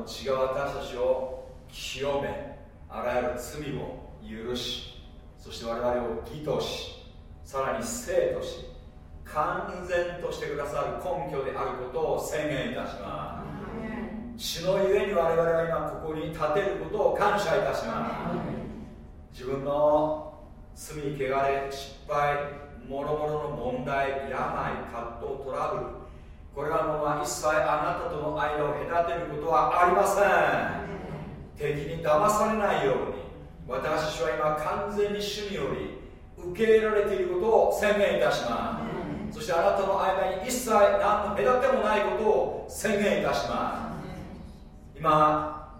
の血が私たちを清めあらゆる罪を許しそして我々を義としさらに生とし完全としてくださる根拠であることを宣言いたします。血のゆえに我々は今ここに立てることを感謝いたします。自分の罪汚れ失敗もろもろの問題病葛藤トラブルこれらのものは一切あなたとの間を隔てることはありません。敵に騙されないように私は今完全に主により受け入れられていることを宣言いたします、そしてあなたの間に一切何の隔てもないことを宣言いたします。今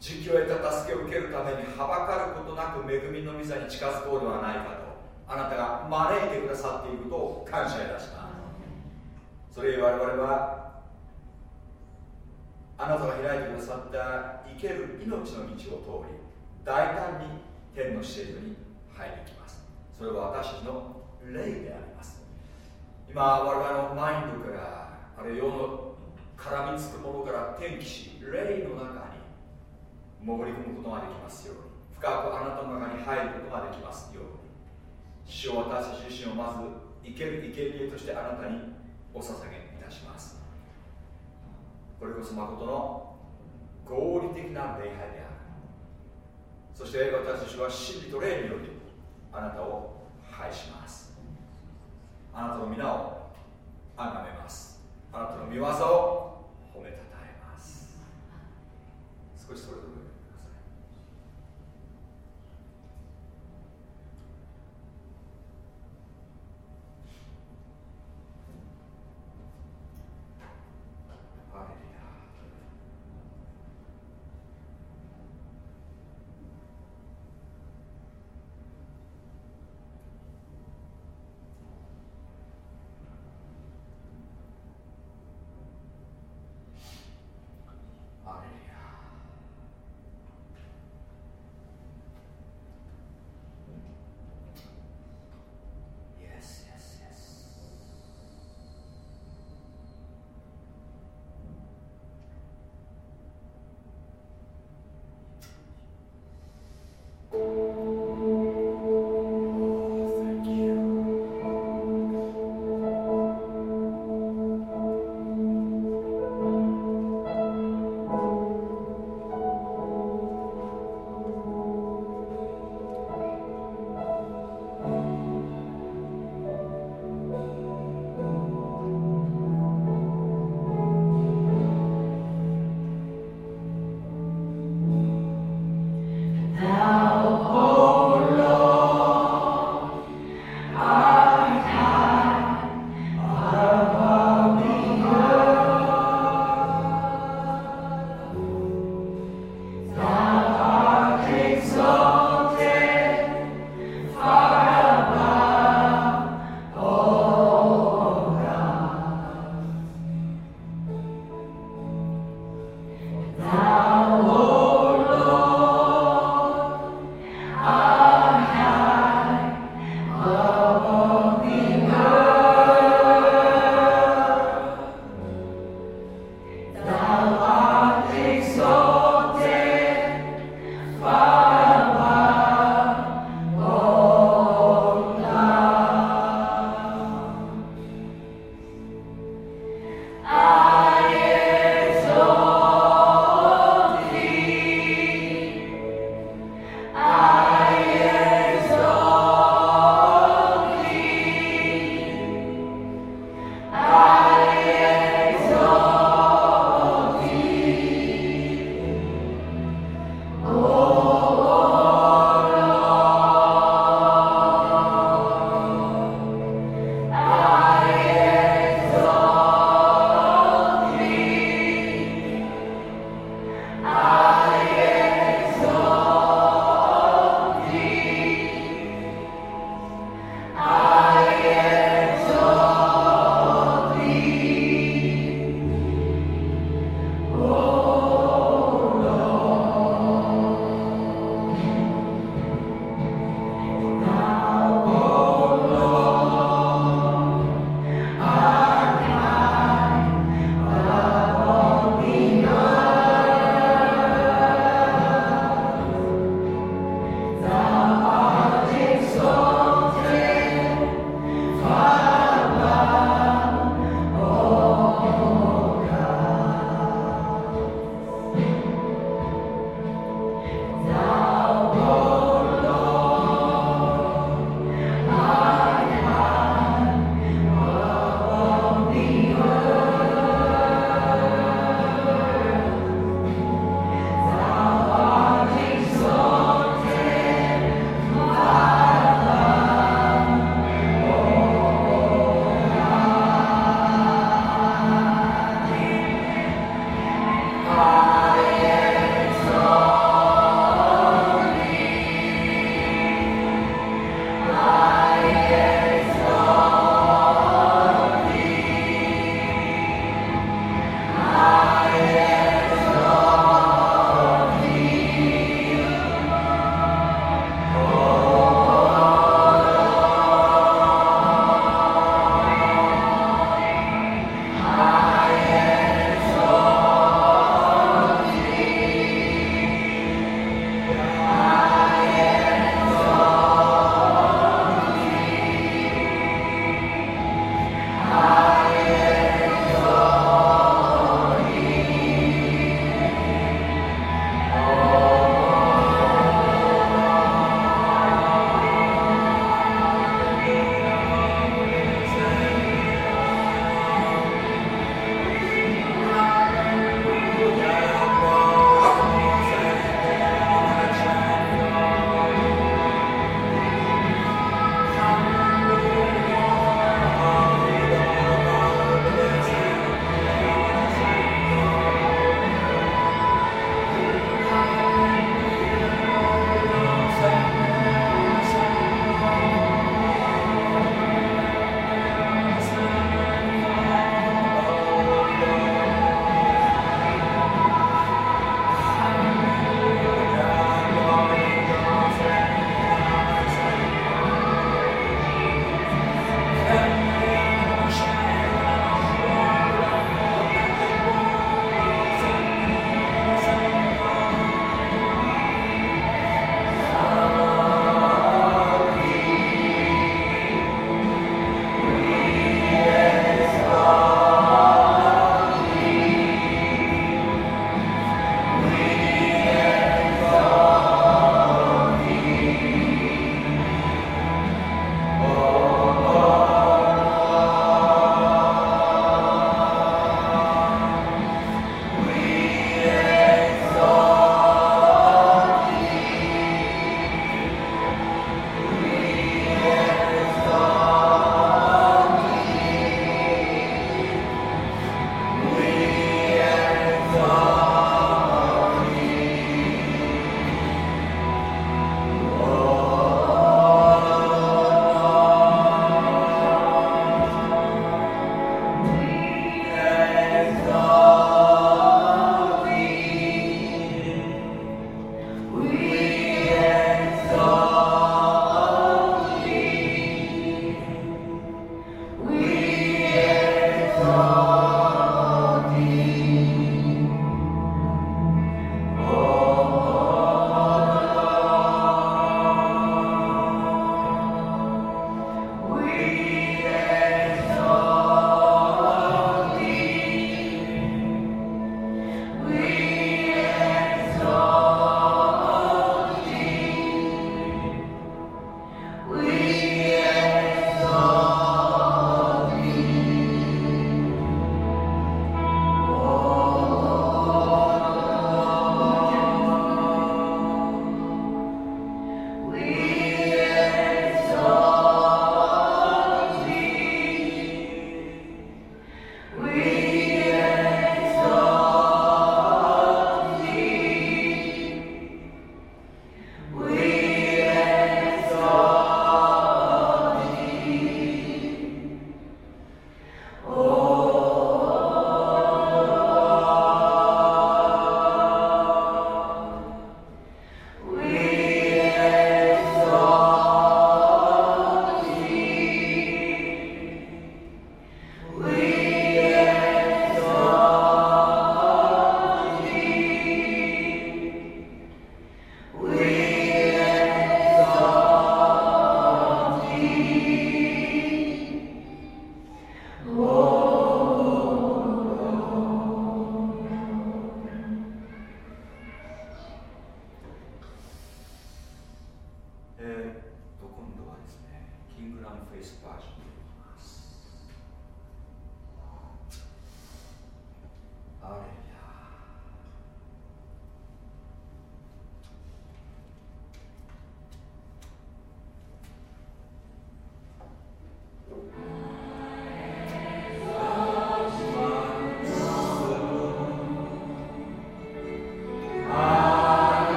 時期を得た助けを受けるためにはばかることなく恵みの御座に近づこうではないかとあなたが招いてくださっていることを感謝いたします。それゆえ我々はあなたが開いてくださった生ける命の道を通り大胆に天の施設に入りきます。それは私たちの霊であります。今我々のマインドからあるいは世の絡みつくものから転機し霊の中に潜り込むことができますように。深くあなたの中に入ることができますように。主を私たち自身をまず生ける生贄としてあなたにお捧げいたします。これこそ誠の合理的な礼拝である。そして私たちは真理と霊によりあなたを拝します。あなたの皆を崇めます。あなたの見業を褒めたたえます。少しそれぞれ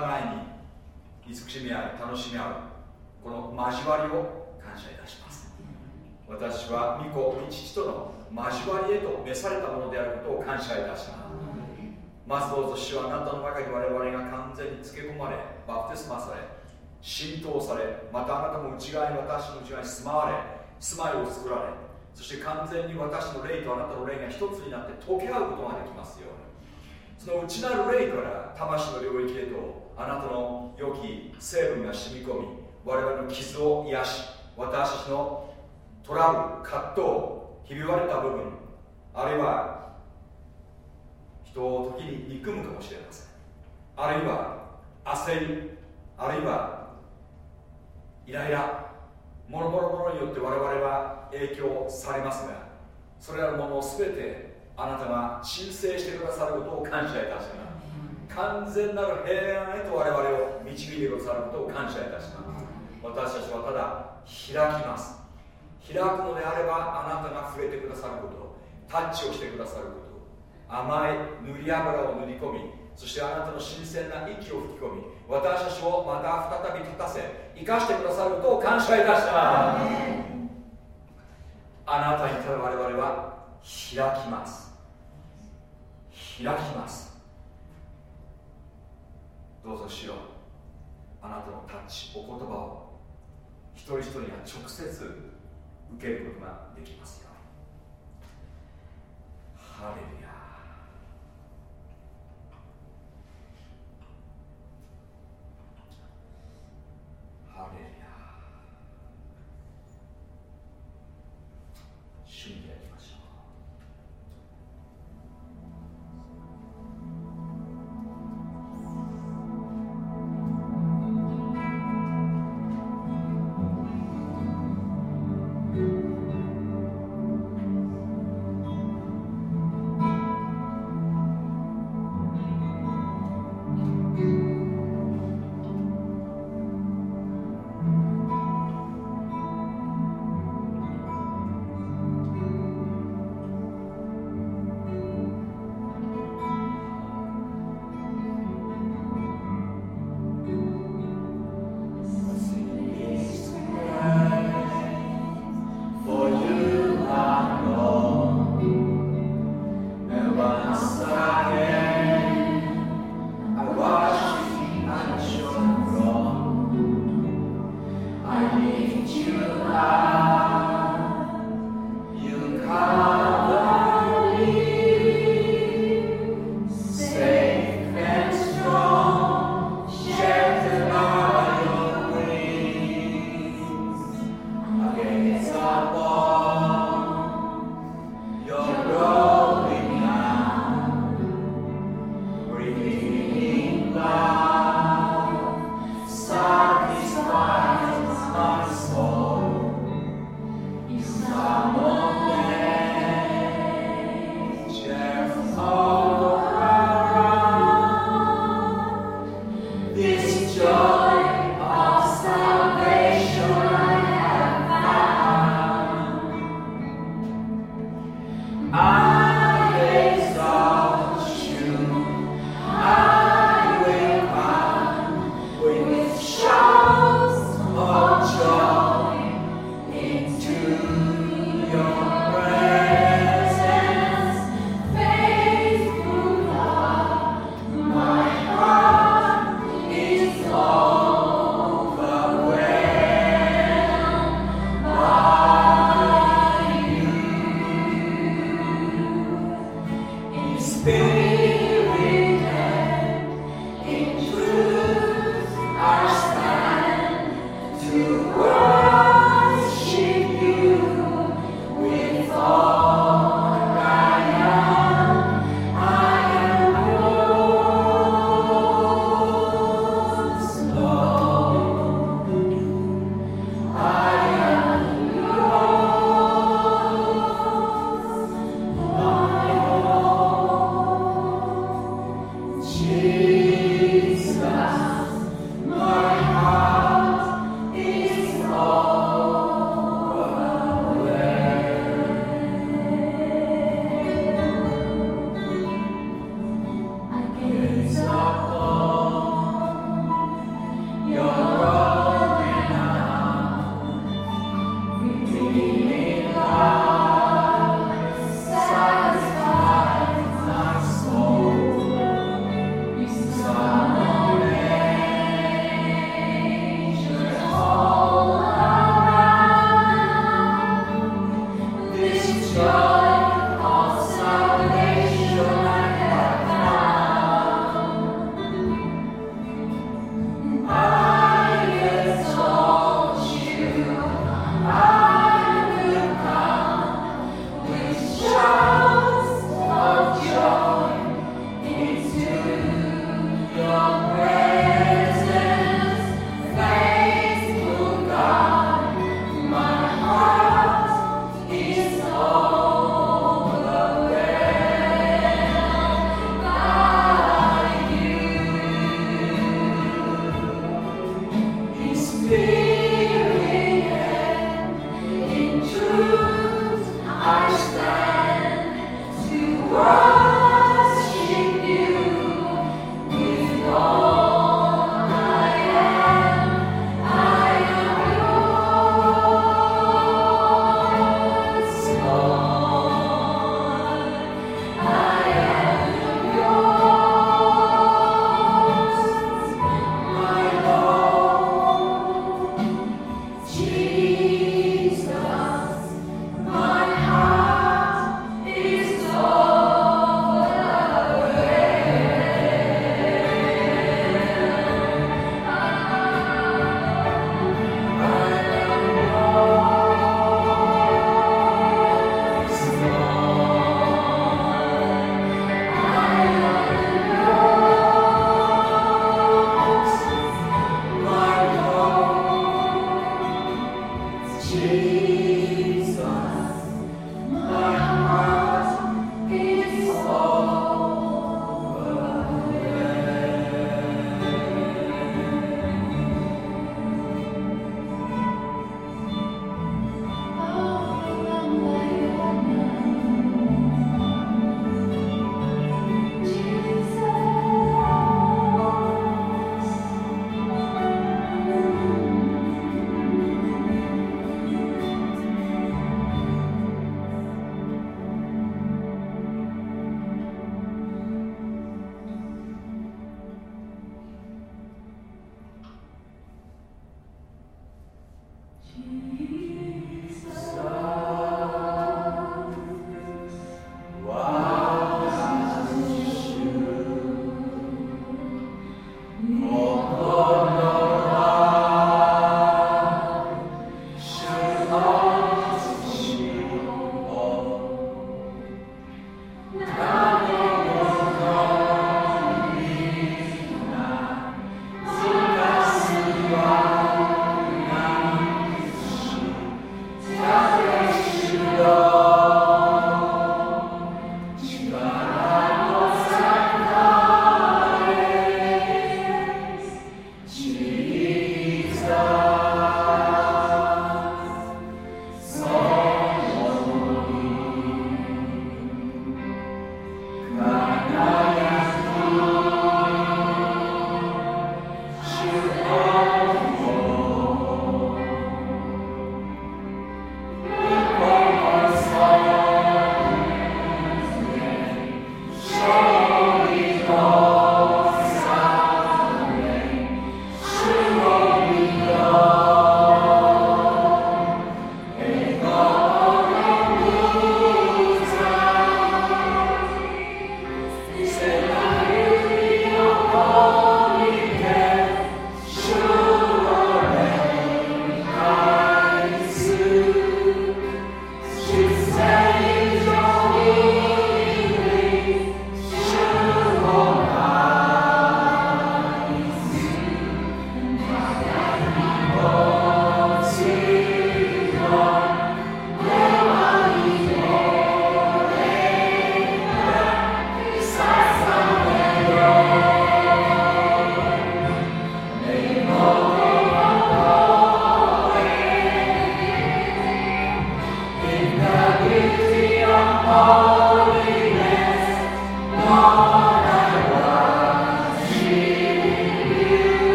互いに慈しみ合い楽しみ合うこの交わりを感謝いたします。私は御子御父との交わりへと召されたものであることを感謝いたします。まずどうぞ主はあなたの中に我々が完全につけ込まれバプテスマされ浸透されまたあなたも内側に私の内側に住まわれ住まいを作られそして完全に私の霊とあなたの霊が一つになって溶け合うことができますように。その内なる霊から魂の領域へとあなたの良き成分が染み込み我々の傷を癒し私たちのトラブル葛藤ひび割れた部分あるいは人を時に憎むかもしれません。あるいは焦りあるいはイライラもろもろもろによって我々は影響されますがそれらのものを全てあなたが申請してくださることを感謝いたします。完全なる平安へと我々を導いてくださることを感謝いたします。私たちはただ開きます。開くのであればあなたが触れてくださることタッチをしてくださること甘い塗り油を塗り込みそしてあなたの新鮮な息を吹き込み私たちをまた再び立たせ生かしてくださることを感謝いたします。あなたにたら我々は開きます。開きます。どうぞしよ。うあなたのタッチお言葉を一人一人が直接受けることができますよハレル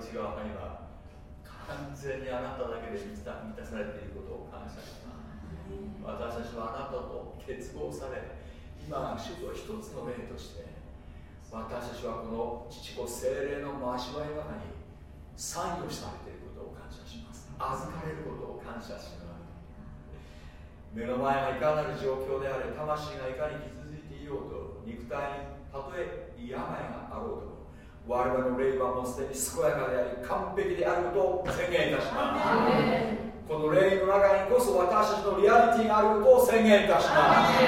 内側には完全にあなただけで満た満たされていることを感謝します。私たちはあなたと結合され今主と一つの例として私たちはこの父子精霊の交わりの中に参与されていることを感謝します。預かれることを感謝します。目の前がいかなる状況であれ魂がいかに傷ついていようと肉体にたとえ病があろうと我々の霊はもうすでに健やかであり完璧であることを宣言いたします。この霊の中にこそ私たちのリアリティがあることを宣言いたします。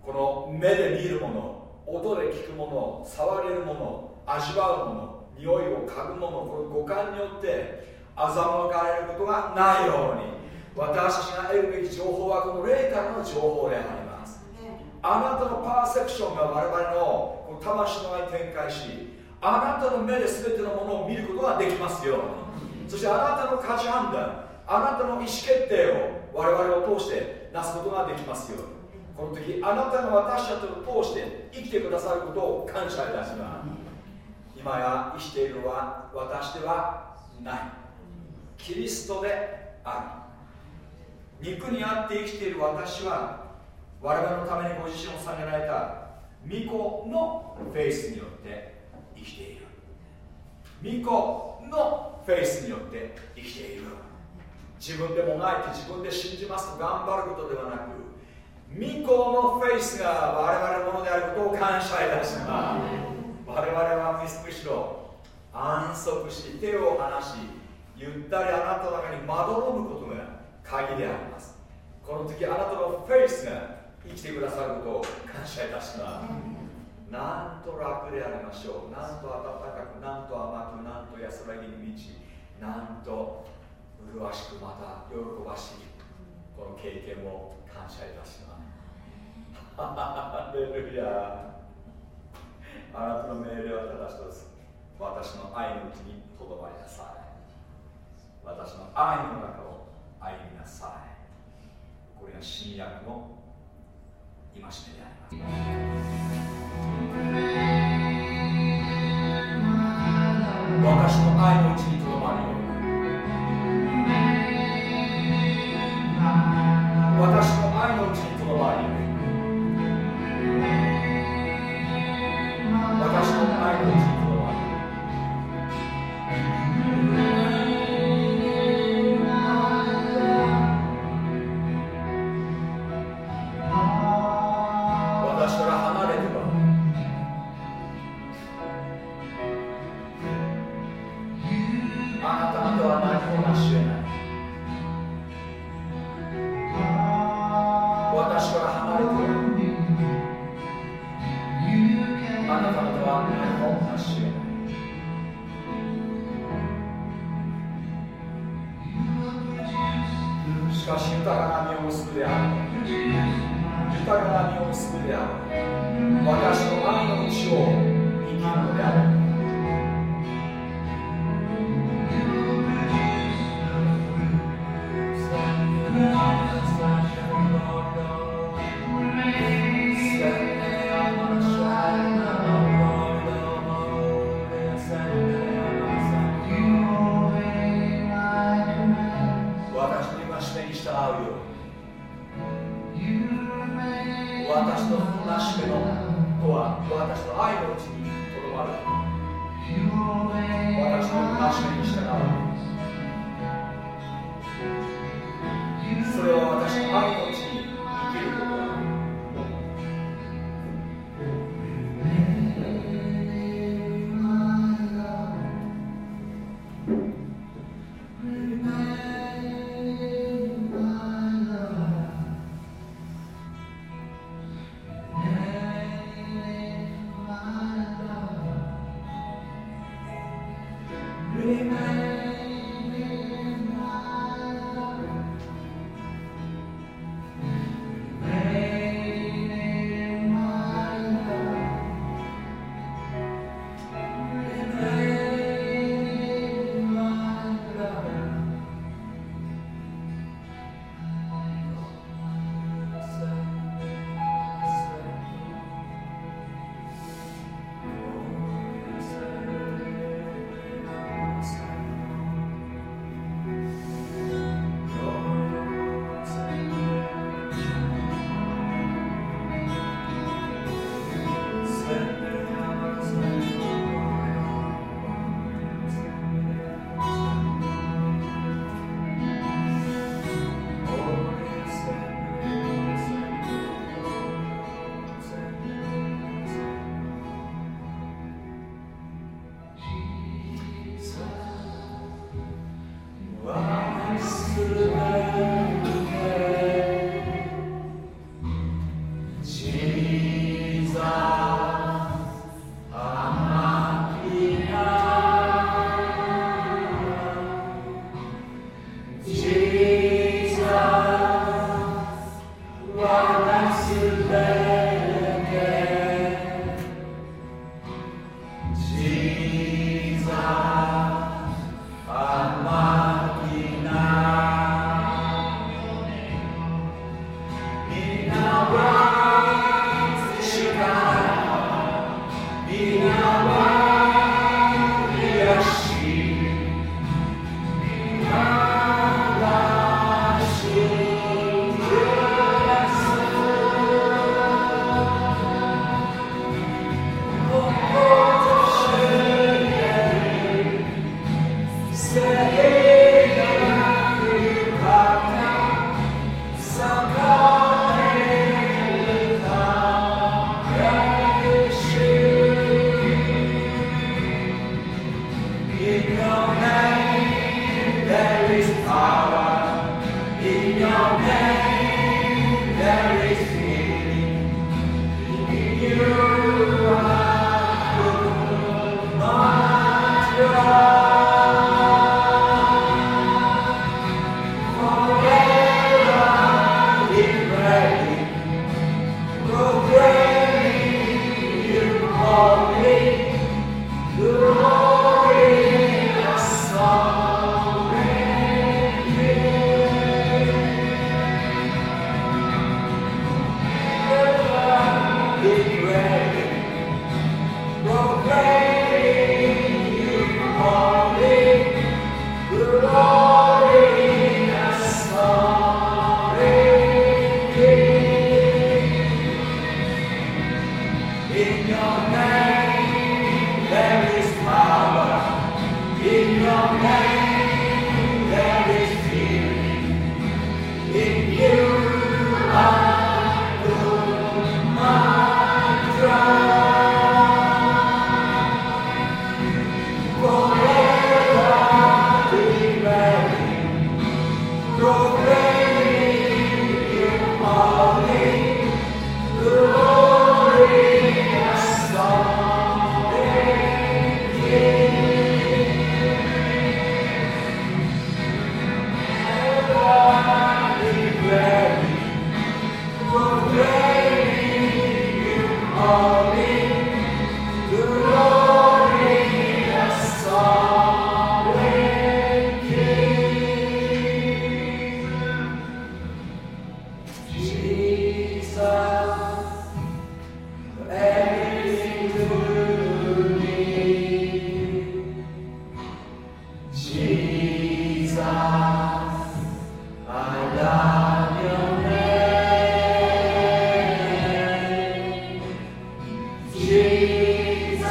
この目で見るもの音で聞くもの触れるもの味わうもの匂いを嗅ぐものこの五感によって欺かれることがないように私たちが得るべき情報はこの霊からの情報であります。あなたのパーセプションが我々の魂の中に展開しあなたの目で全てのものを見ることができますよそしてあなたの価値判断あなたの意思決定を我々を通してなすことができますよこの時あなたが私たちを通して生きてくださることを感謝いたします。今や生きているのは私ではない。キリストである。肉にあって生きている私は我々のためにご自身を下げられた巫女のフェイスによってきている。巫女のフェイスによって生きている。自分でもがいて自分で信じますと頑張ることではなく巫女のフェイスが我々のものであることを感謝いたします。我々はむしろ安息し手を離しゆったりあなたの中にまどろむことが鍵であります。この時あなたのフェイスが生きてくださることを感謝いたします。なんと楽でありましょう。なんと温かくなんと甘くなんと安らぎに満ちなんと麗しくまた喜ばしいこの経験を感謝いたします。ハレルヤあなたの命令はただ一つ私の愛のうちにとどまりなさい。私の愛の中を歩みなさい。これが新約の戒めであります私の愛の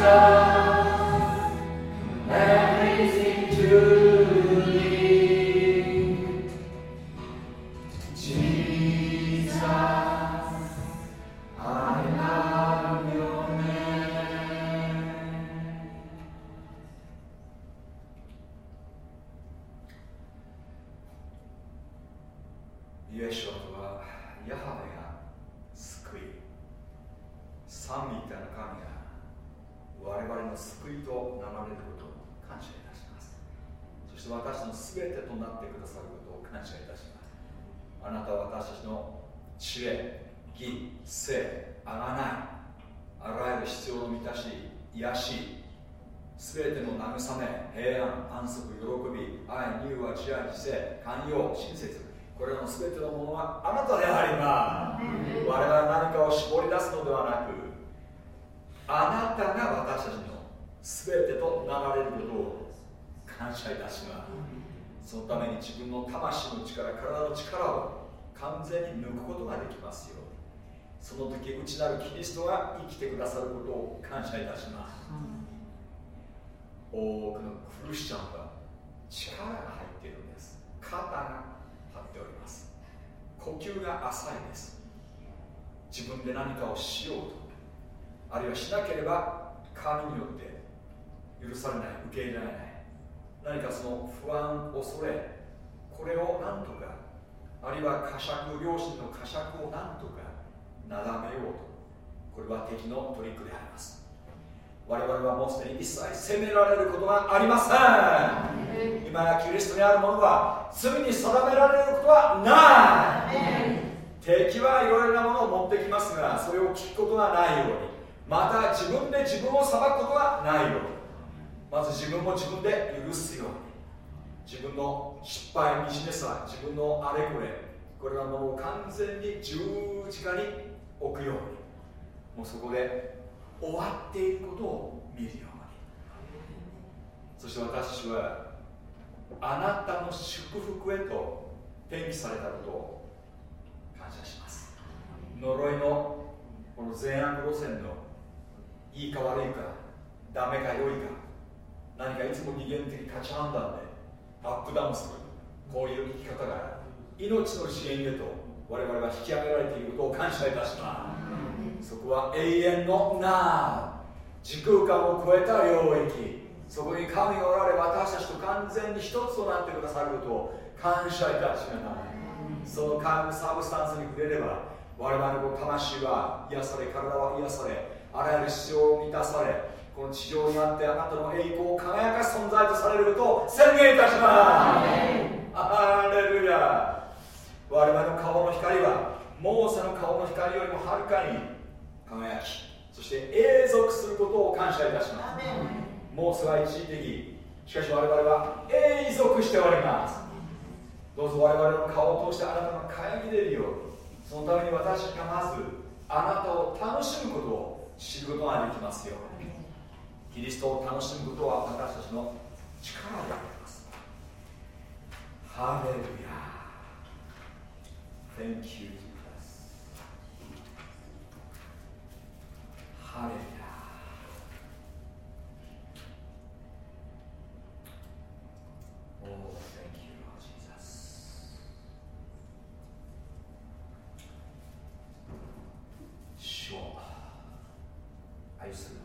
star. 親切これらの全てのものはあなたでありま、我々は何かを絞り出すのではなくあなたが私たちの全てと流れることを感謝いたします、そのために自分の魂の力体の力を完全に抜くことができますように。その時内なるキリストが生きてくださることを感謝いたします、う、多くのクリスチャンは力が入って肩が張っております。呼吸が浅いです。自分で何かをしようと。あるいはしなければ神によって許されない受け入れられない。何かその不安恐れこれを何とかあるいは呵責両親の呵責を何とかなだめようと。これは敵のトリックであります。我々はもうすでに一切責められることがありません。今やキリストにあるものは罪に定められることはない。敵はいろいろなものを持ってきますがそれを聞くことがないように。また自分で自分を裁くことがないように。まず自分も自分で許すように。自分の失敗ビジネスは自分のあれこれ。これはもう完全に十字架に置くように。もうそこで終わっていることを見るように。そして私はあなたの祝福へと転記されたことを感謝します。呪いのこの善悪路線のいいか悪いかダメか良いか何かいつも二元的価値判断でアップダウンするこういう生き方が命の支援へと我々は引き上げられていることを感謝いたします。そこは永遠のな時空間を超えた領域。そこに神がおられ私たちと完全に一つとなってくださることを感謝いたしますそのサブスタンスに触れれば我々の魂は癒され体は癒されあらゆる必要を満たされこの地上にあってあなたの栄光を輝かす存在とされることを宣言いたします。アレルヤ。我々の顔の光はモーセの顔の光よりもはるかに輝きそして永続することを感謝いたします。モーセは一時的。しかし我々は永続しております。どうぞ我々の顔を通してあなたが輝き出るようにそのために私がまずあなたを楽しむことを知ることができますように。キリストを楽しむことは私たちの力であります。ハレルヤ Thank you, Jesus. ハレルヤおお thank you, Lord Jesus. 主を愛する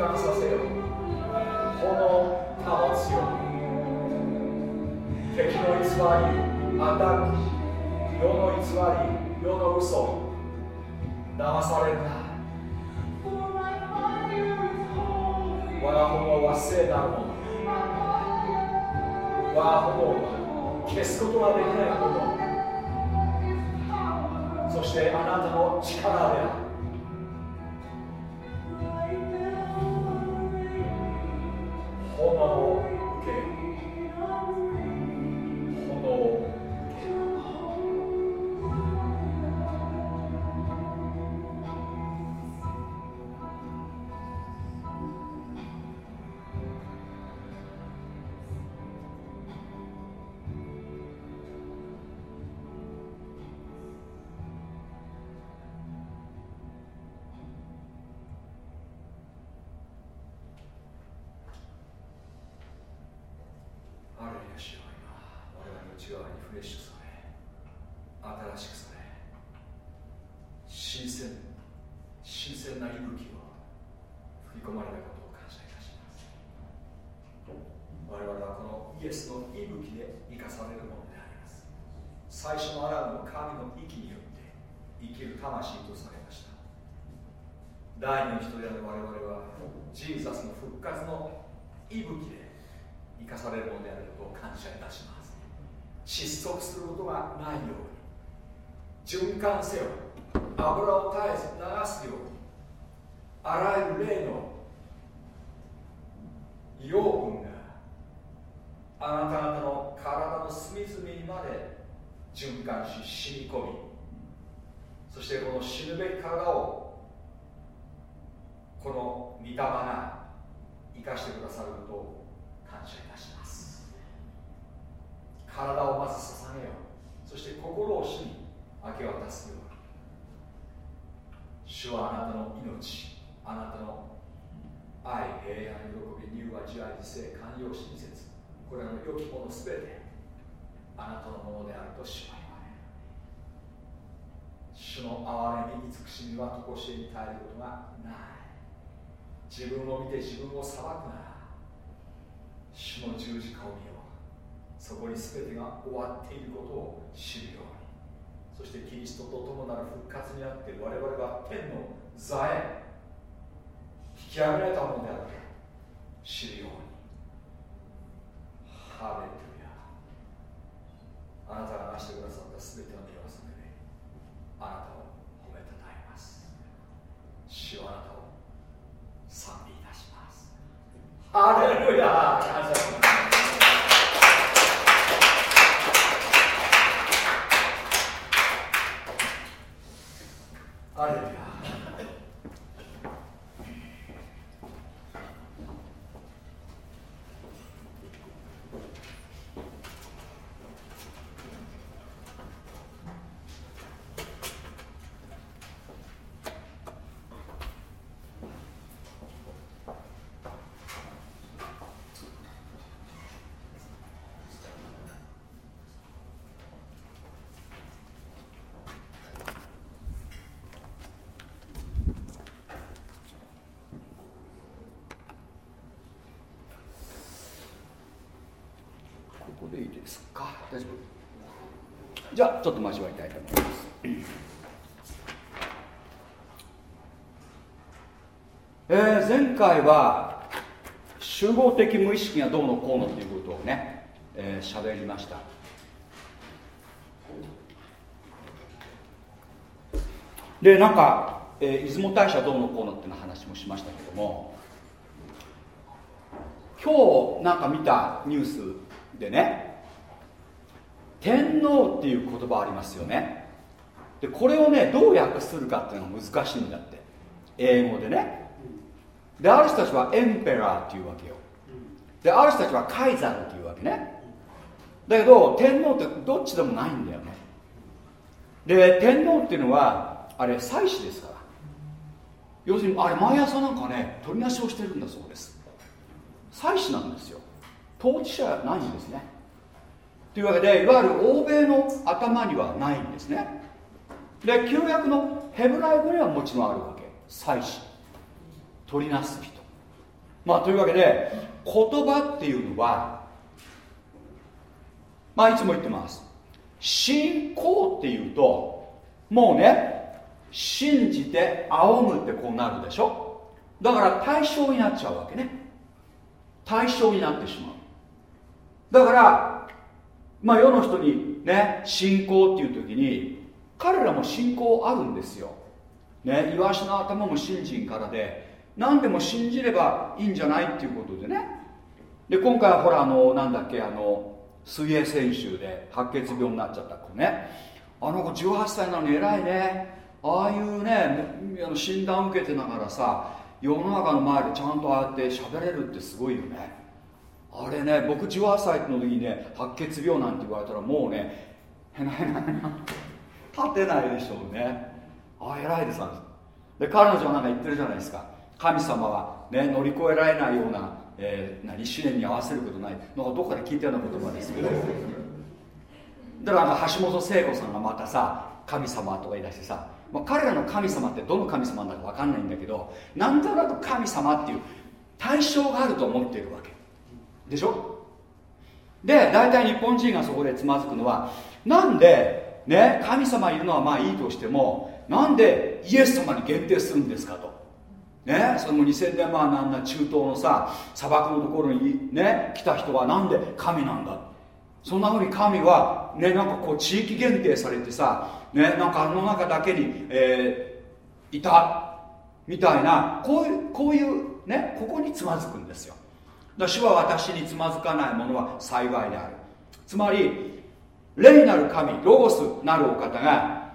換させよこの保つよ敵の偽りアタック。世の偽り世の嘘。騙されるわ我が炎は聖なるもの。我が炎は消すことはできないもの。そしてあなたの力である。câncer. 自分を見て自分を裁くな。ら主の十字架を見よう。そこに全てが終わっていることを知るように。そしてキリストと共なる復活にあって我々は天の座へ。引き上げられたものであると知るように。ハレルヤ。あなたが成してくださった全ての身を忘れであなたを褒めたたえます。主はあなたを賛美いたします。ハレルヤ感謝しますハレルヤここでいいですか大丈夫じゃあちょっと交わりたいと思いますえー、前回は集合的無意識がどうのこうのということをね喋、えー、りました。でなんか、えー、出雲大社どうのこうのっていう話もしましたけども今日なんか見たニュースでね天皇っていう言葉ありますよね。でこれをねどう訳するかっていうのが難しいんだって。英語でね。である人たちはエンペラーっていうわけよ。である人たちはカイザルっていうわけね。だけど天皇ってどっちでもないんだよね。で天皇っていうのはあれ祭祀ですから。要するにあれ毎朝なんかね取りなしをしてるんだそうです。祭祀なんですよ。統治者ないんですね。というわけでいわゆる欧米の頭にはないんですね。で旧約のヘブライ語にはもちろんあるわけ。祭祀。取りなす人。まあというわけで言葉っていうのはまあいつも言ってます。信仰っていうともうね信じて仰ぐってこうなるでしょ。だから対象になっちゃうわけね。対象になってしまう。だからまあ世の人にね信仰っていう時に彼らも信仰あるんですよ。ねイワシの頭も信心からで何でも信じればいいんじゃないっていうことでね。で今回はほらあのなんだっけあの水泳選手で白血病になっちゃった子ね。あの子18歳なのに偉いね。ああいうね診断受けてながらさ世の中の前でちゃんとああやって喋れるってすごいよね。あれね僕18歳の時にね白血病なんて言われたらもうねへなへなへな立てないでしょうね。ああ偉いですで彼女はなんか言ってるじゃないですか。神様はね乗り越えられないような、えー、何試練に合わせることない。なんかどっかで聞いたような言葉ですけど。だから橋本聖子さんがまたさ神様とか言い出してさ、まあ、彼らの神様ってどの神様なんだか分かんないんだけどなんとなく神様っていう対象があると思っているわけ。でしょ？で大体日本人がそこでつまずくのはなんでね神様いるのはまあいいとしてもなんでイエス様に限定するんですかと。ねその2000年前のあんな中東のさ砂漠のところにね来た人はなんで神なんだ？そんなふうに神はねなんかこう地域限定されてさねなんかあの中だけに、えー、いたみたいなこういうこういうねここにつまずくんですよ。だ主は私につまずかないものは幸いである。つまり霊なる神ロゴスなるお方が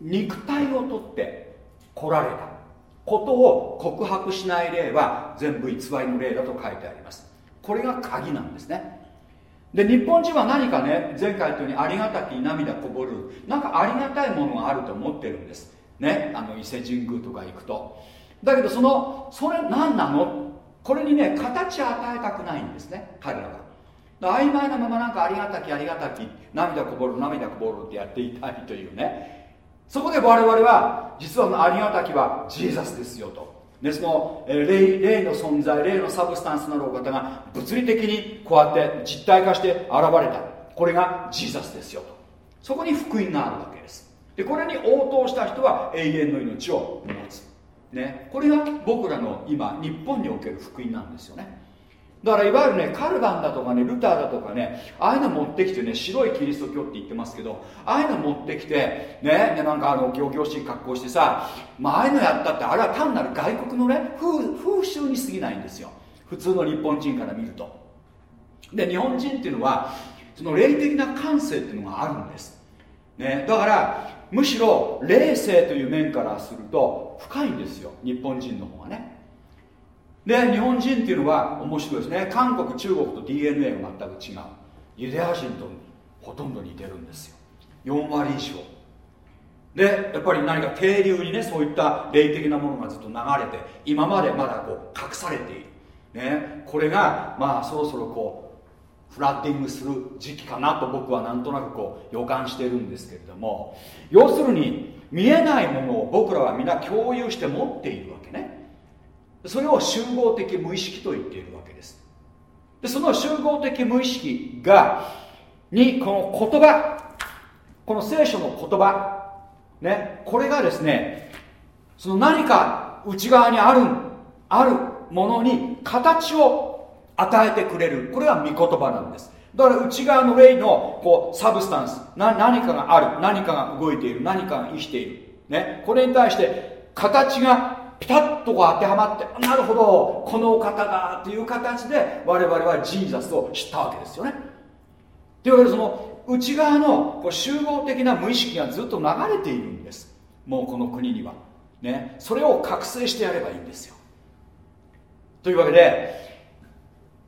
肉体をとって来られた。ことを告白しない霊は全部偽りの霊だと書いてあります。これが鍵なんですね。で日本人は何かね前回言ったようにありがたき涙こぼるなんかありがたいものがあると思ってるんです。ねあの伊勢神宮とか行くと。だけどそのそれ何なの？これにね形与えたくないんですね彼らは。曖昧なままなんかありがたきありがたき涙こぼる涙こぼるってやっていたいというね。そこで我々は実はありがたきはジーザスですよと。でその霊霊の存在霊のサブスタンスなるお方が物理的にこうやって実体化して現れた。これがジーザスですよと。そこに福音があるわけです。でこれに応答した人は永遠の命を持つ。ね、これが僕らの今日本における福音なんですよね。だからいわゆるねカルバンだとかねルターだとかねああいうの持ってきてね白いキリスト教って言ってますけどああいうの持ってきてねなんかあの仰々しい格好してさ、まあ、ああいうのやったってあれは単なる外国のね風風習に過ぎないんですよ。普通の日本人から見ると。で日本人っていうのはその霊的な感性っていうのがあるんです、ね、だからむしろ霊性という面からすると深いんですよ。日本人の方がね。で日本人っていうのは面白いですね。韓国中国と DNA が全く違う。ユダヤ人とほとんど似てるんですよ。4割以上。でやっぱり何か停留にねそういった霊的なものがずっと流れて今までまだこう隠されている、ね、これがまあそろそろこうフラッディングする時期かなと僕はなんとなくこう予感してるんですけれども要するに見えないものを僕らは皆共有して持っているわけ。それを集合的無意識と言っているわけです。でその集合的無意識がにこの言葉この聖書の言葉ねこれがですねその何か内側にあるあるものに形を与えてくれる。これが御言葉なんです。だから内側の霊のこうサブスタンスな何かがある。何かが動いている。何かが生きている、ね、これに対して形がピタッとこう当てはまってなるほどこのお方だという形で我々はジーザスを知ったわけですよね。というわけでその内側のこう集合的な無意識がずっと流れているんです。もうこの国には。ね。それを覚醒してやればいいんですよ。というわけで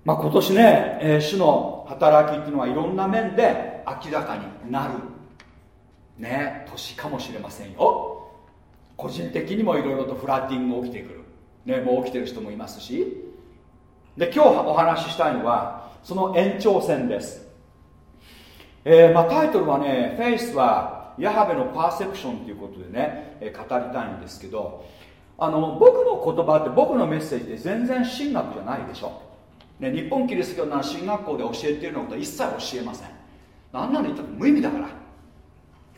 まあ、今年ね、えー、主の働きっていうのはいろんな面で明らかになる。ね。年かもしれませんよ。個人的にもいろいろとフラッティングが起きてくる、ね、もう起きてる人もいますし。で今日お話ししたいのはその延長線です、えー、まあ、タイトルはね「フェイスはヤハベのパーセプション」ということでね、えー、語りたいんですけどあの僕の言葉って僕のメッセージって全然神学じゃないでしょ。ね、日本キリスト教なら進学校で教えてるようなことは一切教えません。何なの言ったら無意味だから。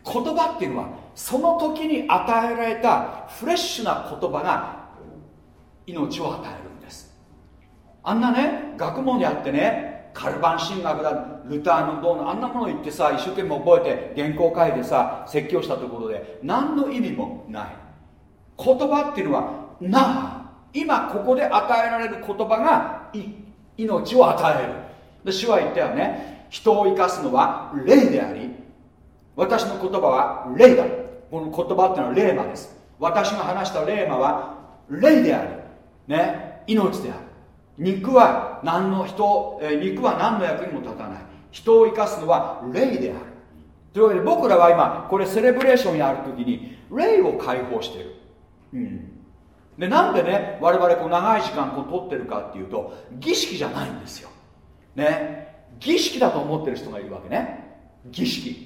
言葉っていうのはその時に与えられたフレッシュな言葉が命を与えるんです。あんなね学問やってねカルバン神学だルターのどうのあんなもの言ってさ一生懸命覚えて原稿書いてさ説教したところで何の意味もない。言葉っていうのはなあ。今ここで与えられる言葉が命を与える。で主は言ったよね。人を生かすのは霊であり私の言葉は霊だ。この言葉っていうのは霊魔です。私が話した霊魔は霊でありね。命である。肉は何の人、え肉は何の役にも立たない。人を生かすのは霊である。というわけで僕らは今これセレブレーションやるときに霊を解放してる。うん。でなんでね我々こう長い時間こう取ってるかっていうと儀式じゃないんですよ。ね。儀式だと思ってる人がいるわけね。儀式。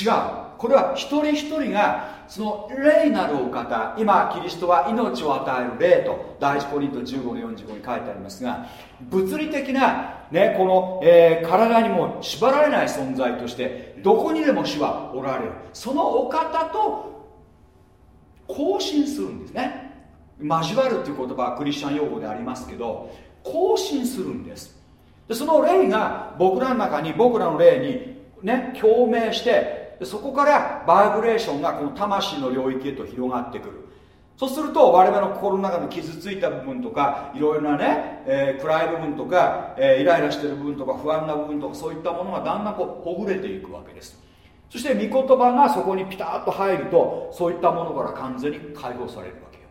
違う。これは一人一人がその霊なるお方今キリストは命を与える霊と第一コリント15の45に書いてありますが物理的な、ね、この、えー、体にも縛られない存在としてどこにでも主はおられる。そのお方と交信するんですね。交わるっていう言葉はクリスチャン用語でありますけど交信するんです。でその霊が僕らの中に僕らの霊にね共鳴してでそこからバイブレーションがこの魂の領域へと広がってくる。そうすると我々の心の中の傷ついた部分とかいろいろなね、えー、暗い部分とか、えー、イライラしてる部分とか不安な部分とかそういったものがだんだんこうほぐれていくわけです。そして御言葉がそこにピタッと入るとそういったものから完全に解放されるわけよ。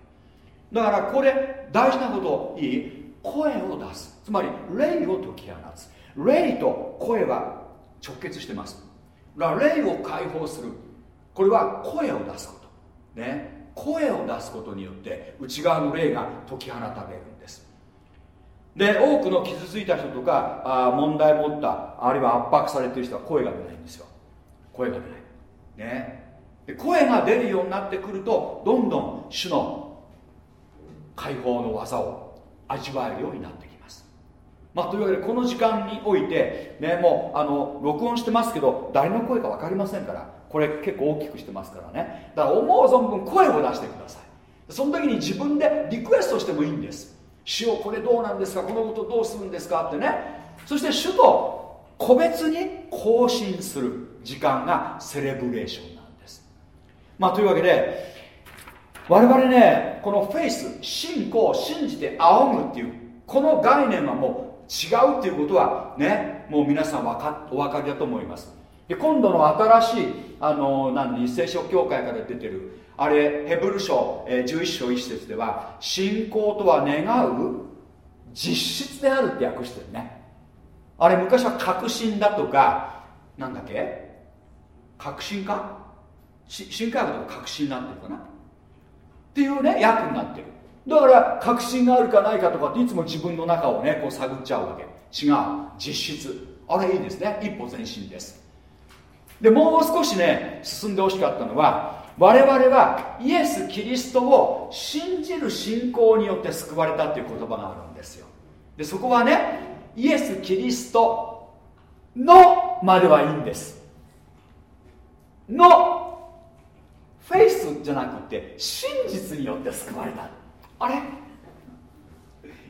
だからこれ大事なこといい？声を出す。つまり霊を解き放つ。霊と声は直結してます。だから霊を解放する。これは声を出すこと。ね。声を出すことによって内側の霊が解き放たれるんです。で多くの傷ついた人とかあ問題を持ったあるいは圧迫されてる人は声が出ないんですよ。声が出ない。ね。で声が出るようになってくるとどんどん主の解放の技を味わえるようになってきます。まあ、というわけでこの時間において、ね、もうあの録音してますけど誰の声か分かりませんからこれ結構大きくしてますからね。だから思う存分声を出してください。その時に自分でリクエストしてもいいんです。主をこれどうなんですか？このことどうするんですか？ってね。そして主と個別に更新する時間がセレブレーションなんです。まあというわけで我々ねこのフェイス信仰信じて仰ぐっていうこの概念はもう違うっていうことはねもう皆さんわかお分かりだと思います。で今度の新しいあの何聖書協会から出てるあれヘブル書、え、11章1節では信仰とは願う実質であるって訳してるね。あれ昔は確信だとかなんだっけ？確信か？新科学とか確信なんていうかな？っていうね訳になってる。だから確信があるかないかとかっていつも自分の中をねこう探っちゃうわけ。違う。実質。あれいいですね。一歩前進です。でもう少しね進んでほしかったのは我々はイエス・キリストを信じる信仰によって救われたっていう言葉があるんですよ。でそこはねイエス・キリストのまではいいんです。のフェイスじゃなくて真実によって救われた。あれ？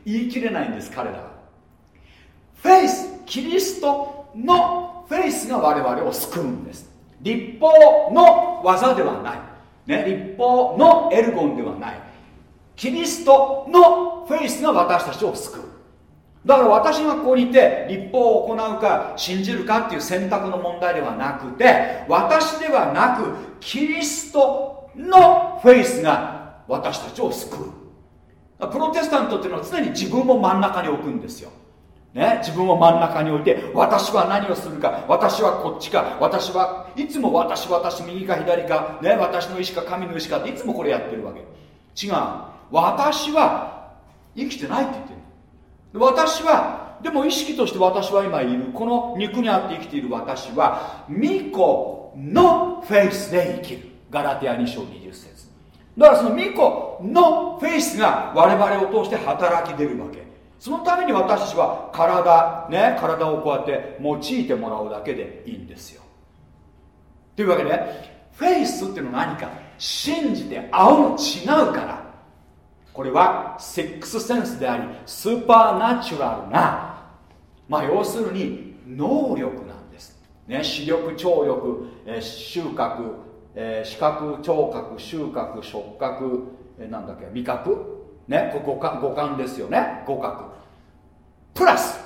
言い切れないんです彼ら。フェイスキリストのフェイスが我々を救うんです。立法の技ではない、ね、立法のエルゴンではない。キリストのフェイスが私たちを救う。だから私がここにいて立法を行うか信じるかっていう選択の問題ではなくて私ではなくキリストのフェイスが私たちを救う。プロテスタントっていうのは常に自分も真ん中に置くんですよ。ね、自分を真ん中に置いて私は何をするか私はこっちか私はいつも私私右か左か、ね、私の意思か神の意思かっていつもこれやってるわけ。違う。私は生きてないって言ってる。私はでも意識として私は今いる。この肉にあって生きている私は巫女のフェイスで生きる。ガラテア2章20節。だからその巫女のフェイスが我々を通して働き出るわけ。そのために私たちは体ね体をこうやって用いてもらうだけでいいんですよ。というわけでフェイスっていうのは何か？信じて会う違うから。これはセックスセンスでありスーパーナチュラルな。まあ要するに能力なんです、ね、視力聴力、えー、収穫、えー、視覚聴覚収穫触覚、えー、なんだっけ味覚？ね五感五感ですよね。五覚プラス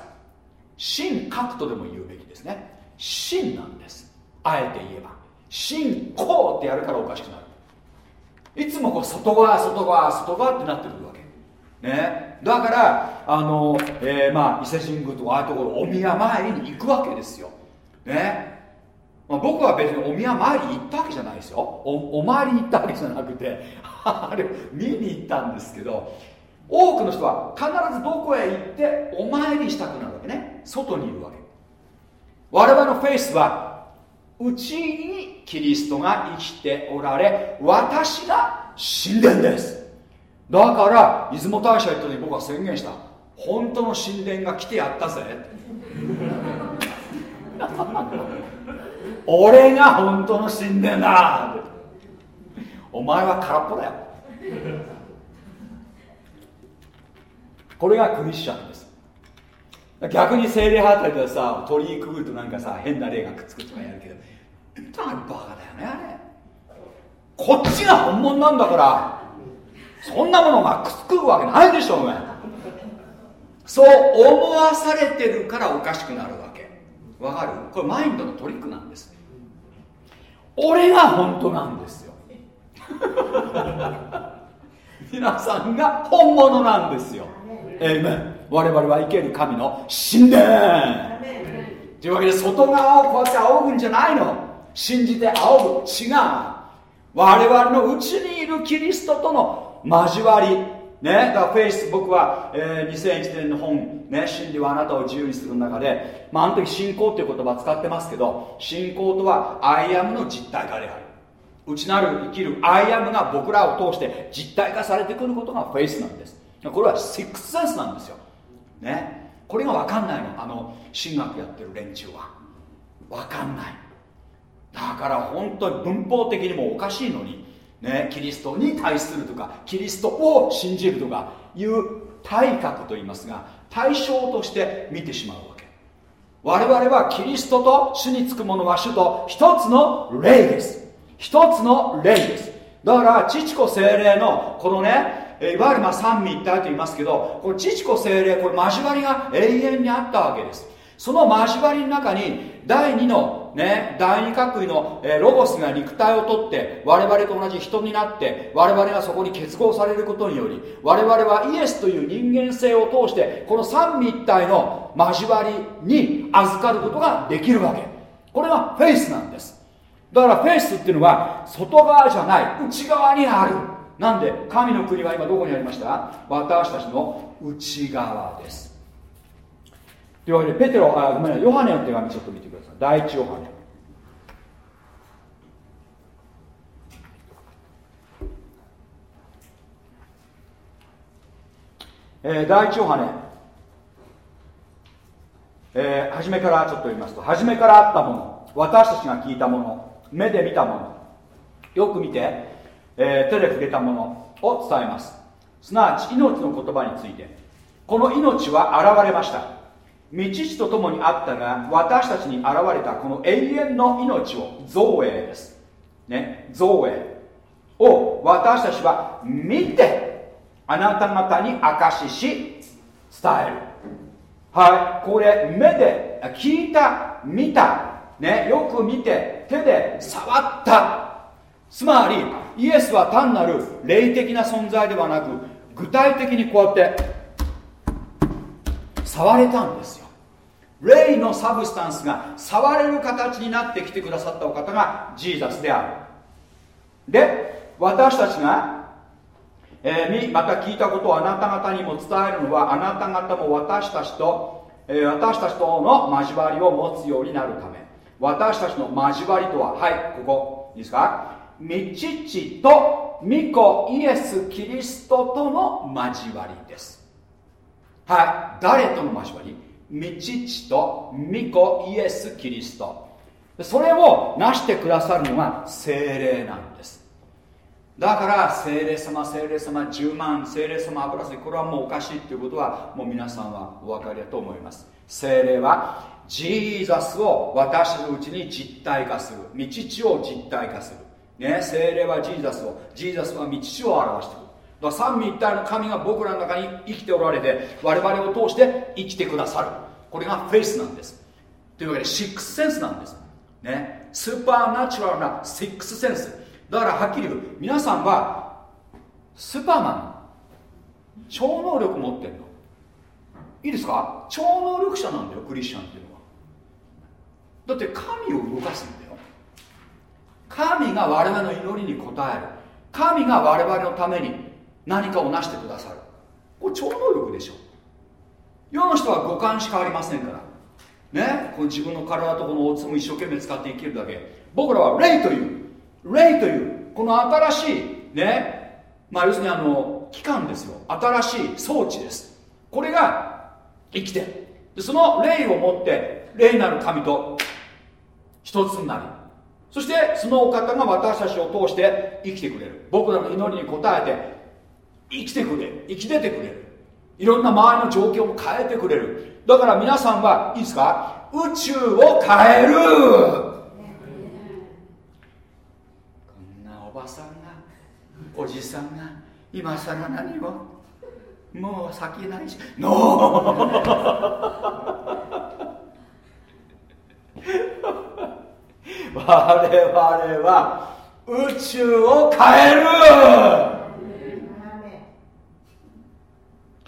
真核とでも言うべきですね。真なんです。あえて言えば。真こうってやるからおかしくなる。いつもこう外側外側外側ってなってくるわけ。ね。だからあの、えー、まあ伊勢神宮とかああいうところお宮参りに行くわけですよ。ね。まあ、僕は別にお宮参り行ったわけじゃないですよ。おお参りに行ったわけじゃなくて あれ見に行ったんですけど多くの人は必ずどこへ行ってお参りしたくなるわけね。外にいるわけ。我々のフェイスはうちにキリストが生きておられ私が神殿です。だから出雲大社行った時僕は宣言した。本当の神殿が来てやったぜ。俺が本当の神殿だ。お前は空っぽだよ。これがクリスチャンです。逆に精霊派たりでさ鳥居くぐるとなんかさ変な霊がくっつくとかやるけどバカだよねあれ。こっちが本物なんだからそんなものがくっつくわけないでしょお前。そう思わされてるからおかしくなるわけ。わかる？これマインドのトリックなんです。俺が本当なんですよ。皆さんが本物なんですよ。えいめ我々は生ける神の神殿。というわけで外側をこうやって仰ぐんじゃないの。信じて仰ぐ。違う。我々のうちにいるキリストとの交わりね、だからフェイス僕は、えー、2001年の本、ね、真理はあなたを自由にする中で、まあ、あの時信仰っていう言葉を使ってますけど信仰とは I am の実体化である。内なる生きる I am が僕らを通して実体化されてくることがフェイスなんです。これは sixth sense なんですよ。ね。これが分かんないの。あの神学やってる連中は。分かんない。だから本当に文法的にもおかしいのにねキリストに対するとかキリストを信じるとかいう対格と言いますが対象として見てしまうわけ。我々はキリストと主につくものは主と一つの霊です。一つの霊です。だから父子精霊のこのねいわゆるま三位一体と言いますけどこの父子精霊これ交わりが永遠にあったわけです。その交わりの中に第二のね第二角位の、えロゴスが肉体をとって我々と同じ人になって我々がそこに結合されることにより我々はイエスという人間性を通してこの三位一体の交わりに預かることができるわけ。これがフェイスなんです。だからフェイスっていうのは外側じゃない内側にある。なんで神の国は今どこにありました？私たちの内側です。というわけでペテロあごめんなさいヨハネの手紙ちょっと見てください。第一ヨハネ。えー、第一ヨハネ、えー、初めからちょっと言いますと初めからあったもの私たちが聞いたもの目で見たものよく見てえー、手で触れたものを伝えます。すなわち命の言葉についてこの命は現れました。道地と共にあったが私たちに現れたこの永遠の命を造営です。ね造営。を私たちは見てあなた方に証しし伝える。はい。これ目で聞いた見た。ねよく見て手で触った。つまりイエスは単なる霊的な存在ではなく具体的にこうやって触れたんですよ。霊のサブスタンスが触れる形になってきてくださったお方がジーザスである。で私たちが、えー、また聞いたことをあなた方にも伝えるのはあなた方も私たちと、えー、私たちとの交わりを持つようになるため。私たちの交わりとははいここ。いいですか？道父と御子イエス・キリストとの交わりです。はい。誰との交わり？道父と御子イエス・キリスト。それを成してくださるのが精霊なんです。だから聖霊様聖霊様充満聖霊様油水これはもうおかしいっていうことはもう皆さんはお分かりだと思います。聖霊は Jesus を私のうちに実体化する。御父を実体化する。ね、聖霊は Jesus を Jesus は御父を表している。だ三位一体の神が僕らの中に生きておられて我々を通して生きてくださる。これがフェイスなんです。というわけで sixth sense なんです。ね。スーパーナチュラルなシックスセンス。だからはっきり言う。皆さんはスーパーマン。超能力持ってるの。いいですか？超能力者なんだよクリスチャンっていうのは。だって神を動かすんだよ。神が我々の祈りに応える。神が我々のために何かを成してくださる。これ超能力でしょ。世の人は五感しかありませんから。ね？この自分の体とこのおつも一生懸命使って生きるだけ。僕らは霊という。霊という。この新しいね？まあ要するにあの期間ですよ。新しい装置です。これが生きてでその霊を持って霊なる神と一つになり。そしてそのお方が私たちを通して生きてくれる。僕らの祈りに応えて生きてくれ生き出てくれる。いろんな周りの状況を変えてくれる。だから皆さんはいいですか？宇宙を変える。こんなおばさんがおじさんが今更何を？もう先ないし。ノー 我々は宇宙を変える。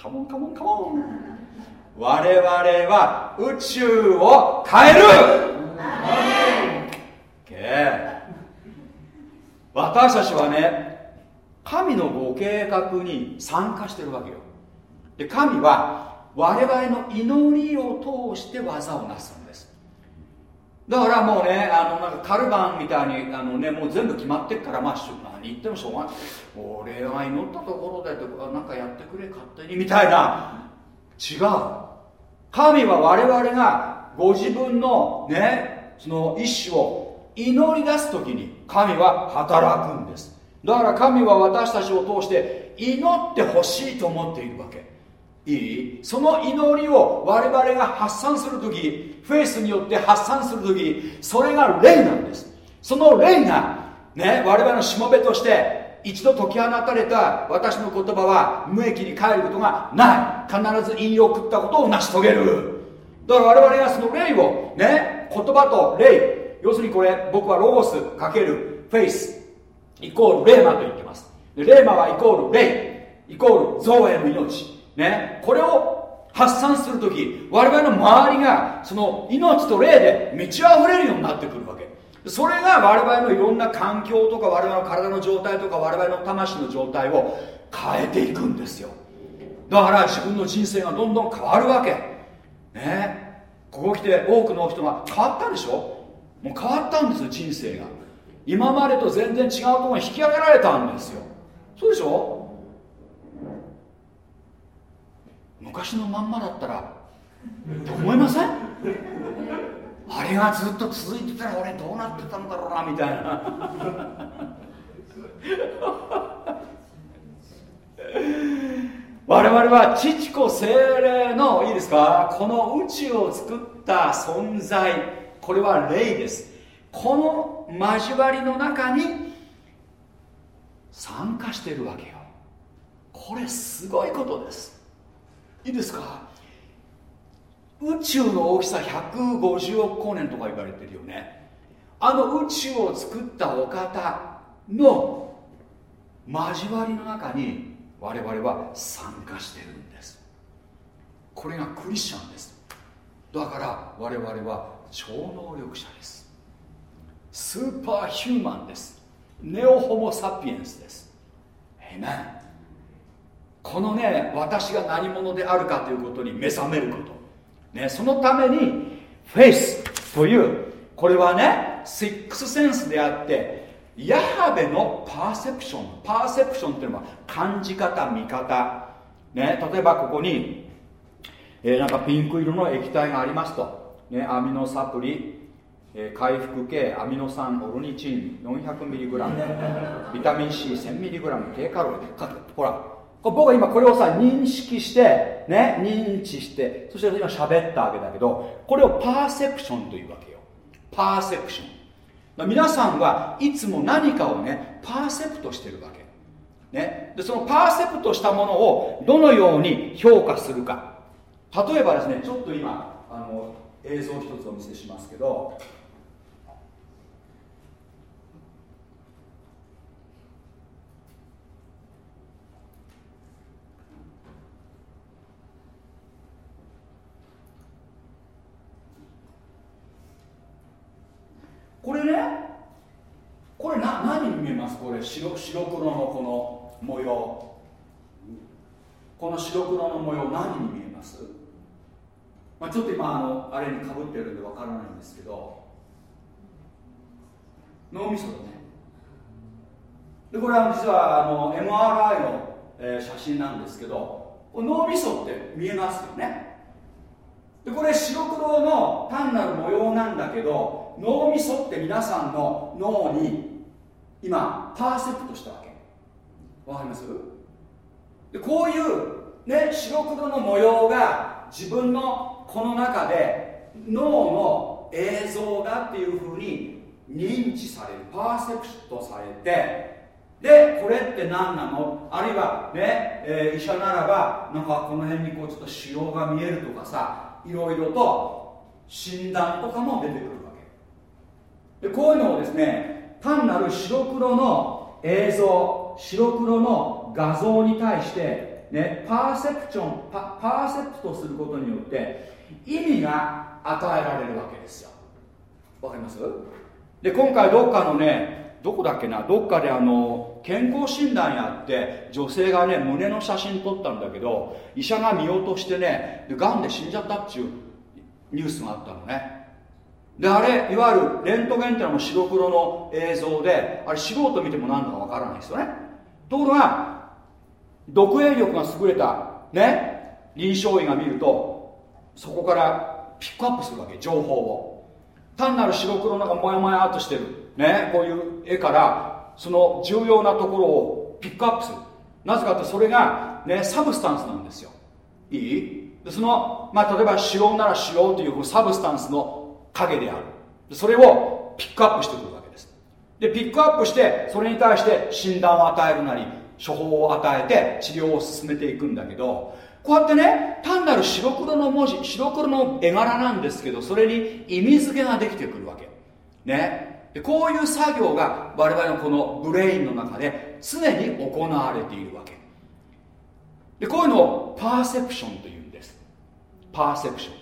カモンカモンカモン我々は宇宙を変える。私たちはね神のご計画に参加してるわけよ。で神は我々の祈りを通して技をなすんです。だからもうねあのなんかカルバンみたいにあの、ね、もう全部決まってっからまあ何言ってもしょうがない。俺が祈ったところでとかなんかやってくれ勝手にみたいな。違う。神は我々がご自分のねその意志を祈り出す時に神は働くんです。だから神は私たちを通して祈ってほしいと思っているわけ。いい？その祈りを我々が発散する時フェイスによって発散する時それが霊なんです。その霊がね我々のしもべとして一度解き放たれた私の言葉は無益に帰ることがない。必ず引用を送ったことを成し遂げる。だから我々がその霊をね言葉と霊。要するにこれ僕はロゴスかける。フェイスイコールレーマと言ってます。でレーマはイコール霊。イコール造営の命。ねこれを発散する時我々の周りがその命と霊で満ち溢れるようになってくるわけ。それが我々のいろんな環境とか我々の体の状態とか我々の魂の状態を変えていくんですよ。だから自分の人生がどんどん変わるわけ。ね。ここ来て多くの人が変わったでしょ？もう変わったんですよ人生が。今までと全然違うところに引き上げられたんですよ。そうでしょ？昔のまんまだったらって思いません？あれがずっと続いてたら俺どうなってたんだろうなみたいな。我々は父子精霊のいいですか？この宇宙を作った存在。これは霊です。この交わりの中に参加してるわけよ。これすごいことです。いいですか？宇宙の大きさ150億光年とか言われてるよね。あの宇宙を作ったお方の交わりの中に我々は参加してるんです。これがクリスチャンです。だから我々は超能力者です。スーパーヒューマンです。ネオホモ・サピエンスです。えめこのね私が何者であるかということに目覚めること。ね、そのために faith というこれはね sixth sense であってヤハベの perception perception っていうのは感じ方見方、ね、例えばここに、えー、なんかピンク色の液体がありますと、ね、アミノサプリ、えー、回復系アミノ酸オルニチン 400mg ビタミン C1000mg 低カロリーほら僕は今これをさ認識してね認知してそして今喋ったわけだけどこれを perception というわけよ。パーセプション。皆さんはいつも何かをねパーセプトしてるわけ。ね。でそのパーセプトしたものをどのように評価するか。例えばですねちょっと今あの映像一つお見せしますけどこれね？これな何に見えます？これ白白黒のこの模様。この白黒の模様何に見えます？まあ、ちょっと今あのあれにかぶってるんでわからないんですけど。脳みそだね。でこれは実はあの MRI の、えー、写真なんですけど脳みそって見えますよね。でこれ白黒の単なる模様なんだけど脳みそって皆さんの脳に今パーセプトしたわけ。わかります？でこういうね白黒の模様が自分のこの中で脳の映像だっていうふうに認知されるパーセプトされて。でこれって何なの？あるいはね、えー、医者ならばなんかこの辺にこうちょっと腫瘍が見えるとかさいろいろと診断とかも出てくる。でこういうのをですね単なる白黒の映像白黒の画像に対してねパーセプチョンパパーセプトすることによって意味が与えられるわけですよ。わかります？で今回どっかのねどこだっけな？どっかであの健康診断やって女性がね胸の写真撮ったんだけど医者が見落としてねがんで死んじゃったっていうニュースがあったのね。であれいわゆるレントゲンってのも白黒の映像であれ素人見ても何だかわからないですよね。ところが読影力が優れたね臨床医が見るとそこからピックアップするわけ情報を。単なる白黒の中モヤモヤっとしてるね、こういう絵からその重要なところをピックアップする。なぜかってそれが、ね、サブスタンスなんですよ。いい？その、まあ、例えば腫瘍なら腫瘍という substance の影である。それをピックアップしてくるわけです。でピックアップしてそれに対して診断を与えるなり処方を与えて治療を進めていくんだけどこうやってね単なる白黒の文字白黒の絵柄なんですけどそれに意味付けができてくるわけ。ね。でこういう作業が我々のこの brain の中で常に行われているわけ。でこういうのをパーセプションというんです。パーセプション。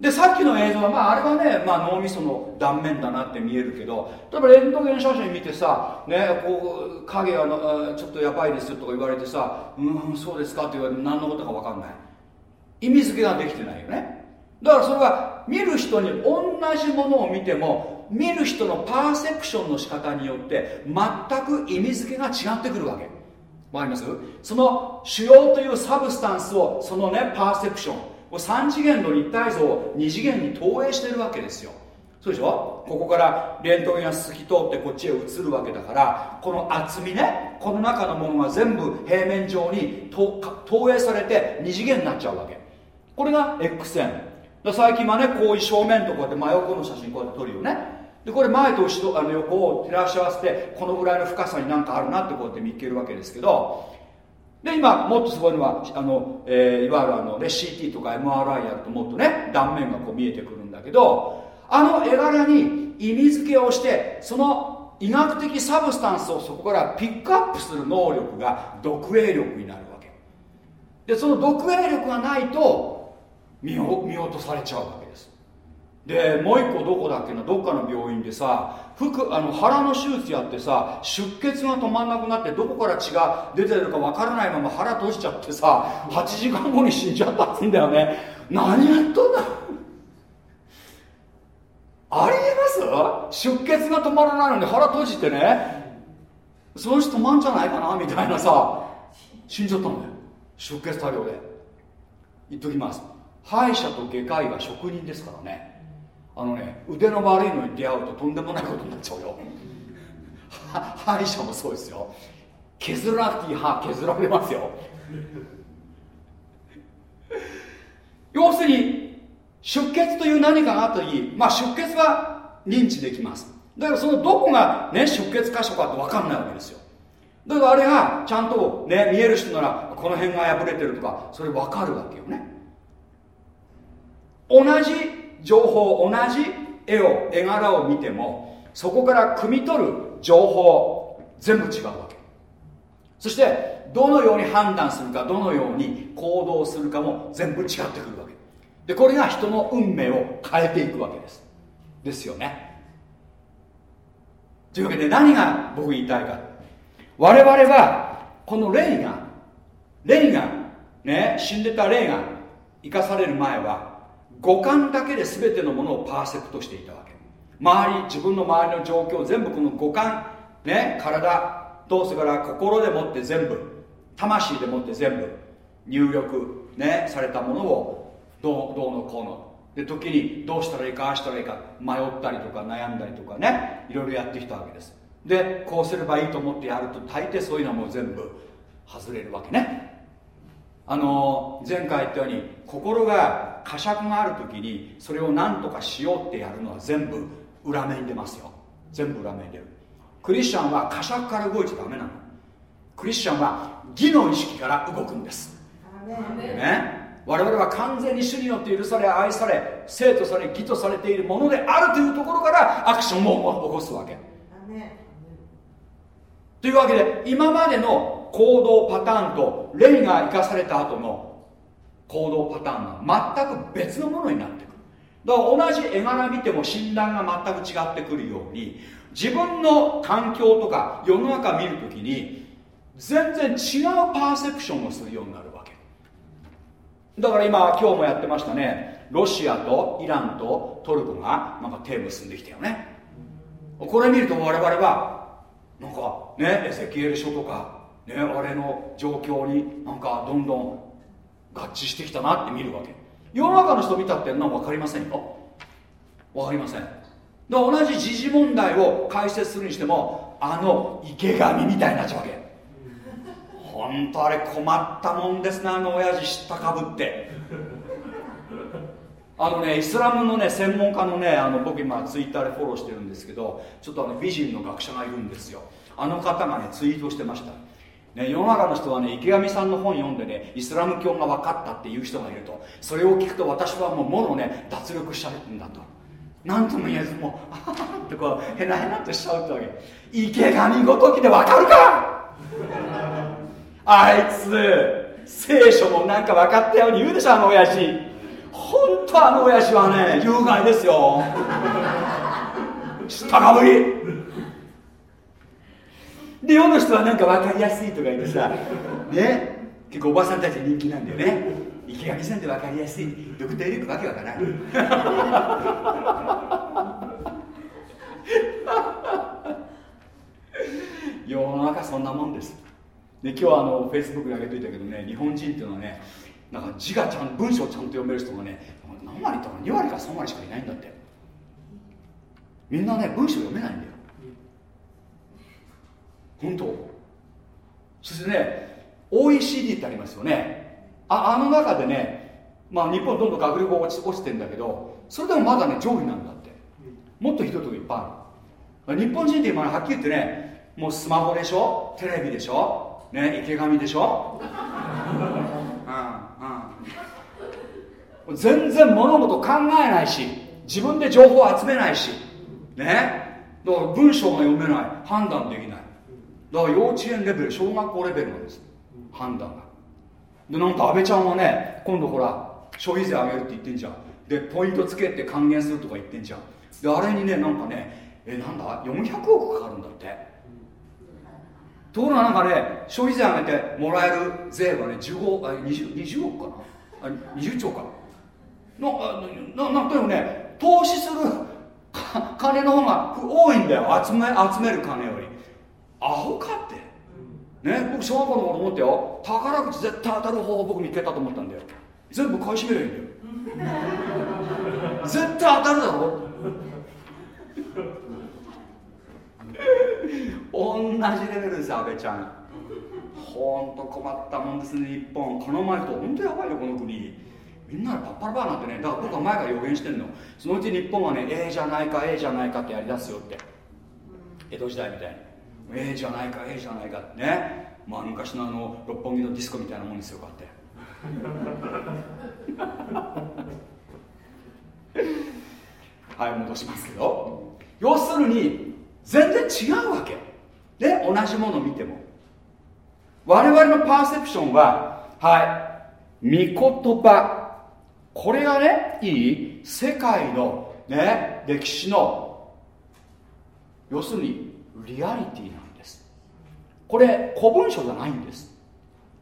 でさっきの映像は、まあ、あれはね、まあ、脳みその断面だなって見えるけど例えばレントゲン写真見てさ、ね、こう影がのちょっとやばいですよとか言われてさうんそうですかって言われて何のことか分かんない。意味付けができてないよね。だからそれは見る人に同じものを見ても見る人のパーセプションの仕方によって全く意味付けが違ってくるわけ。わかります？その主要というサブスタンスをそのねパーセプション。3次元の立体像を2次元に投影してるわけですよ。そうでしょ？ここからレントゲンが透き通ってこっちへ移るわけだからこの厚みねこの中のものが全部平面上に投影されて2次元になっちゃうわけ。これが X 線。最近はねこういう正面とこうやって真横の写真こうやって撮るよね。でこれ前と後ろあの横を照らし合わせてこのぐらいの深さになんかあるなってこうやって見つけるわけですけどで今もっとすごいのはあの、えー、いわゆるあの、ね、CT とか MRI やるともっとね断面がこう見えてくるんだけどあの絵柄に意味付けをしてその医学的サブスタンスをそこからピックアップする能力が読影力になるわけ。でその読影力がないと見見落とされちゃうわけ。でもう一個どこだっけな？どっかの病院でさ腹あの腹の手術やってさ出血が止まんなくなってどこから血が出てるかわからないまま腹閉じちゃってさ8時間後に死んじゃったってんだよね。何やっとんだ？ありえます？出血が止まらないのに腹閉じてね。その人止まんじゃないかな？みたいなさ死んじゃったんだよ。出血多量で。言っときます。歯医者と外科医は職人ですからね。あのね腕の悪いのに出会うととんでもないことになっちゃうよ。歯医者もそうですよ。削らなくていい歯削られますよ。要するに出血という何かがあった時まあ出血は認知できます。だからそのどこがね出血箇所かって分かんないわけですよ。だからあれがちゃんとね見える人ならこの辺が破れてるとかそれ分かるわけよね。同じ情報同じ絵を絵柄を見てもそこから汲み取る情報全部違うわけ。そしてどのように判断するかどのように行動するかも全部違ってくるわけ。でこれが人の運命を変えていくわけです。ですよね。というわけで何が僕言いたいか。我々はこの霊が霊がね死んでた霊が生かされる前は五感だけで全てのものをパーセプトしていたわけ。周り自分の周りの状況全部この五感ね体とそれから心でもって全部魂でもって全部入力ねされたものをどうどうのこうの。で時にどうしたらいいかああしたらいいか迷ったりとか悩んだりとかねいろいろやってきたわけです。でこうすればいいと思ってやると大抵そういうのはもう全部外れるわけね。あの前回言ったように心が呵責がある時にそれを何とかしようってやるのは全部裏目に出ますよ。全部裏目に出る。クリスチャンは呵責から動いちゃダメなの。クリスチャンは義の意識から動くんです。ね我々は完全に主によって許され愛され生とされ義とされているものであるというところからアクションを起こすわけ。というわけで今までの行動パターンと霊が生かされた後の行動パターンが全く別のものになってくる。だから同じ絵柄見ても診断が全く違ってくるように自分の環境とか世の中見るときに全然違うパーセプションをするようになるわけ。だから今今日もやってましたね。ロシアとイランとトルコがなんか手結んできたよね。これ見ると我々はなんかねエゼキエル書とかねあれの状況になんかどんどん合致してきたなって見るわけ。世の中の人見たって何か分かりませんよ。分かりません。同じ時事問題を解説するにしてもあの池上みたいになっちゃうわけ。本当あれ困ったもんですねあの親父知ったかぶって。あのねイスラムのね専門家のねあの僕今ツイッターでフォローしてるんですけどちょっとあの美人の学者がいるんですよ。あの方がねツイートしてました。ね、世の中の人はね池上さんの本読んでねイスラム教が分かったっていう人がいると。それを聞くと私はもうもろね脱力しちゃうんだと。何とも言えずもうああってこうへなへなとしちゃうってわけ。池上ごときで分かるか！あいつ聖書もなんか分かったように言うでしょあの親父。本当あの親父はね有害ですよ。知ったかぶりで世の人はなんか分かりやすいとか言ってさ ね結構おばさんたち人気なんだよね。池上さんって分かりやすい。ドクター・リックわけわからん。世の中そんなもんです。で今日はあのフェイスブックに上げといたけどね日本人っていうのはねなんか字がちゃん文章をちゃんと読める人がね何割とか2割か3割しかいないんだって。みんなね文章読めないんだよ本当そしてね OECD ってありますよね。ああの中でねまあ日本どんどん学力が落ち落ちてんだけどそれでもまだね上位なんだって。もっとひどいとこいっぱいある。日本人って今はっきり言ってねもうスマホでしょ？テレビでしょ？ね池上でしょ？うんうん。全然物事考えないし自分で情報を集めないし。ね？だから文章が読めない。判断できない。だから幼稚園レベル小学校レベルなんです判断が。でなんか安倍ちゃんはね今度ほら消費税上げるって言ってんじゃん。でポイントつけて還元するとか言ってんじゃん。であれにねなんかねえなんだ400億かかるんだって。ところがなんかね消費税上げてもらえる税はね15あ 20, 20億かな？あ20兆か。なななんというね投資する金の方が多いんだよ。集め集める金より。アホかって。ね僕小学校の頃思ってよ。宝くじ絶対当たる方法僕見つけたと思ったんだよ。全部買い占めるんだよ。絶対当たるだろ。同じレベルです安倍ちゃん。ほんと困ったもんですね日本。この前と本当やばいよこの国。みんなでパッパラパーなってね。だから僕は前から予言してんの。そのうち日本はねええじゃないかええじゃないかってやりだすよって。江戸時代みたいにええじゃないかええじゃないかって。ね。まあ昔のあの六本木のディスコみたいなもんですよこうやって。はい戻しますけど。要するに全然違うわけ。で同じものを見ても。我々のパーセプションははい御言葉。これがねいい世界のね歴史の。要するにリアリティなんです。これ古文書じゃないんです。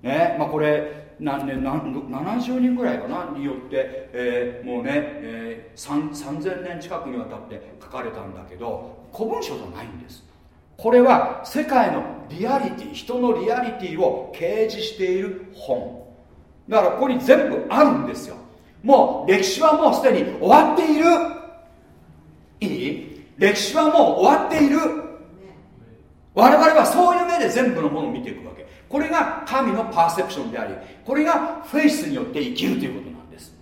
ねまあこれ何年何70人ぐらいかな？によって、えー、もうね、えー、3000年近くにわたって書かれたんだけど古文書じゃないんです。これは世界のリアリティ人のリアリティを掲示している本。だからここに全部あるんですよ。もう歴史はもうすでに終わっている。いい？歴史はもう終わっている。我々はそういう目で全部のものを見ていくわけ。これが神のパーセプションでありこれがフェイスによって生きるということなんです。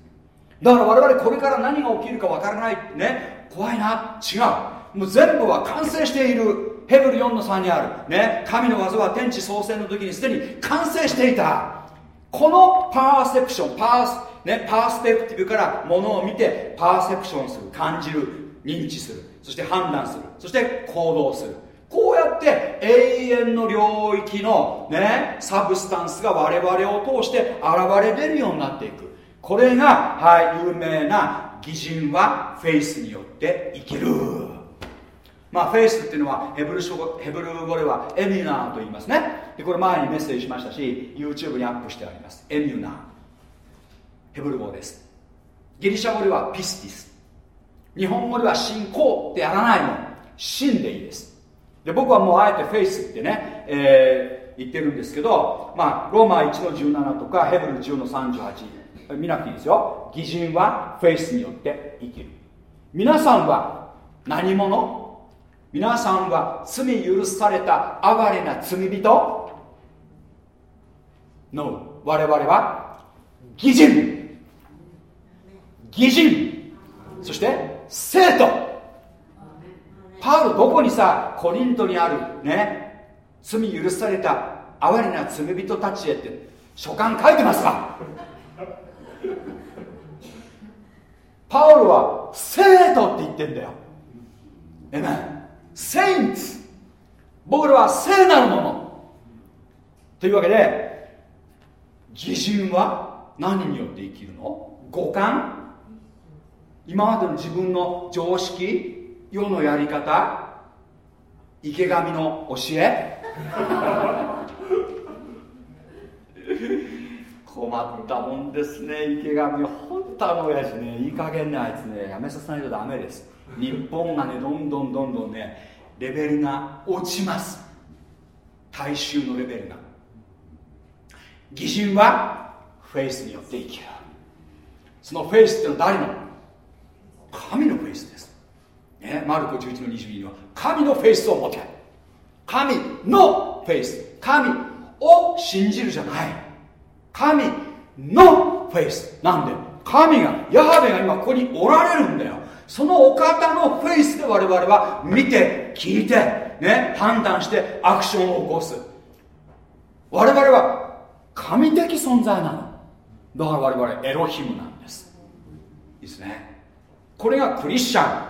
だから我々これから何が起きるかわからないね怖いな。違う。もう全部は完成している。ヘブル4の3にある。ね。神の業は天地創世の時にすでに完成していた。この perception パースね、 perspective からものを見て perception する感じる認知するそして判断するそして行動する。こうやって永遠の領域のね substance が我々を通して現れ出るようになっていく。これが、はい、有名な義人は faith によって生きる。まあフェイスっていうのはヘブル語ヘブル語ではエミュナーと言いますね。でこれ前にメッセージしましたし YouTube にアップしてあります。エミュナー。ヘブル語です。ギリシャ語ではピスティス。日本語では信仰ってやらないの信でいいです。で僕はもうあえてフェイスってね、えー、言ってるんですけど、まあ、ローマ1の17とかヘブル10の38見なくていいですよ。義人は faith によって生きる。皆さんは何者？皆さんは罪許された哀れな罪人？No 我々は偽人。偽人。そして生徒。パウロどこにさコリントにあるね罪許された哀れな罪人たちへって書簡書いてますか？パウロは生徒って言ってんだよ。えめセインツ僕らは聖なるもの。というわけで義人は何によって生きるの？五感？今までの自分の常識？世のやり方？池上の教え？困ったもんですね池上本当あの親父ねいい加減ねあいつねやめさせないとダメです。日本がねどんどんどんどんねレベルが落ちます。大衆のレベルが。義人はフェイスによって生きる。そのフェイスってのは誰の？神のフェイスですね、マルコ11の22には神のフェイスを持て。神の faith。神を信じるじゃない。神の faith。なんで？神がヤハベが今ここにおられるんだよ。そのお方のフェイスで我々は見て聞いてね判断してアクションを起こす。我々は神的存在なの。だから我々エロヒムなんです。いいですね。これがクリスチャン。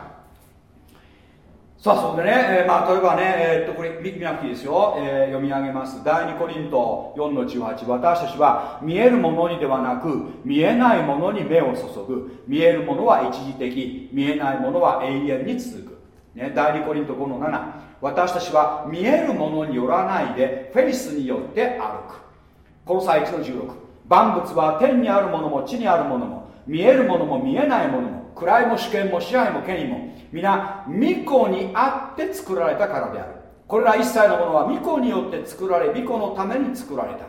さあそこでね、えー、まあ、例えばね、えー、っとこれ見なくていいですよ、えー、読み上げます。第2コリント4の18私たちは見えるものにではなく見えないものに目を注ぐ。見えるものは一時的。見えないものは永遠に続く、ね、第2コリント5の7私たちは見えるものによらないでフェイスによって歩く。この際1の16万物は天にあるものも地にあるものも見えるものも見えないものも位も主権も支配も権威も皆巫女にあって作られたからである。これら一切のものは御子によって作られ御子のために作られた。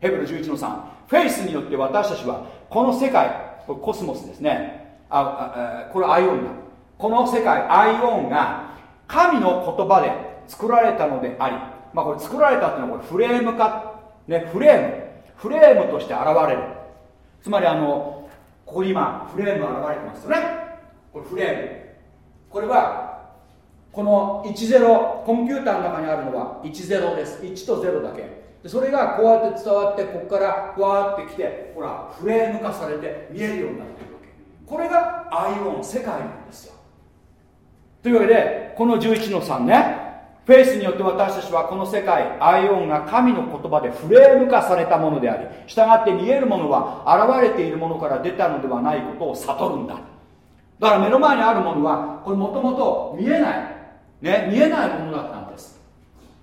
ヘブル11の3フェイスによって私たちはこの世界これコスモスですね。ああこれアイオンだ。この世界アイオンが神の言葉で作られたのでありまあこれ作られたっていうのはこれフレーム化。ねフレーム。フレームとして現れる。つまりあのここに今フレーム現れてますよね。これフレーム。これはこの10コンピューターの中にあるのは10です。1と0だけ。でそれがこうやって伝わってここからふわーってきてほらフレーム化されて見えるようになってるわけ。これがアイオン世界なんですよ。というわけでこの11の3ね。フェイスによって私たちはこの世界アイオンが神の言葉でフレーム化されたものであり従って見えるものは現れているものから出たのではないことを悟るんだ。だから目の前にあるものはこれもともと見えない、ね、見えないものだったんです。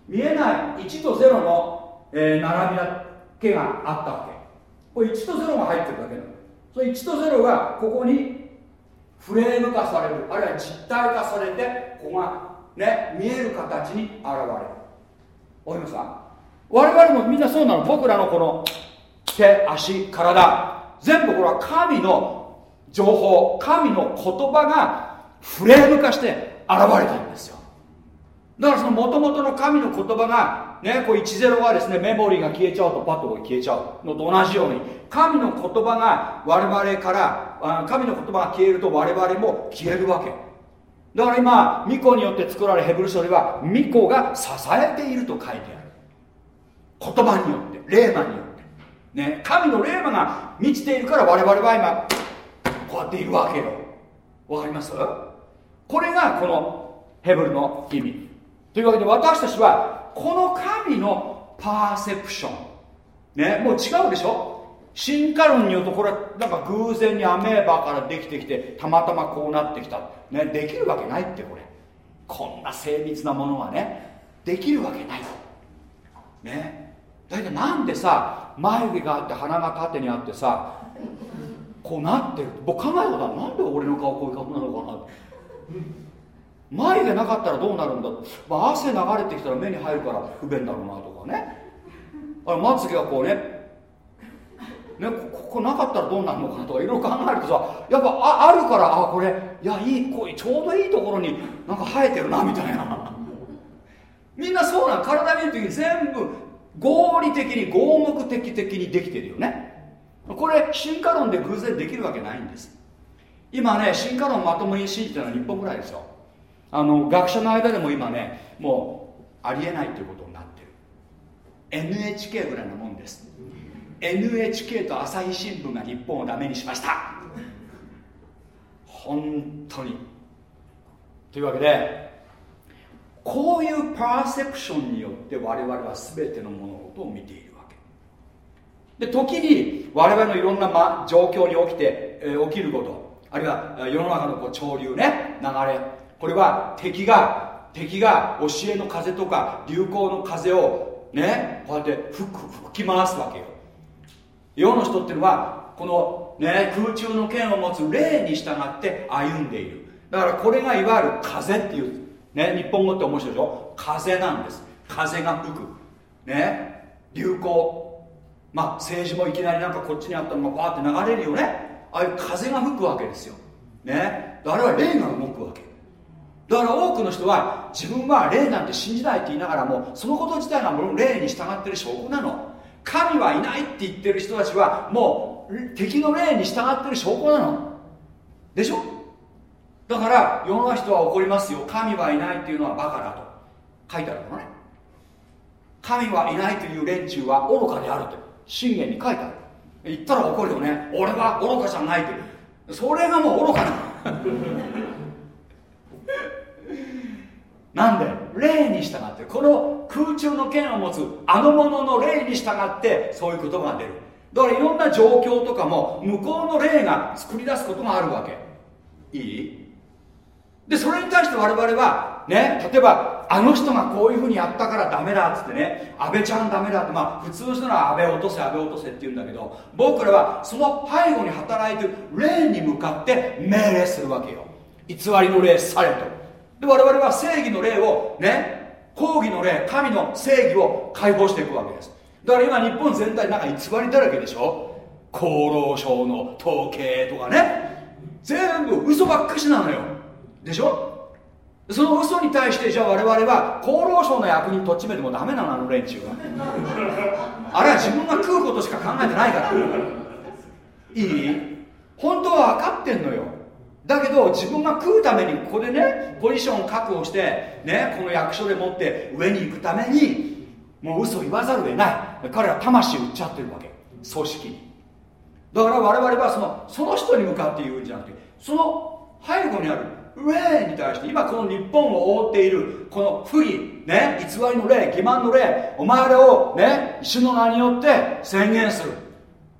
見えない1と0の、え、並びだけがあったわけ。これ1と0が入ってるだけなの。その1と0がここにフレーム化される。あるいは実体化されてここがね見える形に現れる。わかりますか？我々もみんなそうなの。僕らのこの手足体。全部これは神の情報神の言葉がフレーム化して現れてるんですよ。だからその元々の神の言葉がねこう10がですねメモリーが消えちゃうとパッと消えちゃうのと同じように神の言葉が我々から神の言葉が消えると我々も消えるわけ。だから今巫女によって作られヘブル書では巫女が支えていると書いてある。言葉によって霊魔によって。ね神の霊魔が満ちているから我々は今こうやっているわけよ。わかります？これがこのヘブルの意味。というわけで私たちはこの神のパーセプション。ねもう違うでしょ？進化論によるとこれなんか偶然にアメーバからできてきてたまたまこうなってきた、ね、できるわけないってこれ。こんな精密なものがねできるわけない。ね。だけどなんでさ眉毛があって鼻が縦にあってさこうなってる。僕考えたことはなんで俺の顔こういう顔なのかな眉毛なかったらどうなるんだ、まあ、汗流れてきたら目に入るから不便だろうなとかね。あれまつげがこうねねここなかったらどうなるのかとかいろいろ考えるとさやっぱああるからあこれいやいいこうちょうどいいところになんか生えてるなみたいな。みんなそうなの体見る時に全部合理的に合目的的にできてるよね。これ進化論で偶然できるわけないんです。今ね進化論まともに信じてるのは日本ぐらいですよ。あの学者の間でも今ねもうありえないということになってる。NHK ぐらいなもんです。NHK と朝日新聞が日本をダメにしました。本当に。というわけでこういうパーセプションによって我々は全ての物事を見ているわけ。で時に我々のいろんな、ま、状況に起きて、えー、起きることあるいは世の中のこう潮流ね流れこれは敵が敵が教えの風とか流行の風をねこうやって吹き回すわけよ。世の人っていうのはこの、ね、空中の剣を持つ霊に従って歩んでいる。だからこれがいわゆる風っていう、ね、日本語って面白いでしょ？風なんです。風が吹く。ね？流行。まあ政治もいきなりなんかこっちにあったのがバーって流れるよね。ああいう風が吹くわけですよ。ね？あれは霊が動くわけ。だから多くの人は自分は霊なんて信じないって言いながらもそのこと自体がもう霊に従ってる証拠なの。神はいないって言ってる人たちはもう敵の霊に従ってる証拠なの。でしょ？だから世の人は怒りますよ。神はいないっていうのはバカだと。書いてあるのね。神はいないという連中は愚かであると。信玄に書いてある。言ったら怒るよね。俺は愚かじゃないってそれがもう愚かななんで霊に従ってこの空中の剣を持つあの者の霊に従ってそういうことが出る。だからいろんな状況とかも向こうの霊が作り出すことがあるわけ。いい？でそれに対して我々はね例えばあの人がこういうふうにやったからダメだっつってね安倍ちゃんダメだってまあ普通の人なら安倍落とせ安倍落とせって言うんだけど僕らはその背後に働いてる霊に向かって命令するわけよ。偽りの霊されと。で我々は正義の霊をね抗議の霊神の正義を解放していくわけです。だから今日本全体なんか偽りだらけでしょ？厚労省の統計とかね。全部嘘ばっかしなのよ。でしょ？その嘘に対してじゃあ我々は厚労省の役人とっちめてもダメなのあの連中は。あれは自分が食うことしか考えてないから。いい？本当は分かってんのよ。だけど自分が食うためにここでねポジションを確保してねこの役所でもって上に行くためにもう嘘言わざるを得ない。彼は魂売っちゃってるわけ。組織に。だから我々はそのその人に向かって言うんじゃなくてその背後にある霊に対して今この日本を覆っているこの不義ね偽りの霊欺瞞の霊お前らをね主の名によって宣言する。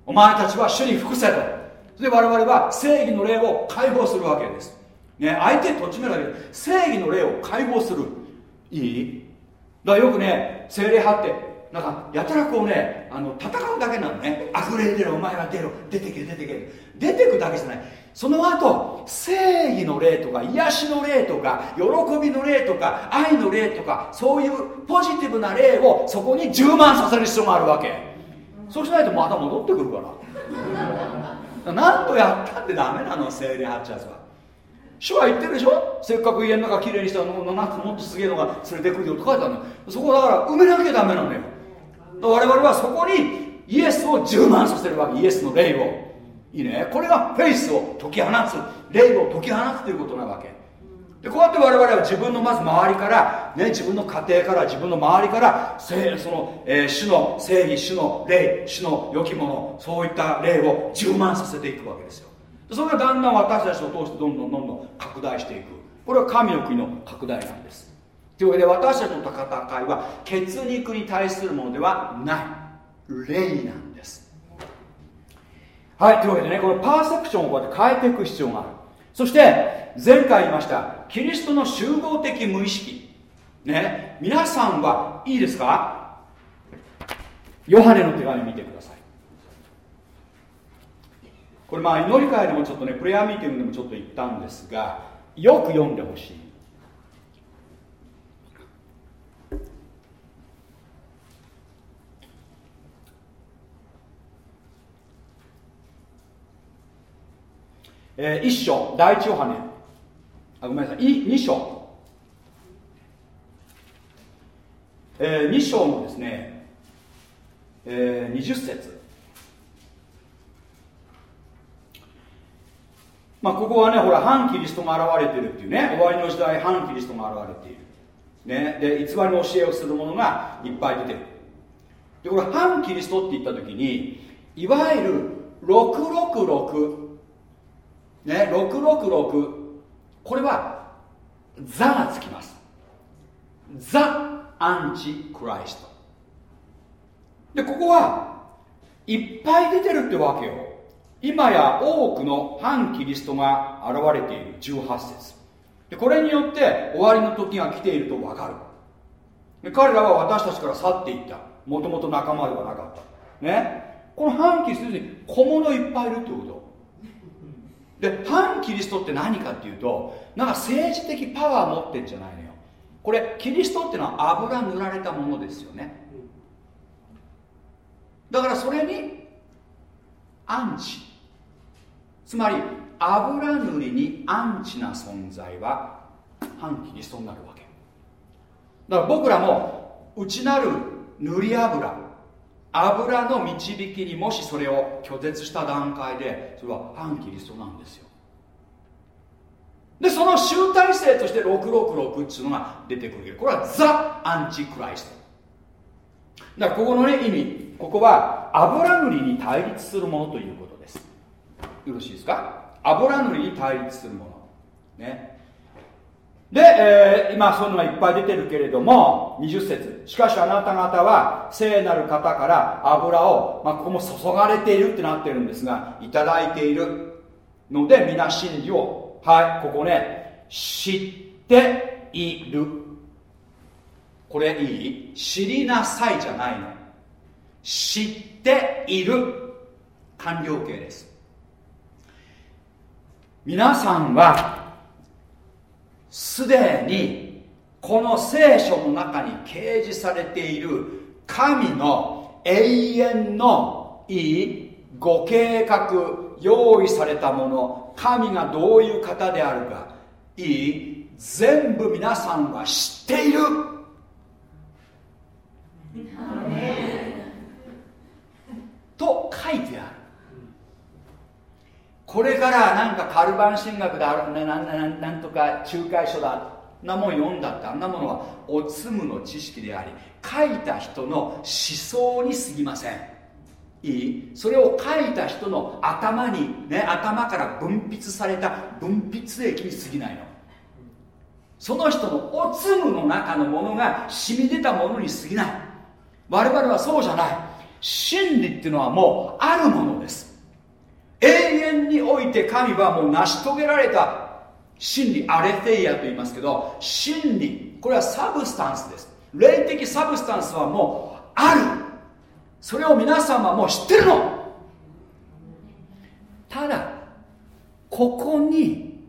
お前たちは主に服せと。で我々は正義の霊を解放するわけです、ね、相手とっちめるわけで正義の霊を解放する。いい？だからよくね精霊派ってなんかやたらこうねあの戦うだけなのね。悪霊出ろお前は出ろ。出てけ出てけ。出てくだけじゃない。その後正義の霊とか癒しの霊とか喜びの霊とか愛の霊とかそういうポジティブな霊をそこに充満させる必要があるわけ。そうしないとまた戻ってくるから。何度やったってダメなの精霊発達は。主は言ってるでしょ？せっかく家の中きれいにしたのなんかもっとすげえのが連れてくるよと書いてあるのそこだから埋めなきゃダメなのよ。我々はそこにイエスを充満させるわけ。イエスの霊を。いいね。これがフェイスを解き放つ。霊を解き放つということなわけ。でこうやって我々は自分のまず周りから、ね、自分の家庭から自分の周りからその、えー、主の正義主の霊主の良きものそういった霊を充満させていくわけですよ。それがだんだん私たちを通してどんどんどんどん拡大していく。これは神の国の拡大なんです。というわけで私たちの戦いは血肉に対するものではない。霊なんです。はいというわけでねこのパーセプションをこうやって変えていく必要がある。そして前回言いましたキリストの集合的無意識。ね。皆さんはいいですか？ヨハネの手紙見てください。これまあ祈り会でもちょっとねプレイヤーミーティングでもちょっと言ったんですがよく読んでほしい。えー、一章第一ヨハネ。あごめんなさい。二章、えー、二章のですね、えー、20節。まあ、ここはねほら反キリストが現れてるっていうね終わりの時代反キリストが現れている、ね、で偽りの教えをする者がいっぱい出てる。でこれ反キリストって言った時にいわゆる666ね666これは「ザ」がつきます。ザ・アンチ・クライスト。でここはいっぱい出てるってわけよ。今や多くの反キリストが現れている。18節。でこれによって終わりの時が来ていると分かる。で彼らは私たちから去っていった。もともと仲間ではなかった。ね。この反キリストに小物いっぱいいるってこと。で反キリストって何かっていうとなんか政治的パワー持ってんじゃないのよ。これキリストっていうのは油塗られたものですよね。だからそれにアンチつまり油塗りにアンチな存在は反キリストになるわけ。だから僕らも内なる塗り油油の導きにもしそれを拒絶した段階でそれは反キリストなんですよ。でその集大成として666っていうのが出てくるけどこれはザ・アンチクライスト。だからここのね意味ここは油塗りに対立するものということです。よろしいですか？油塗りに対立するもの。ね。で、えー、今そういうのがいっぱい出てるけれども20節。しかしあなた方は聖なる方から油を、まあ、ここも注がれているってなってるんですがいただいている。ので皆真理をはいここね知っている。これいい？知りなさいじゃないの。知っている。完了形です。皆さんはすでにこの聖書の中に掲示されている神の永遠のいいご計画用意されたもの神がどういう方であるかいい全部皆さんは知っている。と書いてあるこれからなんかカルバン神学であるねなんなんなんとか仲介書だなもん読んだってあんなものはおつむの知識であり書いた人の思想にすぎません。いい？それを書いた人の頭にね頭から分泌された分泌液に過ぎないの。その人のおつむの中のものが染み出たものに過ぎない。我々はそうじゃない。真理っていうのはもうあるものです永遠において神はもう成し遂げられた真理アレテイアと言いますけど真理これはサブスタンスです。霊的サブスタンスはもうある。それを皆さんはもう知ってるの。ただここに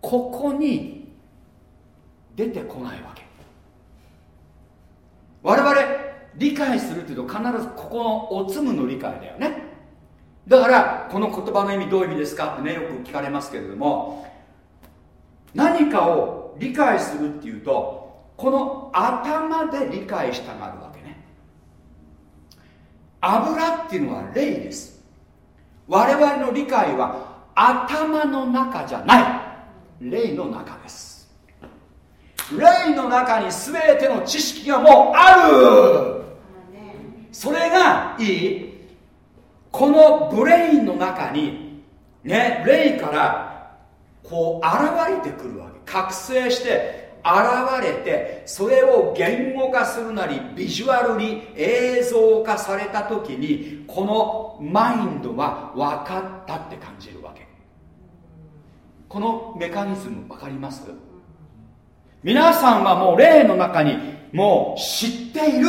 ここに出てこないわけ。我々理解するというと必ずここのおつむの理解だよね。だからこの言葉の意味どういう意味ですか？ってねよく聞かれますけれども何かを理解するっていうとこの頭で理解したがるわけね。油っていうのは霊です。我々の理解は頭の中じゃない。霊の中です。霊の中に全ての知識がもうある。それがいいこのブレインの中にね霊からこう現れてくるわけ。覚醒して現れてそれを言語化するなりビジュアルに映像化された時にこのマインドは分かったって感じるわけ。このメカニズム分かります？皆さんはもう霊の中にもう知っている。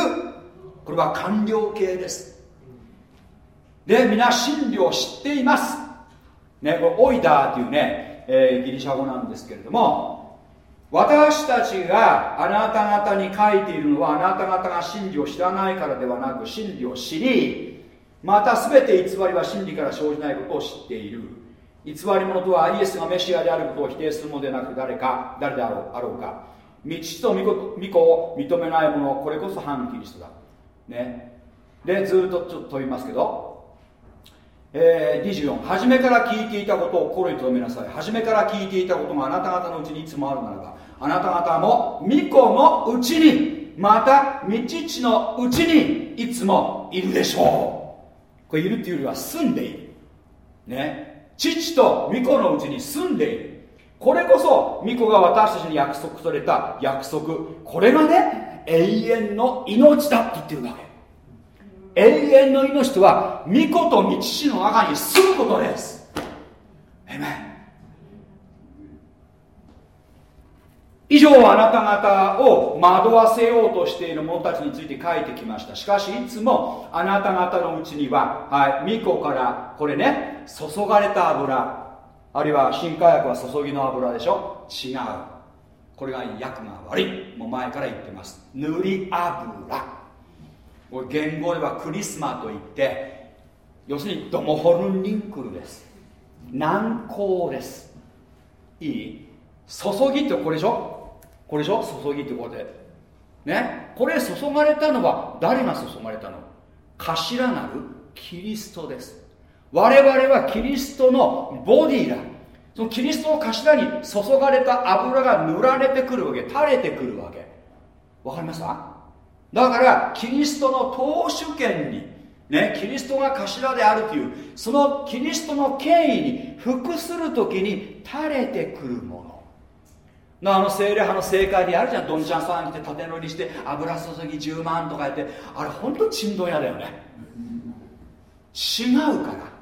これは完了形です。で皆真理を知っています。ねこれオイダーというね、えー、ギリシャ語なんですけれども私たちがあなた方に書いているのはあなた方が真理を知らないからではなく真理を知りまた全て偽りは真理から生じないことを知っている。偽り者とはイエスがメシアであることを否定するのでなく誰か誰であろうあろうか。道と御子を認めない者これこそ反キリストだ。ね。でずっとちょっと問いますけどえー、24初めから聞いていたことを心に留めなさい。初めから聞いていたことがあなた方のうちにいつもあるならばあなた方も巫女のうちにまた御父のうちにいつもいるでしょう。これいるっていうよりは住んでいる。ね。父と巫女のうちに住んでいる。これこそ巫女が私たちに約束された約束。これがね永遠の命だって言ってるわけ。永遠の命とは御子と道父の中に住むことです。えめ以上あなた方を惑わせようとしている者たちについて書いてきました。しかしいつもあなた方のうちには、はい、巫女からこれね注がれた油あるいは新化薬は注ぎの油でしょ？違う。これが薬が悪い。もう前から言ってます。塗り油。これ言語ではクリスマといって要するにドモホルンリンクルです。軟膏です。いい？注ぎってこれでしょ？これでしょ？注ぎってこれでね？これ注がれたのは誰が注がれたの？頭なるキリストです。我々はキリストのボディだ。そのキリストの頭に注がれた油が塗られてくるわけ垂れてくるわけ。わかりますか？だからキリストの党首権にね、キリストが頭であるというそのキリストの権威に服する時に垂れてくるもの。あの精霊派の正解であるじゃん。どんちゃんさん来て縦乗りして油注ぎ10万とか言って。あれ本当ちんどん屋だよね。違うから。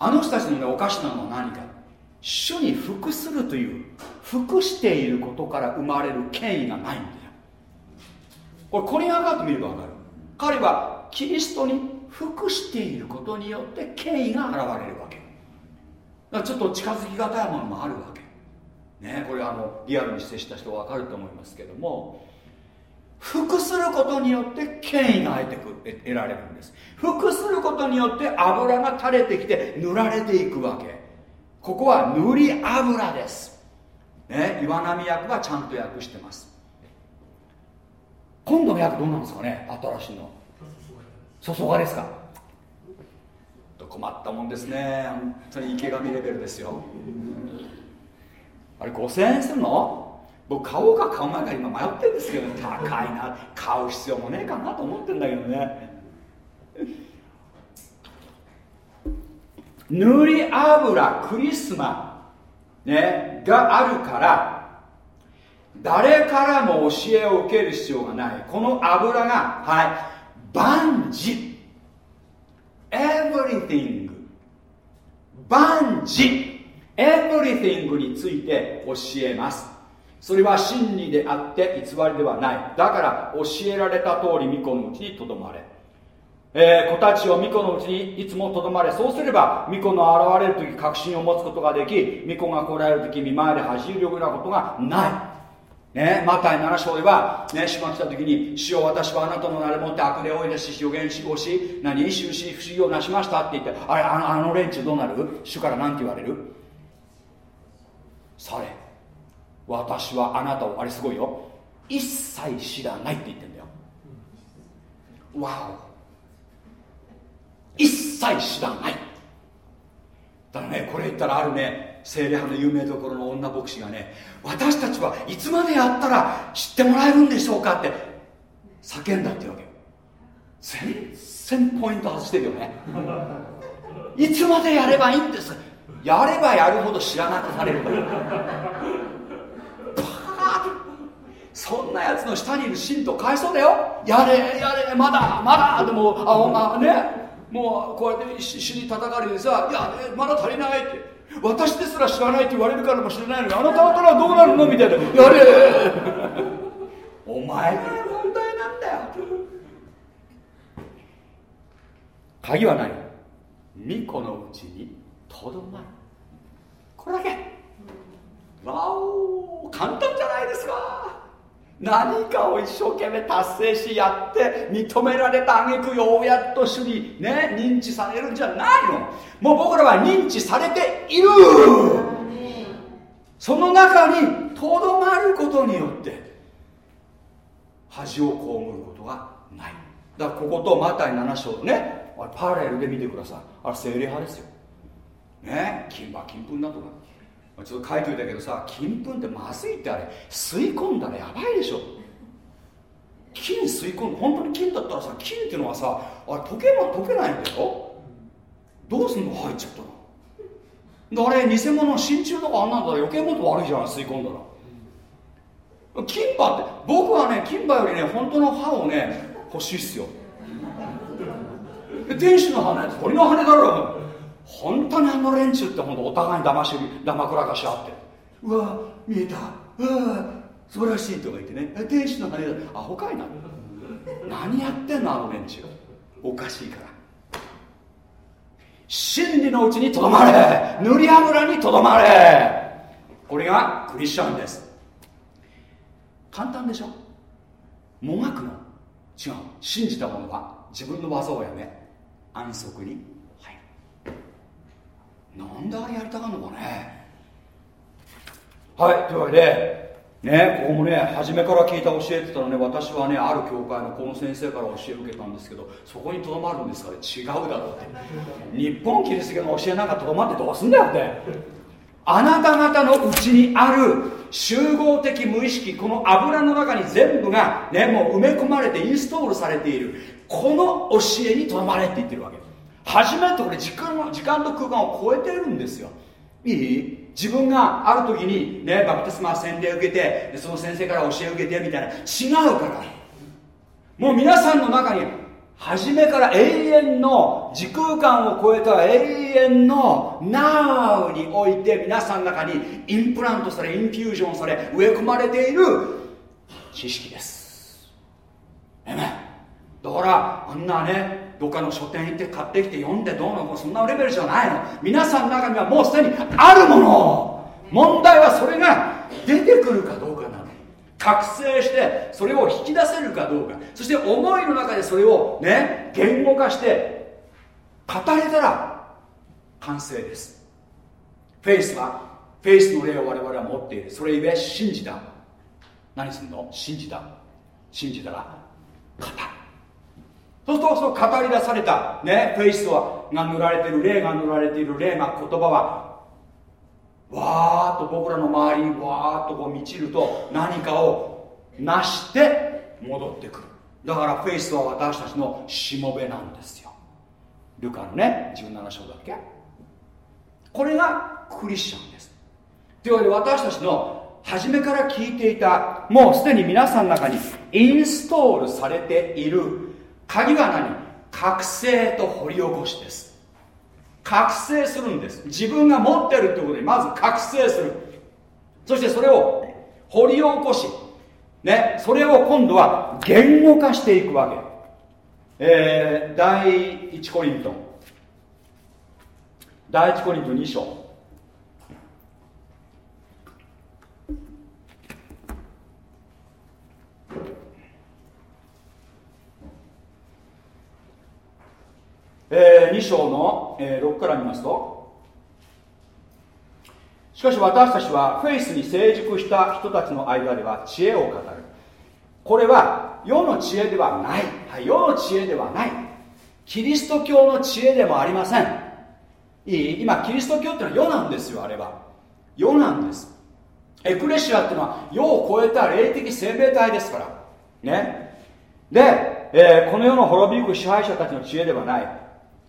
あの人たちのねおかしなのは何か。主に服するという服していることから生まれる権威がないんだこれコリンアカート見れば分かる。彼はキリストに服していることによって権威が現れるわけ。だからちょっと近づきがたいものもあるわけ。ねこれあのリアルに接した人分かると思いますけども服することによって権威が得てく得られるんです。服することによって油が垂れてきて塗られていくわけ。ここは塗り油です。ね岩波役はちゃんと訳してます。今度の役どうなんですかね？新しいの。注がですか？困ったもんですね。本当に池上レベルですよ。あれ5000円するの？僕買おうか買う前か今迷ってるんですけど高いな。買う必要もねえかなと思ってんだけどね。塗り油クリスマ、ね、があるから誰からも教えを受ける必要がない。この油がはい万事。Everything 万事。Everything について教えます。それは真理であって偽りではない。だから教えられた通り巫女のうちにとどまれ。えー、子たちを巫女のうちにいつもとどまれ。そうすれば巫女の現れる時確信を持つことができ巫女が来られる時見舞いで恥じるようなことがない。ね、マタイ7章では、ね、主が来た時に「主よ私はあなたの名でもって悪霊を追い出し予言しをし何終始不思議をなしました」って言ってあれあのあの連中どうなる？主から何て言われる？され私はあなたをあれすごいよ。一切知らないって言ってんだよ。わお一切知らない。だからねこれ言ったらあるね精霊派の有名どころの女牧師がね私たちはいつまでやったら知ってもらえるんでしょうか？って叫んだっていうわけ全然ポイント外してるよね。いつまでやればいいんです？やればやるほど知らなくなれるパーそんなやつの下にいる信徒返そうだよ。やれやれまだまだでもああね。もうこうやって主に叩かれてさ「いやまだ足りない」って。私ですら知らないって言われるからもしれないのにあなた方はどうなるの？みたいな「やれ!」お前が問題なんだよ。鍵は何巫女のうちにとどまる。これだけ。わお。簡単じゃないですか。何かを一生懸命達成しやって認められた挙句ようやっと主にね認知されるんじゃないの？もう僕らは認知されている。その中にとどまることによって恥を被ることがない。だからこことマタイ7章ねあれパラレルで見てください。あれ精霊派ですよ。ね金馬金粉だとか。ちょっと書いておいたけどさ金粉ってまずいってあれ。吸い込んだらやばいでしょ。金吸い込んで本当に金だったらさ金っていうのはさあれ溶けば溶けないんだよ。どうすんの入っちゃったらあれ偽物真鍮とかあんなんだら余計もっと悪いじゃん吸い込んだら。金歯って僕はね金歯よりね本当の歯をね欲しいっすよ。天使の羽鳥の羽だろ本当にあの連中って本当お互いに騙し騙くらかし合って。うわ見えた。うわ素晴らしいとか言ってね。天使の羽だ。アホかいな。何やってんのあの連中。おかしいから。真理のうちにとどまれ。塗り油にとどまれ。これがクリスチャンです。簡単でしょ。もがくの。違う。信じた者は自分の技をやめ。安息になんであれやりたがるのかね？はいというわけでねここもね初めから聞いた教えてたのね私はねある教会のこの先生から教え受けたんですけどそこにとどまるんですから違うだろうって。日本キリスト教の教えなんかとどまってどうすんだよって。あなた方のうちにある集合的無意識この油の中に全部がねもう埋め込まれてインストールされている。この教えにとどまれって言ってるわけ。です初めてこれ時間の時間と空間を超えてるんですよ。いい？自分がある時にねバプテスマ洗礼を受けてその先生から教えを受けてみたいな。違うから。もう皆さんの中に初めから永遠の時空間を超えた永遠の Now において皆さんの中にインプラントされインフュージョンされ植え込まれている知識です。えめ？だからあんなねどっかの書店行って買ってきて読んでどうのこうそんなレベルじゃないの。皆さんの中にはもうすでにあるもの。問題はそれが出てくるかどうかなの。覚醒してそれを引き出せるかどうか。そして思いの中でそれをね言語化して語れたら完成です。フェイスはフェイスの霊を我々は持っている。それゆえ信じた。何すんの？信じた。信じたら語る。そうするとその語り出された、ね、フェイスはが塗られている霊が塗られている。霊が言葉はわーっと僕らの周りにわーっとこう満ちると何かを成して戻ってくる。だからフェイスは私たちのしもべなんですよ。ルカのね17章だっけ？これがクリスチャンです。というわけで私たちの初めから聞いていたもうすでに皆さんの中にインストールされている鍵は何？覚醒と掘り起こしです。覚醒するんです。自分が持ってるってことにまず覚醒する。そしてそれを掘り起こし。ねそれを今度は言語化していくわけ。えー、第1コリント。第1コリント2章。え、2章の、え、6から見ますとしかし私たちはフェイスに成熟した人たちの間では知恵を語る。これは世の知恵ではない、はい、世の知恵ではない。キリスト教の知恵でもありません。いい？今キリスト教っていうのは世なんですよあれは。世なんです。エクレシアっていうのは世を超えた霊的生命体ですから。ね。で、えー、この世の滅びゆく支配者たちの知恵ではない。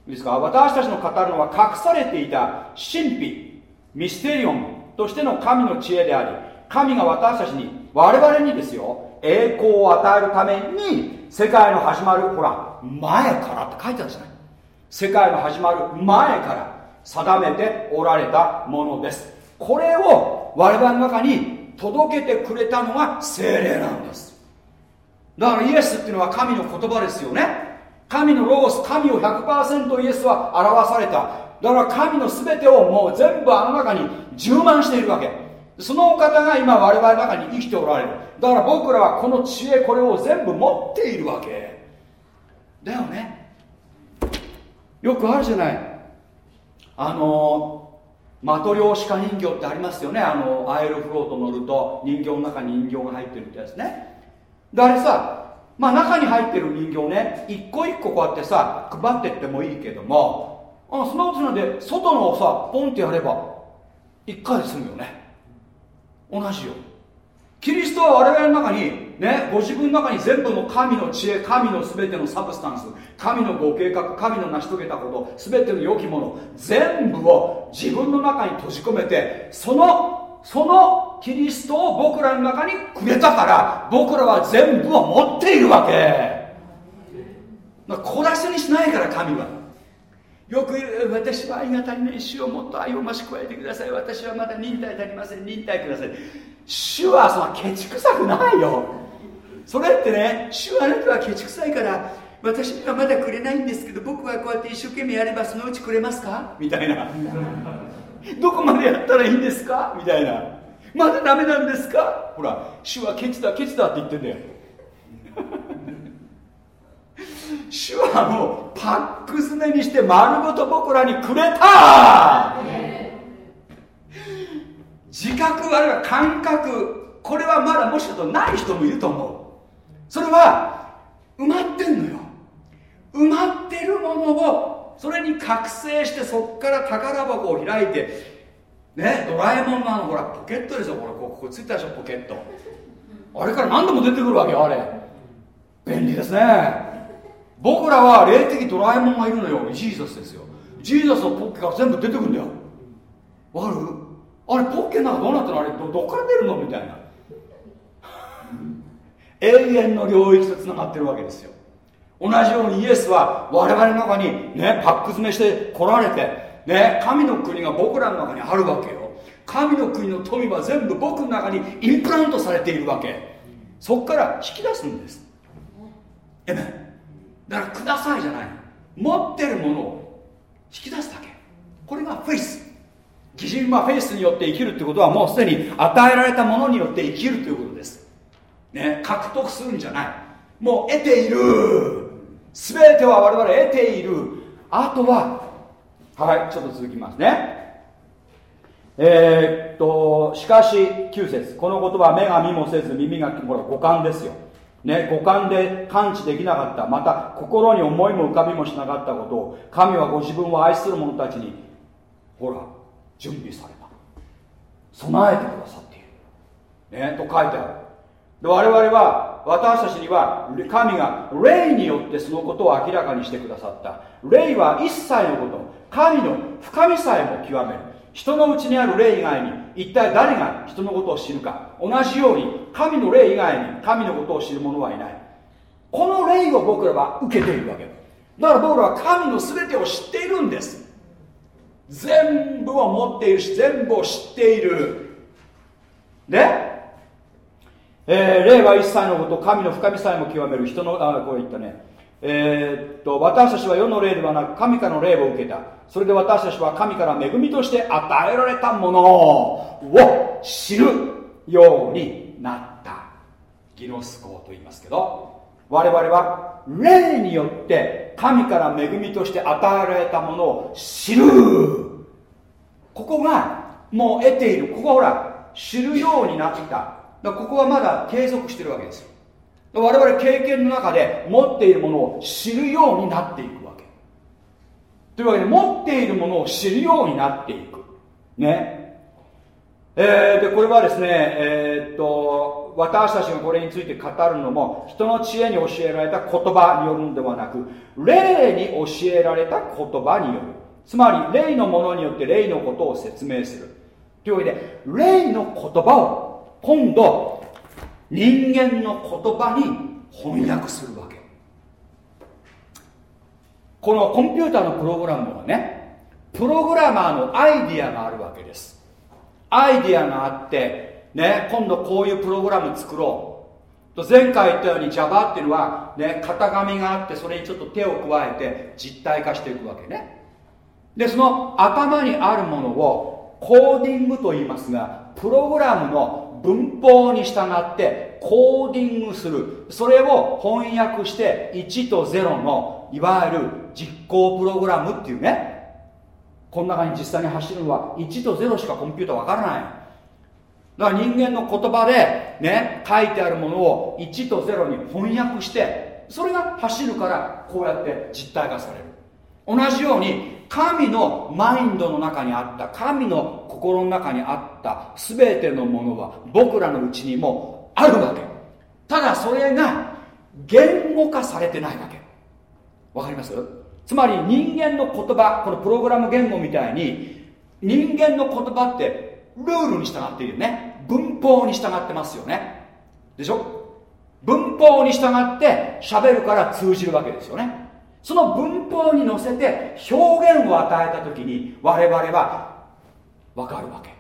ですか私たちの語るのは隠されていた神秘ミステリオンとしての神の知恵であり神が私たちに我々にですよ栄光を与えるために世界の始まるほら前からって書いてあるじゃない。世界の始まる前から定めておられたものです。これを我々の中に届けてくれたのが精霊なんです。だからイエスっていうのは神の言葉ですよね。神のロゴス神を100%イエスは表された。だから神の全てをもう全部あの中に充満しているわけ。そのお方が今我々の中に生きておられる。だから僕らはこの知恵これを全部持っているわけ。だよね。よくあるじゃない。あのマトリョーシカ人形ってありますよね。あのアイルフロート乗ると人形の中に人形が入ってるってやつね。であれさまあ中に入ってる人形ね一個一個こうやってさ配ってってもいいけどもあそんなことなんで外のさポンってやれば一回で済むよね。同じよ。キリストは我々の中にねご自分の中に全部の神の知恵神の全てのサブスタンス神のご計画神の成し遂げたこと全ての良きもの全部を自分の中に閉じ込めてそのそのキリストを僕らの中にくれたから僕らは全部を持っているわけ。小出しにしないから神は。よく私は愛が足りない主をもっと愛を増し加えてください。私はまだ忍耐足りません。忍耐ください。主はそのケチくさくないよ。それってね主はあなたはケチくさいから私にはまだくれないんですけど僕はこうやって一生懸命やればそのうちくれますか？みたいな。どこまでやったらいいんですか？みたいな。まだダメなんですか？ほら主はケチだケチだって言ってんだよ。主はもうパック詰めにして丸ごと僕らにくれた。自覚あるいは感覚これはまだもしかするとない人もいると思う。それは埋まってんのよ。埋まってるものをそれに覚醒してそこから宝箱を開いてねドラえもんのあのほらポケットですよこれここついたでしょポケット。あれから何度も出てくるわけよあれ。便利ですね。僕らは霊的ドラえもんがいるのよジーザスですよ。ジーザスのポッケが全部出てくるんだよ。わかる？あれポッケの中どうなったの？あれどどっから出るの？みたいな。永遠の領域とつながってるわけですよ。同じようにイエスは我々の中にねパック詰めして来られてね神の国が僕らの中にあるわけよ。神の国の富は全部僕の中にインプラントされているわけ。そこから引き出すんです。えめだからくださいじゃない持ってるものを引き出すだけ。これがフェイス。基準はフェイスによって生きるってことはもうすでに与えられたものによって生きるということです。ね獲得するんじゃない。もう得ている。全ては我々得ている。あとははいちょっと続きますね。えー、っとしかし9節この言葉は目が見もせず耳がほら五感ですよ。ね、五感で感知できなかった。また心に思いも浮かびもしなかったことを神はご自分を愛する者たちにほら準備された。備えてくださっている、ね、と書いてある。で我々は私たちには神が霊によってそのことを明らかにしてくださった。霊は一切のこと神の深みさえも極める。人のうちにある霊以外に一体誰が人のことを知るか。同じように神の霊以外に神のことを知る者はいない。この霊を僕らは受けているわけだ。から僕らは神の全てを知っているんです。全部を持っているし全部を知っている。でえー、霊は一切のこと神の深みさえも極める。人のあこれ言ったね。えー、っと私たちは世の霊ではなく神からの霊を受けた。それで私たちは神から恵みとして与えられたものを知るようになった。ギノスコと言いますけど。我々は霊によって神から恵みとして与えられたものを知る。ここがもう得ている。ここはほら知るようになってきた。だここはまだ継続してるわけですよ。我々経験の中で持っているものを知るようになっていくわけ。というわけで持っているものを知るようになっていく。ね。えー、でこれはですねえー、っと私たちがこれについて語るのも人の知恵に教えられた言葉によるのではなく霊に教えられた言葉による。つまり霊のものによって霊のことを説明する。というわけで霊の言葉を今度人間の言葉に翻訳するわけ。このコンピューターのプログラムはねプログラマーのアイディアがあるわけです。アイディアがあってね今度こういうプログラム作ろう。と前回言ったように Java っていうのはね型紙があってそれにちょっと手を加えて実体化していくわけね。でその頭にあるものをコーディングと言いますがプログラムの文法に従ってコーディングする。それを翻訳して1と0のいわゆる実行プログラムっていうね。この中に実際に走るのは1と0しかコンピューターわからない。だから人間の言葉でね書いてあるものを1と0に翻訳してそれが走るからこうやって実体化される。同じように神のマインドの中にあった神の心の中にあった全てのものは僕らのうちにもあるわけ。ただそれが言語化されてないわけ。わかります？つまり人間の言葉このプログラム言語みたいに人間の言葉ってルールに従っているよね。文法に従ってますよね。でしょ？文法に従って喋るから通じるわけですよね。その文法に乗せて表現を与えた時に我々は分かるわけ。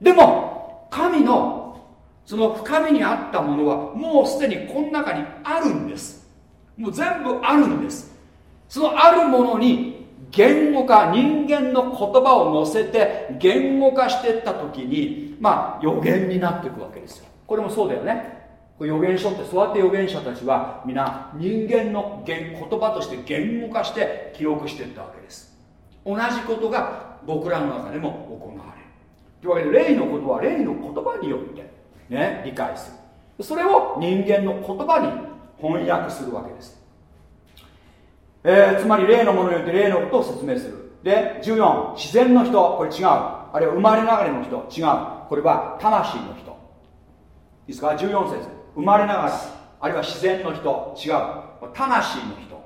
でも神のその深みにあったものはもうすでにこの中にあるんです。もう全部あるんです。そのあるものに言語化人間の言葉を乗せて言語化していった時にまあ予言になっていくわけですよ。これもそうだよね。預言書ってそうやって預言者たちは皆人間の言言葉として言語化して記録していったわけです。同じことが僕らの中でも行われる。というわけで霊のことは霊の言葉によってね理解する。それを人間の言葉に翻訳するわけです、えー、つまり霊のものによって霊のことを説明する。で14自然の人。これ違う。あるいは生まれながらの人。違う。これは魂の人。いいですか？14節。生まれながらあるいは自然の人違う魂の人。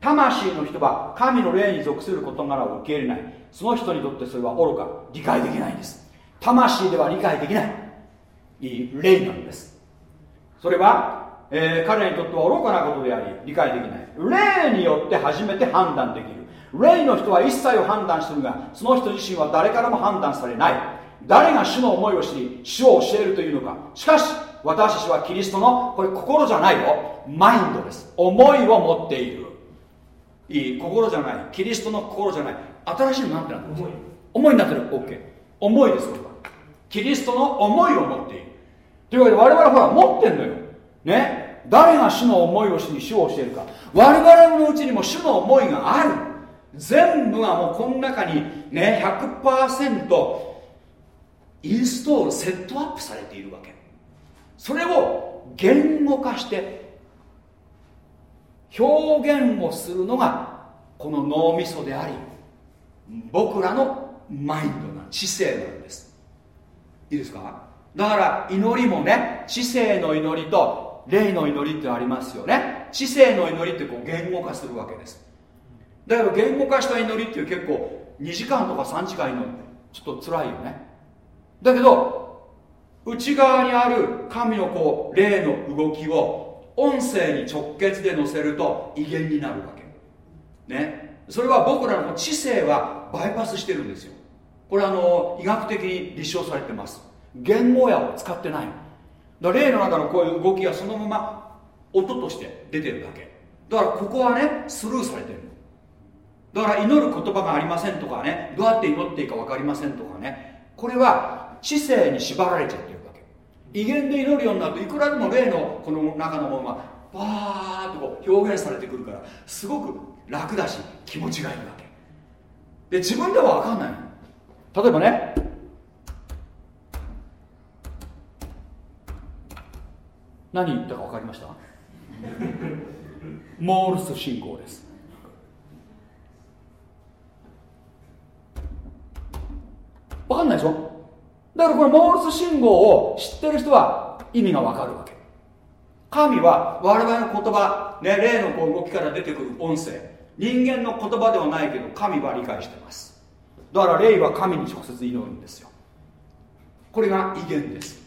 魂の人は神の霊に属する事柄を受け入れない。その人にとってそれは愚か理解できないんです。魂では理解できない。いい霊なんです。それは、えー、彼らにとっては愚かなことであり理解できない。霊によって初めて判断できる。霊の人は一切を判断するがその人自身は誰からも判断されない。誰が主の思いを知り主を教えるというのか。しかし私たちはキリストのこれ心じゃないよ。マインドです。思いを持っている。いい。心じゃない。キリストの心じゃない。新しいのなんてなってる思い。になってる。OK 思いですこれは。キリストの思いを持っている。というわけで我々はほら持ってんのよ。ね。誰が主の思いをしに主を教えるか。我々のうちにも主の思いがある。全部がもうこの中にね100%インストールセットアップされているわけそれを言語化して表現をするのがこの脳みそであり僕らのマインドな知性なんです。いいですか？だから祈りもね知性の祈りと霊の祈りってありますよね。知性の祈りってこう言語化するわけです。だけど言語化した祈りっていう結構2時間とか3時間祈るちょっと辛いよね。だけど内側にある神のこう霊の動きを音声に直結で載せると威厳になるわけ。ね。それは僕らの知性はバイパスしてるんですよ。これあの医学的に立証されてます。言語やを使ってない。だ霊の中のこういう動きがそのまま音として出てるだけ。だからここはねスルーされてるだから祈る言葉がありませんとかねどうやって祈っていいか分かりませんとかね。これは知性に縛られちゃってる。威厳で祈るようになるといくらでも霊のこの中のものがバーッとこう表現されてくるからすごく楽だし気持ちがいいわけ。で自分では分かんない例えばね何言ったか分かりました？モールス信号です。分かんないでしょ？だからこれモールス信号を知ってる人は意味が分かるわけ。神は我々の言葉、ね、霊のこう動きから出てくる音声。人間の言葉ではないけど神は理解してます。だから霊は神に直接祈るんですよ。これが威厳です。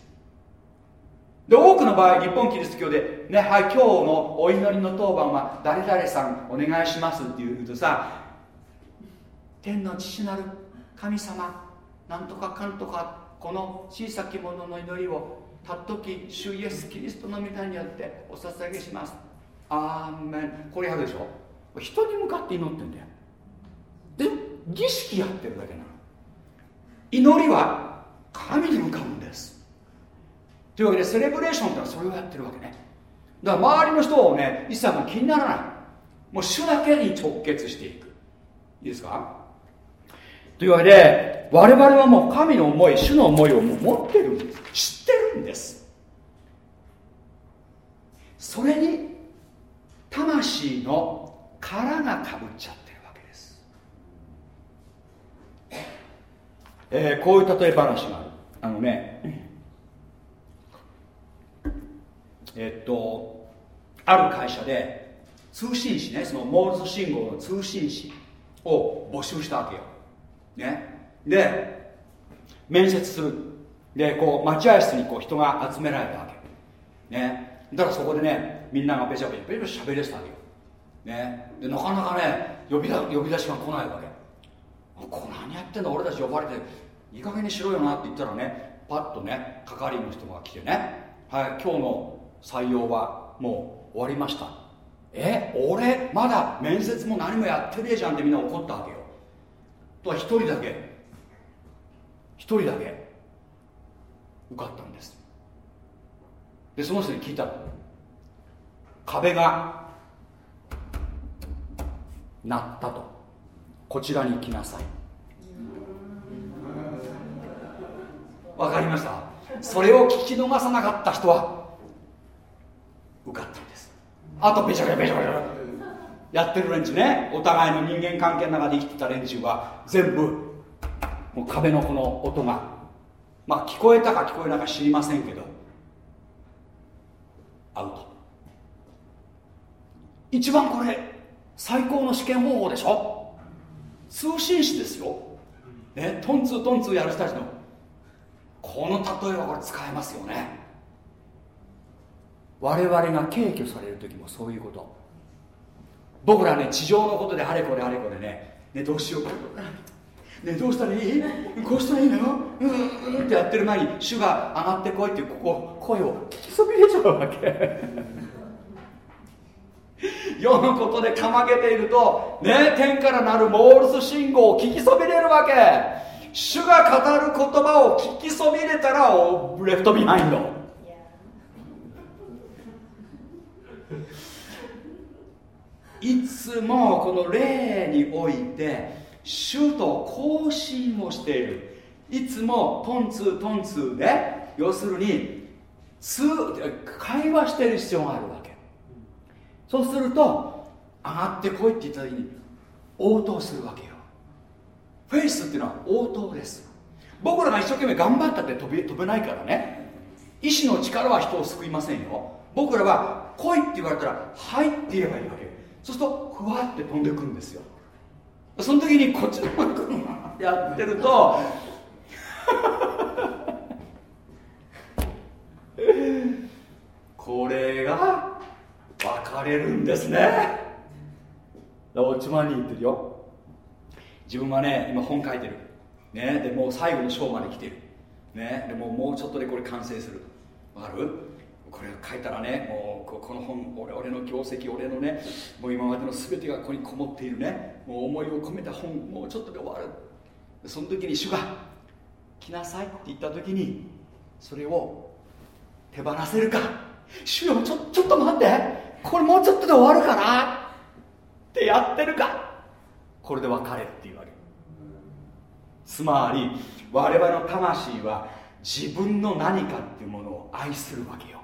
で多くの場合日本キリスト教で、ねはい、今日のお祈りの当番は誰々さんお願いしますって言うとさ天の父なる神様なんとかかんとかこの小さき者の祈りをたっとき主イエス・キリストの御霊によってお捧げします。アーメン。これやるでしょ？人に向かって祈ってんだよ。で儀式やってるだけなの。祈りは神に向かうんです。というわけでセレブレーションってのはそれをやってるわけね。だから周りの人をね一切も気にならない。もう主だけに直結していく。いいですか？というわけで我々はもう神の思い主の思いをもう持ってるんです。知ってるんです。それに魂の殻がかぶっちゃってるわけです、えー、こういう例え話がある。あのねえっとある会社で通信士ねそのモールス信号の通信士を募集したわけよ。ね。で面接する。でこう待合室にこう人が集められたわけ。ね。だからそこでねみんながべちゃべちゃべちゃべちゃ喋れてたわけよ。ね。でなかなかね呼びだ呼び出しが来ないわけ。こ何やってんだ俺たち呼ばれていい加減にしろよなって言ったらねパッとね係員の人が来てねはい今日の採用はもう終わりました。え俺まだ面接も何もやってねえじゃんってみんな怒ったわけよ。とは一人だけ。一人だけ。受かったんです。でその人に聞いた壁が鳴ったと。こちらに来なさい。わかりました。それを聞き逃さなかった人は受かったんです。あとべちゃべちゃべちゃべちゃやってる連中ね。お互いの人間関係の中で生きてた連中は全部もう壁のこの音が。まあ聞こえたか聞こえないか知りませんけどアウト。一番これ最高の試験方法でしょ？通信士ですよ、ね、トンツートンツーやる人たちの。この例えはこれ使えますよね。我々が敬挙される時もそういうこと。僕らね地上のことであれこれあれこれねねどうしようかねどうしたらいい？こうしたらいいのよ？うんうんってやってる前に主が上がってこいってここ声を聞きそびれちゃうわけ。世のことでかまけているとね天からなるモールス信号を聞きそびれるわけ。主が語る言葉を聞きそびれたらLeft Behind。いつもこの霊において主と交信をしている。いつもトンツートンツーで要するに会話してる必要があるわけ。そうすると上がってこいって言った時に応答するわけよ。フェイスっていうのは応答です。僕らが一生懸命頑張ったって飛べ飛べないからね。意志の力は人を救いませんよ。僕らは来いって言われたらはいって言えばいいわけそうするとふわって飛んでくるんですよ。その時にこっちの方にやってると これが分かれるんですね。おちまに言ってるよ。自分はね今本書いてる。ねでもう最後の章まで来てる。ねでももうちょっとでこれ完成する。わかる？これ書いたらねもうこの本俺俺の業績俺のねもう今までの全てがここにこもっているね。もう思いを込めた本もうちょっとで終わる。その時に主が来なさいって言った時にそれを手放せるか。主よちょちょっと待って。これもうちょっとで終わるかなってやってるか。これで別れっていうわけ。つまり我々の魂は自分の何かっていうものを愛するわけよ。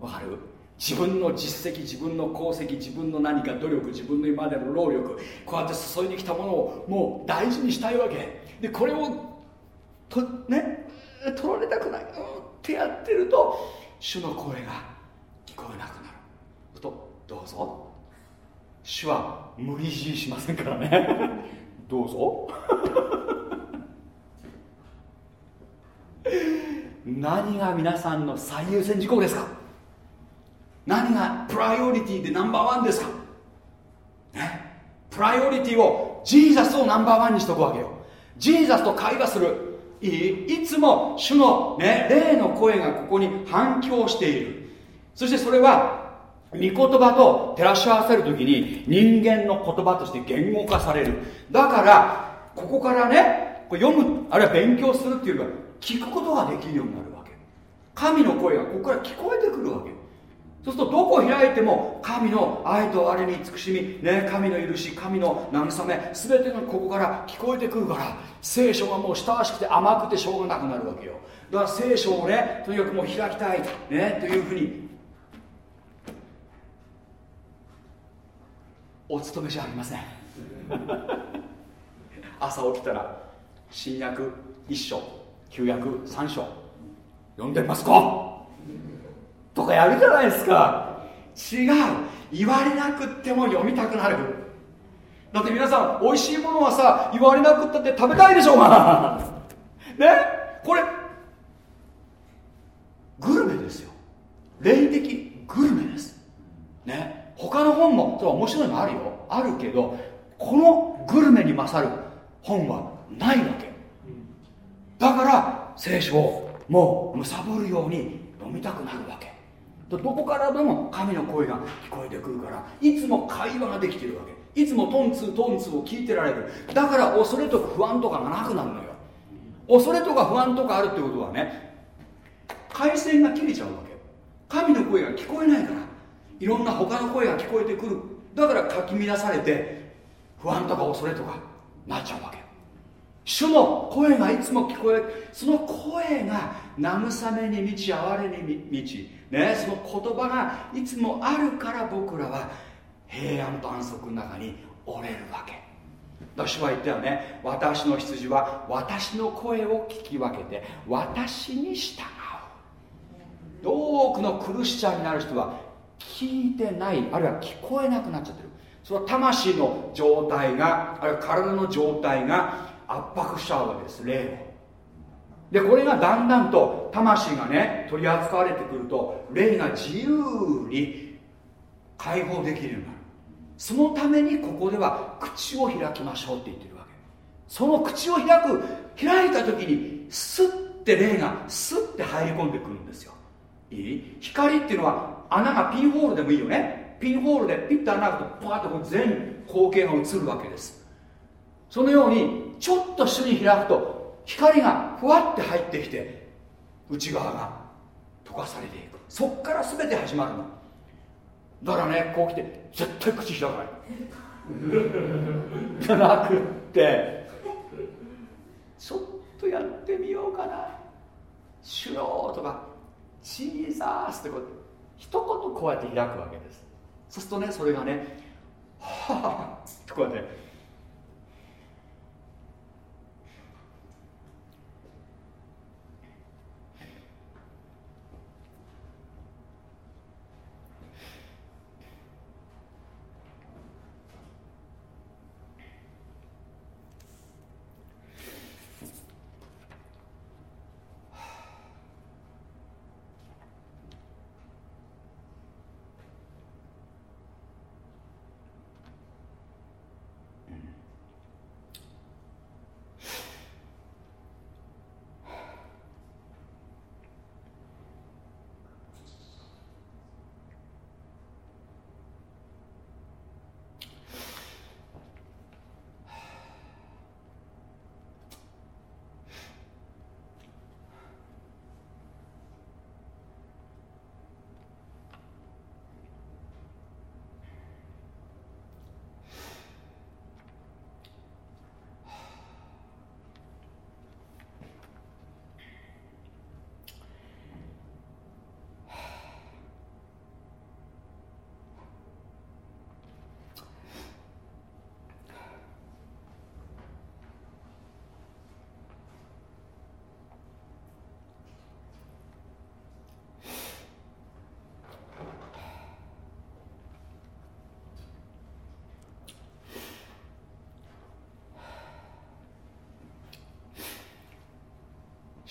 わかる？自分の実績自分の功績自分の何か努力自分の今までの労力こうやって注いできたものをもう大事にしたいわけ。でこれをとね取られたくない、ってやってると主の声が聞こえなくなる。とどうぞ。主は無理強いしませんからね。どうぞ。何が皆さんの最優先事項ですか？何がプライオリティでナンバーワンですか？ね？プライオリティをジーザスをナンバーワンにしとくわけよ。ジーザスと会話する。いい？いつも主の、ね、霊の声がここに反響している。そしてそれは御言葉と照らし合わせるときに人間の言葉として言語化される。だからここからねこれ読むあるいは勉強するっていうか聞くことができるようになるわけ。神の声がここから聞こえてくるわけ。そうするとどこ開いても神の愛とあれに慈しみ、ね、神の許し神の慰め全てのここから聞こえてくるから聖書がもう親しくて甘くてしょうがなくなるわけよ。だから聖書をねとにかくもう開きたい、ね、というふうにお勤めじゃありません。朝起きたら新約1章旧約3章読んでみますか？とかやるじゃないですか。違う。言われなくっても読みたくなる。だって皆さん美味しいものはさ言われなくったって食べたいでしょうが。ね？これグルメですよ。霊的グルメです。ね？他の本も面白いのあるよ。あるけどこのグルメに勝る本はないわけ。だから聖書をもう貪るように読みたくなるわけ。どこからでも神の声が聞こえてくるからいつも会話ができてるわけ。いつもトンツートンツーを聞いてられる。だから恐れとか不安とかがなくなるのよ。恐れとか不安とかあるってことはね回線が切れちゃうわけ。神の声が聞こえないからいろんな他の声が聞こえてくる。だからかき乱されて不安とか恐れとかなっちゃうわけ。主の声がいつも聞こえその声が慰めに満ち哀れに満ち、ね、その言葉がいつもあるから僕らは平安と安息の中に折れるわけ。私は言ったよね。私の羊は私の声を聞き分けて私に従う。多くのクルシチャーになる人は聞いてない。あるいは聞こえなくなっちゃってる。その魂の状態があるいは体の状態が圧迫しちゃうわけです。霊を。でこれがだんだんと魂がね取り扱われてくると霊が自由に解放できるようになる。そのためにここでは口を開きましょうって言ってるわけ。その口を開く開いた時にスッて霊がスッて入り込んでくるんですよ。いい？光っていうのは穴がピンホールでもいいよね。ピンホールでピッと穴開くとパーッと全光景が映るわけです。そのようにちょっと主に開くと光がふわって入ってきて内側が溶かされていく。そっから全て始まるの。だからねこう来て絶対口開かない。じゃなくってちょっとやってみようかな「主よ」とか「チーザース」ってこう一言こうやって開くわけです。そうするとねそれがね「はあ」ってこうやって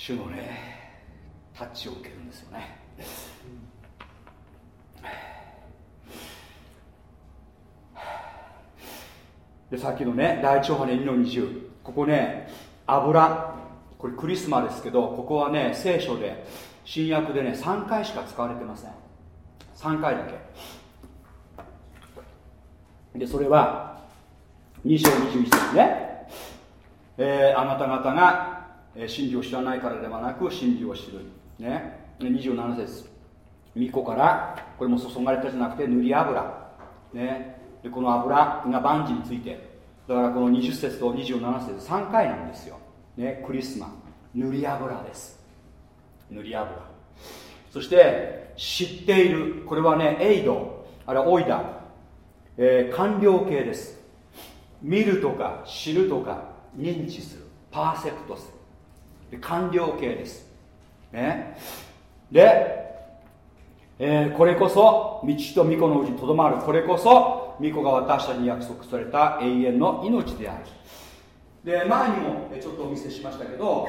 主のねタッチを受けるんですよね。でさっきのね第一波で2の20ここね油。これクリスマですけどここはね聖書で新約でね3回しか使われてません。3回だけ。でそれは2章21節ね、えー、あなた方が、真理を知らないからではなく真理を知る。ね。27節。巫女からこれも注がれたじゃなくて塗り油。ね。でこの油が万事について。だからこの20節と27節3回なんですよ、ね、クリスマ塗り油です。塗り油。そして知っている。これはねエイド。あれはオイダ、えー、完了形です。見るとか知るとか認知する。パーセプトする。完了形です。ね。でえー、これこそ道と巫女のうちにとどまる。これこそ巫女が私たちに約束された永遠の命である。で前にもちょっとお見せしましたけど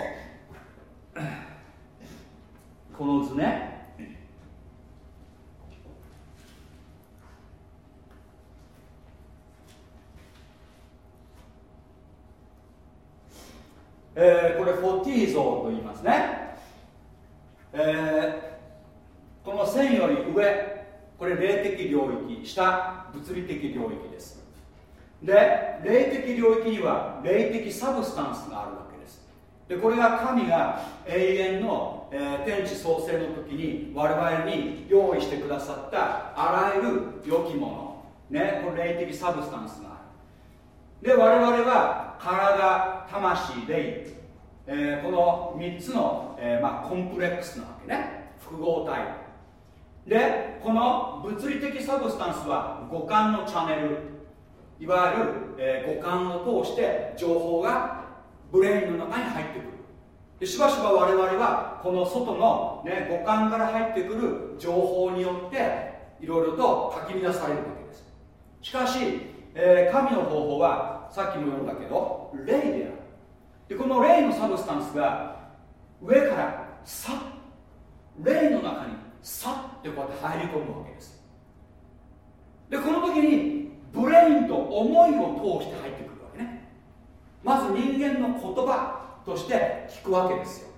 この図ね。えー、これフォティー像と言いますね、えーこの線より上これ霊的領域下物理的領域です。で霊的領域には霊的 substance があるわけです。でこれが神が永遠の、えー、天地創世の時に我々に用意してくださったあらゆる良きもの。ねこれ霊的 substance がある。で我々は体魂霊、えー、この3つの、えーまあ、コンプレックスなわけね。複合体。でこの物理的 substance は五感のチャンネル。いわゆる、えー、五感を通して情報が brain の中に入ってくる。でしばしば我々はこの外の、ね、五感から入ってくる情報によっていろいろとかき乱されるわけです。しかし、えー、神の方法はさっきも読んだけど霊である。でこの霊の substance が上からさ霊の中にさってこうやって入り込むわけです。でこの時に brain と思いを通して入ってくるわけね。まず人間の言葉として聞くわけですよ。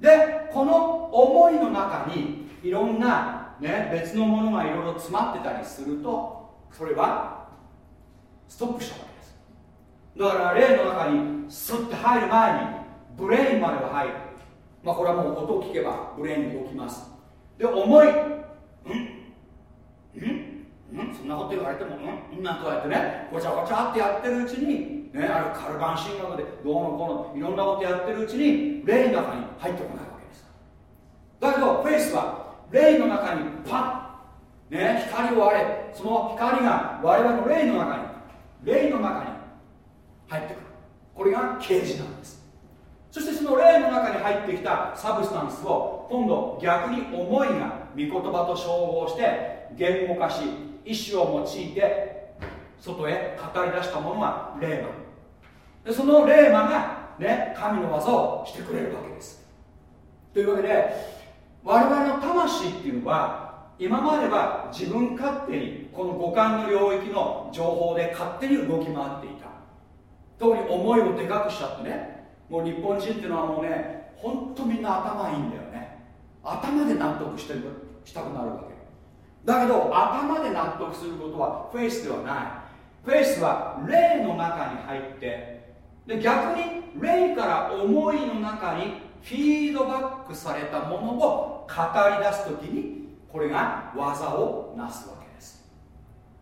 でこの思いの中にいろんな、ね、別のものがいろいろ詰まってたりするとそれはストップしたわけです。だから霊の中にスッて入る前に brain までは入る。まあこれはもう音を聞けば brain に動きます。で思いうんんそんなこと言われてもうんなんかやってねごちゃごちゃってやってるうちにねあるカルバン神学でどうのこうのいろんなことやってるうちに霊の中に入ってこないわけです。だけどフェイスは霊の中にパッね光をあれその光が我々の霊の中に霊の中に入ってくる。これが啓示なんです。そしてその霊の中に入ってきたサブスタンスを今度逆に思いが御言葉と照合して言語化し意志を用いて外へ語り出したものが霊魔でその霊魔がね神の技をしてくれるわけです。というわけで我々の魂っていうのは今までは自分勝手にこの五感の領域の情報で勝手に動き回っていた。特に思いをでかくしちゃってね。もう日本人っていうのはもうねほんとみんな頭いいんだよね。頭で納得してしたくなるわけ。だけど頭で納得することはフェイスではない。フェイスは霊の中に入ってで逆に霊から思いの中にフィードバックされたものを語り出す時にこれが技をなすわけです。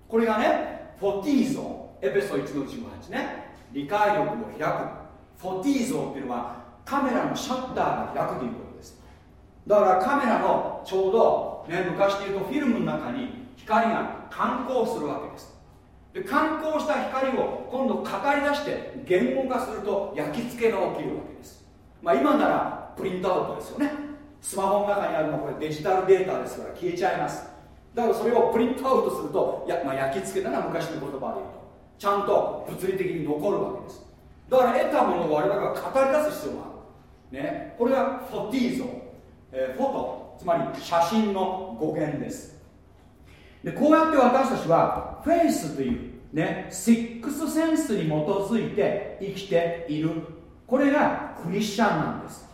これがねフォティーゾエペソ1の18ね。理解力を開く。フォティー像っていうのはカメラのシャッターが開くということです。だからカメラのちょうど、ね、昔で言うとフィルムの中に光が観光するわけです。で観光した光を今度語り出して言語化すると焼き付けが起きるわけです。まあ今ならプリントアウトですよね。スマホの中にあるのはこれデジタルデータですから消えちゃいます。だからそれをプリントアウトするとや、まあ、焼き付けたら昔の言葉で言うと。ちゃんと物理的に残るわけです。だから得たものを我々は語り出す必要がある。ね、これがフォティーゾ、えー、フォト。つまり写真の語源です。でこうやって私たちはフェイスというねシックスセンスに基づいて生きている。これがクリスチャンなんです。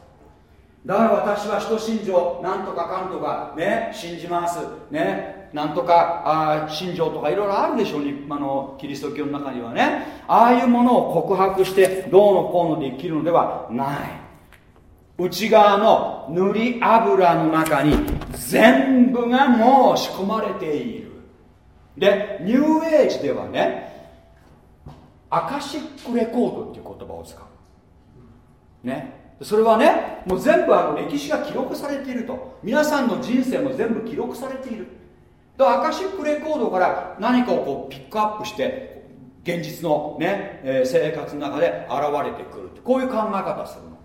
だから私は人信条なんとかかんとかね信じます。ねなんとかあ信条とかいろいろあるでしょうにあのキリスト教の中にはね。ああいうものを告白してどうのこうので生きるのではない。内側の塗り油の中に全部がもう仕込まれている。でニューエイジではねアカシックレコードっていう言葉を使う。ね。それはねもう全部あの歴史が記録されていると。皆さんの人生も全部記録されている。アカシックレコードから何かをこうピックアップして現実のね、えー、生活の中で現れてくるこういう考え方するの。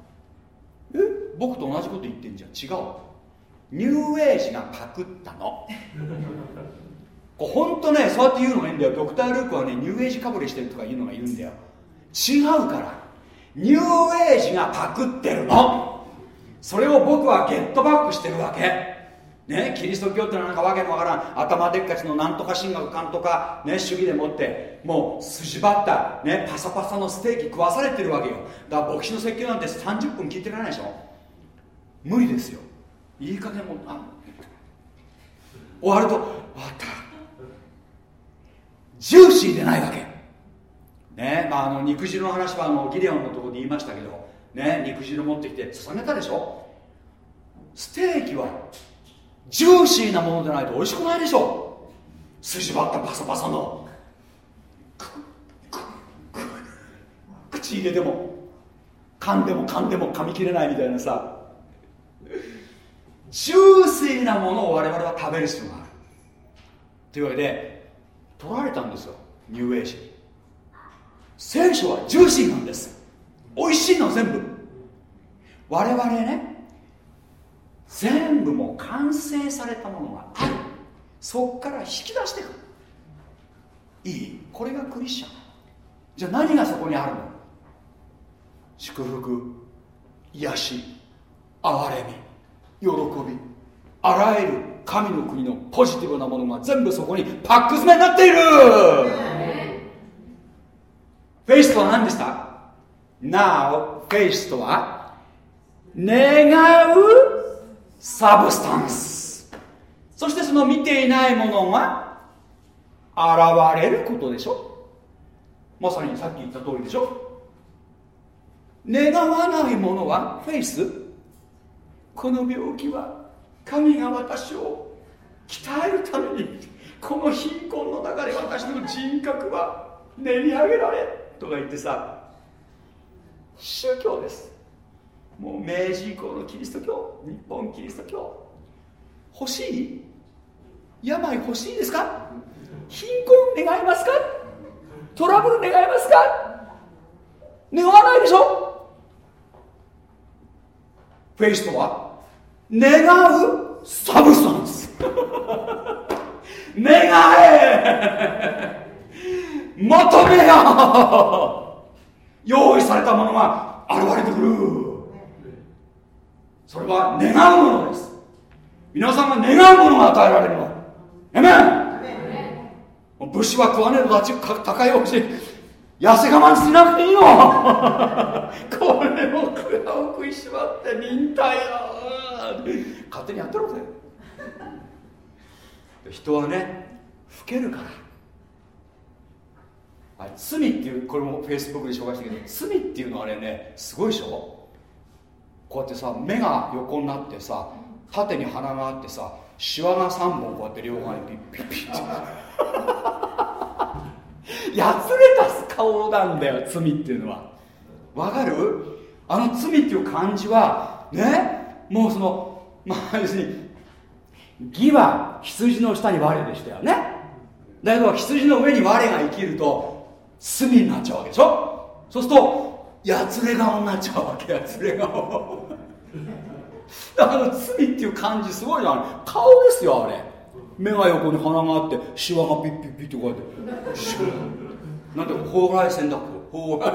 え？僕と同じこと言ってんじゃん。違うニューエイジがパクったの。こう本当ねそうやって言うのがいいんだよ。ドクター・ルークはねニューエイジかぶれしてるとか言うのがいるんだよ。違うから。ニューエイジがパクってるの。それを僕はゲットバックしてるわけ。ねキリスト教ってのはなんかわけのわからん。頭でっかちのなんとか神学観とか、ね、主義でもってもう筋張った、ね、パサパサのステーキ食わされてるわけよ。だから牧師の説教なんて30分聞いてられないでしょ。無理ですよ。いい加減もあ終わると終わった。ジューシーでないわけねまあ、あの肉汁の話はあのギデオンのところで言いましたけど、ね、肉汁持ってきて捧げたでしょ？ステーキはジューシーなものでないと美味しくないでしょ？筋張ったパサパサの。口入れても噛んでも噛んでも噛み切れないみたいなさ。ジューシーなものを我々は食べる必要がある。というわけで取られたんですよニューエイジ聖書はジューシーなんです。美味しいの全部。我々ね全部も完成されたものがある。そこから引き出してくる。いい。これがクリスチャン。じゃあ何がそこにあるの？祝福癒し憐れみ喜び。あらゆる神の国のポジティブなものが全部そこにパック詰めになっている。フェイスとは何でした ? Now faith とは願う substance。そしてその見ていないものが現れることでしょ？まさにさっき言った通りでしょ？願わないものはフェイス？この病気は神が私を鍛えるためにこの貧困の中で私の人格は練り上げられとか言ってさ宗教です。もう明治以降のキリスト教日本キリスト教欲しい？病欲しいですか？貧困願いますか？トラブル願いますか？願わないでしょ？ faith とは願う substance。願え！求めよ用意されたものが現れてくる。それは願うものです。皆さんが願うものが与えられるの。えめん武士は食わねえと立ち高いおし痩せ我慢しなくていいの。これを蔵を食いしばって忍耐よ勝手にやってろぜ人はね老けるから。はい、罪っていうこれもフェイスブックで紹介したけど罪っていうのはあれねすごいでしょ？こうやってさ目が横になってさ縦に鼻があってさシワが3本こうやって両側にピッピッピッ。って やつれた顔なんだよ罪っていうのは。わかる？あの罪っていう感じはね？もうそのまあ要するに義は羊の下に我でしたよね。だけど羊の上に我が生きると罪になっちゃうわけでしょ？そうするとやつれ顔になっちゃうわけやつれ顔。だから罪っていう感じすごいじゃん顔ですよあれ。目が横に鼻があってシワがピッピッピッてこうやって。なんで蓬莱線だっほう や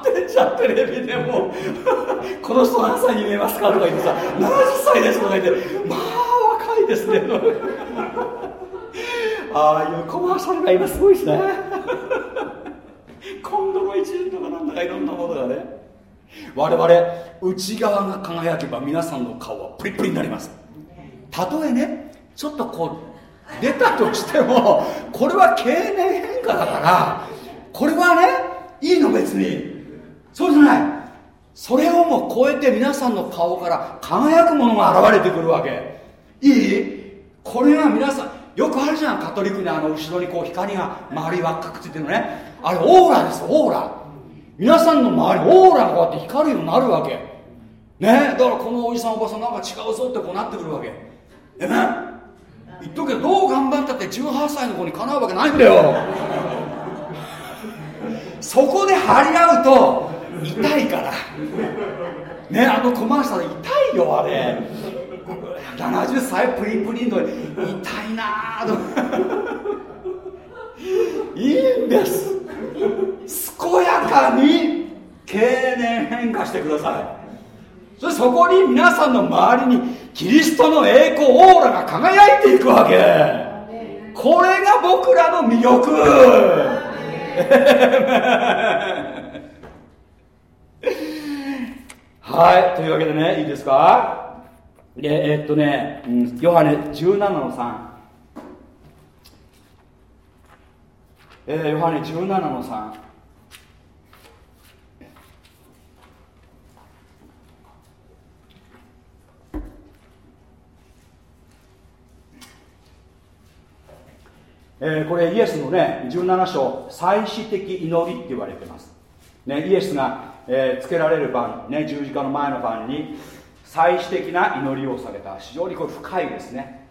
ってんじゃんテレビでも。この人何歳に見えますか？とか言ってさ70歳ですとか言ってまあ若いですね。ああいうコマーシャルが今すごいですね。今度の一年とかなんだ。かいろんなものがね。我々内側が輝けば皆さんの顔はプリプリになります。たとえねちょっとこう出たとしてもこれは経年変化だからこれはねいいの別に。そうじゃない。それをも超えて皆さんの顔から輝くものが現れてくるわけ。いい？これが皆さんよくあるじゃんカトリックにあの後ろにこう光が周り輪っかくっついてるのね。あれオーラですオーラ。皆さんの周りオーラがこうやって光るようになるわけ。ね？だからこのおじさんおばさんなんか違うぞってこうなってくるわけ。え？ね言っとくけどどう頑張ったって18歳の子にかなうわけないんだよ。そこで張り合うと痛いから。ね？あのコマーシャル痛いよあれ。70歳プリプリの痛いなあといいんです。健やかに経年変化してください。そしてそこに皆さんの周りにキリストの栄光オーラが輝いていくわけ。これが僕らの魅力。はい。というわけでねいいですか？でえー、っとね、うん、ヨハネ17の3えー、ヨハネ17の3えー、これイエスのね17章祭祀的祈りって言われてます、ね、イエスが、えー、つけられる晩、ね、十字架の前の晩に祭祀的な祈りをされた。非常にこれ深いですね。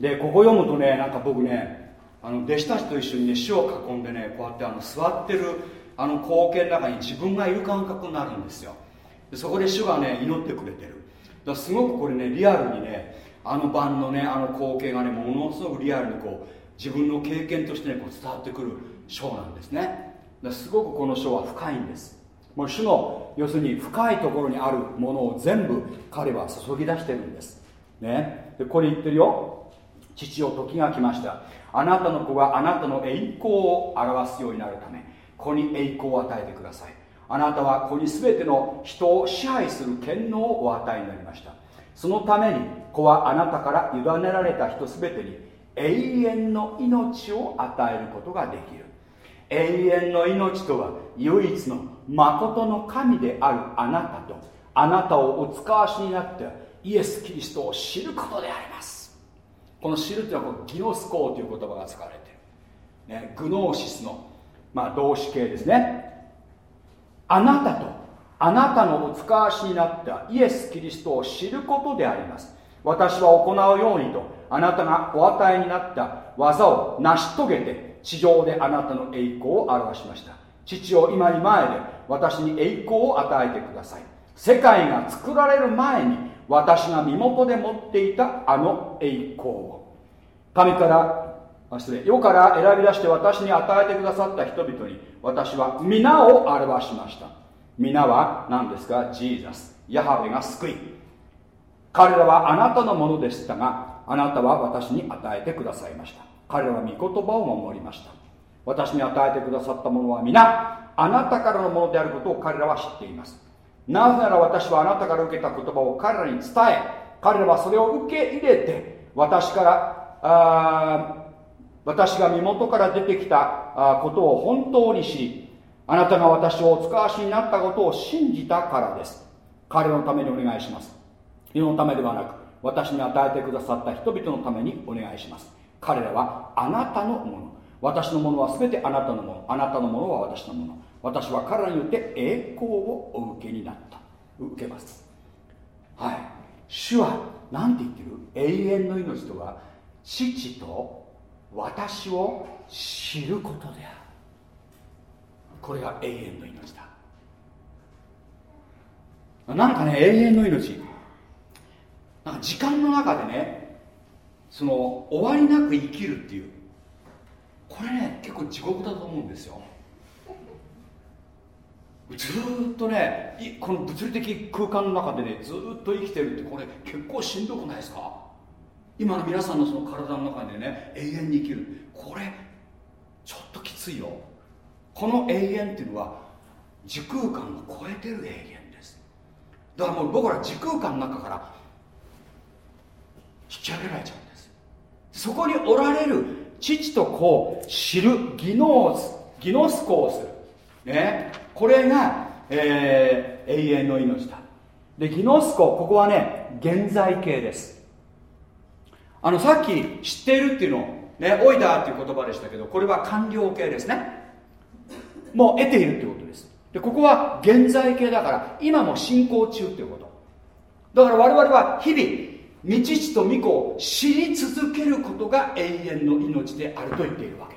でここ読むとねなんか僕ねあの弟子たちと一緒にね死を囲んでねこうやってあの座ってるあの光景の中に自分がいる感覚になるんですよ。でそこで主がね祈ってくれてる。だすごくこれねリアルにねあの晩のねあの光景がねものすごくリアルにこう自分の経験として、ね、こう伝わってくる章なんですね。すごくこの章は深いんです。もう主の要するに深いところにあるものを全部彼は注ぎ出してるんです。ね。でこれ言ってるよ。父を時が来ました。あなたの子があなたの栄光を表すようになるため子に栄光を与えてください。あなたは子に全ての人を支配する権能をお与えになりました。そのために子はあなたから委ねられた人全てに永遠の命を与えることができる。永遠の命とは唯一の誠の神であるあなたとあなたをお使わしになってイエス・キリストを知ることであります。この知るというのはこのギノスコーという言葉が使われている、ね、グノーシスの、まあ、動詞形ですね。あなたとあなたのお使わしになったイエス・キリストを知ることであります。私は行うようにとあなたがお与えになった技を成し遂げて地上であなたの栄光を表しました。父を今に前で私に栄光を与えてください。世界が作られる前に私が身元で持っていたあの栄光を。神から失礼世から選び出して私に与えてくださった人々に私は皆を表しました。皆は何ですか？ジーザス。ヤハベが救い。彼らはあなたのものでしたがあなたは私に与えてくださいました。彼らは御言葉を守りました。私に与えてくださったものは皆あなたからのものであることを彼らは知っています。なぜなら私はあなたから受けた言葉を彼らに伝え彼らはそれを受け入れて私からあ私が身元から出てきたことを本当に知りあなたが私をお使わしになったことを信じたからです。彼のためにお願いします。世のためではなく私に与えてくださった人々のためにお願いします。彼らはあなたのもの。私のものは全てあなたのもの。あなたのものは私のもの。私は彼らによって栄光をお受けになった。受けます。はい。主は何て言ってる？永遠の命とは父と私を知ることである。これが永遠の命だ。なんかね永遠の命。なんか時間の中でねその終わりなく生きるっていう。これね結構地獄だと思うんですよ。ずっとねこの物理的空間の中でねずっと生きてるってこれ結構しんどくないですか？今の皆さんのその体の中でね永遠に生きる。これちょっときついよ。この永遠っていうのは時空間を超えてる永遠です。だからもう僕ら時空間の中から引き上げられちゃうんです。そこにおられる父と子を知るギノースギノスコをする。ね。これが、えー、永遠の命だ。でギノスコここはね現在形です。あのさっき知っているっていうのねオイダーっていう言葉でしたけどこれは完了形ですね。もう得ているってことです。でここは現在形だから今も進行中っていうこと。だから我々は日々道父と御子を知り続けることが永遠の命であると言っているわけ。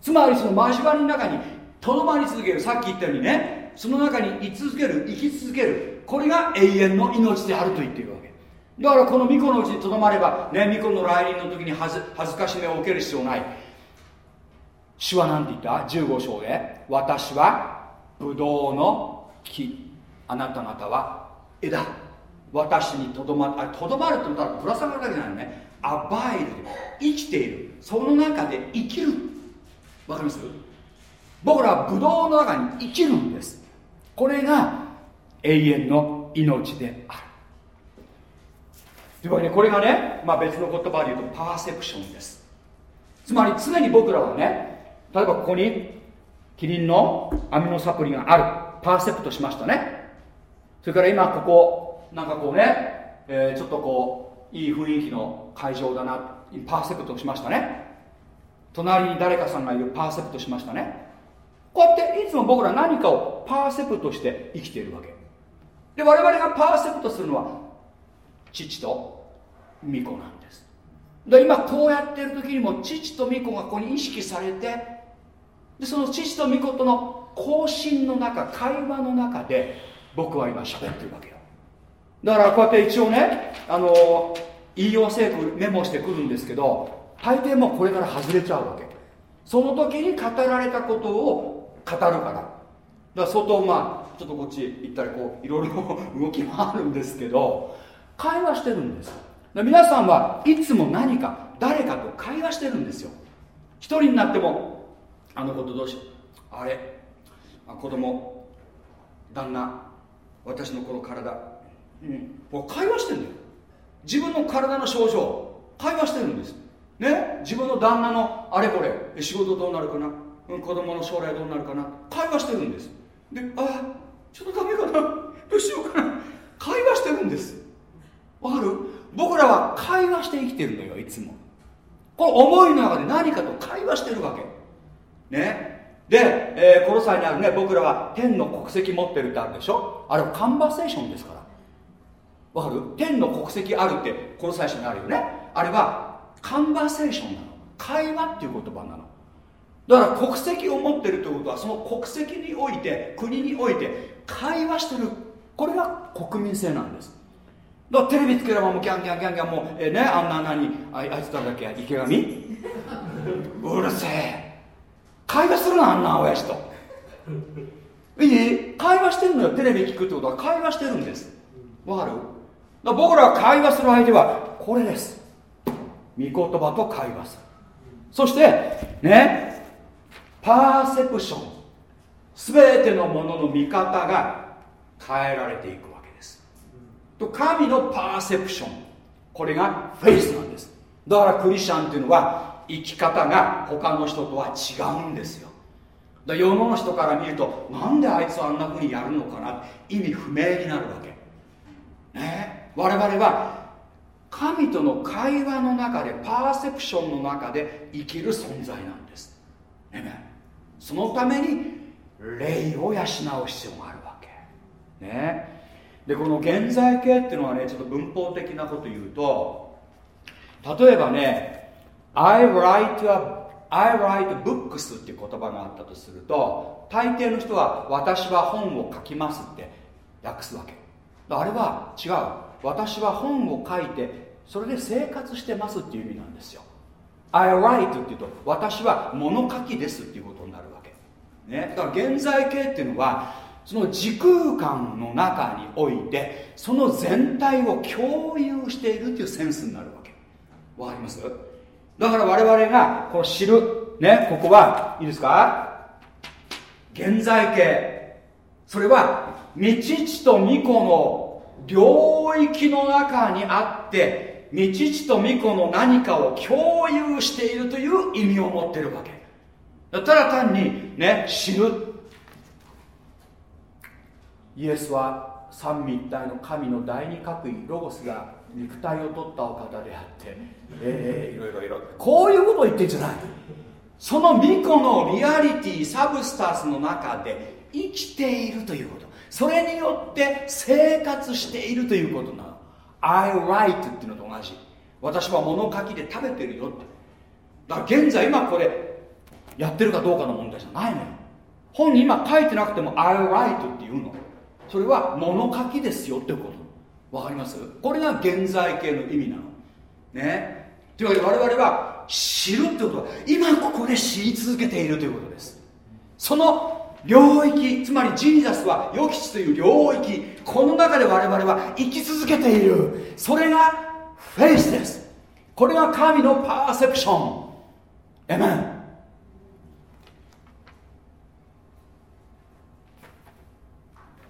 つまりその交わりの中にとどまり続ける。さっき言ったようにねその中に居続ける生き続ける。これが永遠の命であると言っているわけ。だからこの御子のうちにとどまればね御子の来臨の時に恥ず恥ずかしめを受ける必要ない。主は何て言った ?15 章で私はブドウの木あなた方は枝。私にとどまるあとどまるって言ったらぶら下がるだけじゃないね。アバイル生きている。その中で生きる。わかります？僕らはブドウの中に生きるんです。これが永遠の命である。というわけでこれがね、まあ、別の言葉で言うとパーセプションです。つまり常に僕らはね例えばここにキリンのアミノサプリがある。パーセプトしましたね。それから今ここなんかこうね、えー、ちょっとこういい雰囲気の会場だなパーセプトしましたね。隣に誰かさんがいるパーセプトしましたね。こうやっていつも僕ら何かをパーセプトして生きているわけ。で我々がパーセプトするのは父と御子なんです。で今こうやってる時にも父と御子がここに意識されてでその父と御子との交信の中会話の中で僕は今喋ってるわけよ。だからこうやって一応ねあの引用成分メモしてくるんですけど大抵もうこれから外れちゃうわけ。その時に語られたことを語るから。だから相当まあちょっとこっち行ったりこういろいろ動きもあるんですけど会話してるんです皆さんはいつも何か誰かと会話してるんですよ。一人になってもあのことどうしあれ子供旦那私のこの体うん。会話してるんだよ。自分の体の症状。会話してるんです。ね？自分の旦那のあれこれ。仕事どうなるかな、うん、子供の将来どうなるかな？会話してるんです。でああちょっとダメかな？どうしようかな？会話してるんです。わかる？僕らは会話して生きてるのよいつも。この思いの中で何かと会話してるわけ。ね？で、えー、この際にあるね僕らは天の国籍持ってるってあるでしょ？あれはカンバセーションですから。わかる？天の国籍あるってこの際にあるよね。あれはカンバセーションなの。会話っていう言葉なの。だから国籍を持ってるということはその国籍において国において会話してる。これが国民性なんです。だからテレビつければもうギャンギャンギャンギャンもう、えー、ねあんな何ああいつ誰だっけ池上？うるせえ。会話するなあんな親父と。いい？会話してるのよテレビ聞くってことは。会話してるんです。わかる？だ僕らが会話する相手はこれです。御言葉と会話する。そしてねパーセプション全てのものの見方が変えられていくわけです。と神のパーセプションこれがフェイスなんです。だからクリスチャンっていうのは生き方が他の人とは違うんですよ。だ世の人から見るとなんであいつはあんなふうにやるのかな意味不明になるわけ。ね？我々は神との会話の中でパーセプションの中で生きる存在なんです、ね、そのために霊を養う必要があるわけ。ねでこの現在形っていうのはねちょっと文法的なこと言うと例えばね I write a I write books っていう言葉があったとすると大抵の人は私は本を書きますって訳すわけ。あれは違う。私は本を書いてそれで生活してますっていう意味なんですよ。I write っていうと私は物書きですっていうことになるわけ、ね、だから現在形っていうのはその時空間の中においてその全体を共有しているっていうセンスになるわけ。わかります？だから我々がこの知るねここはいいですか？現在形。それは道父と巫女の領域の中にあって道父と巫女の何かを共有しているという意味を持ってるわけ。ただ単にね知るイエスは三位一体の神の第二角位ロゴスが肉体を取ったお方であってえー、いろいろいろ。こういうことを言ってんじゃない。その巫女のリアリティサブスタンスの中で生きているということ。それによって生活しているということなの。I write っていうのと同じ。私は物書きで食べてるよって。だから現在今これやってるかどうかの問題じゃないのよ。本に今書いてなくても I write っていうの。それは物書きですよってこと。わかります？これが現在形の意味なの。ね？というわけで我々は知るってことは今ここで知り続けているということです。その領域つまりジーザスは予期という領域この中で我々は生き続けている。それがフェイスです。これが神のパーセプション。エメン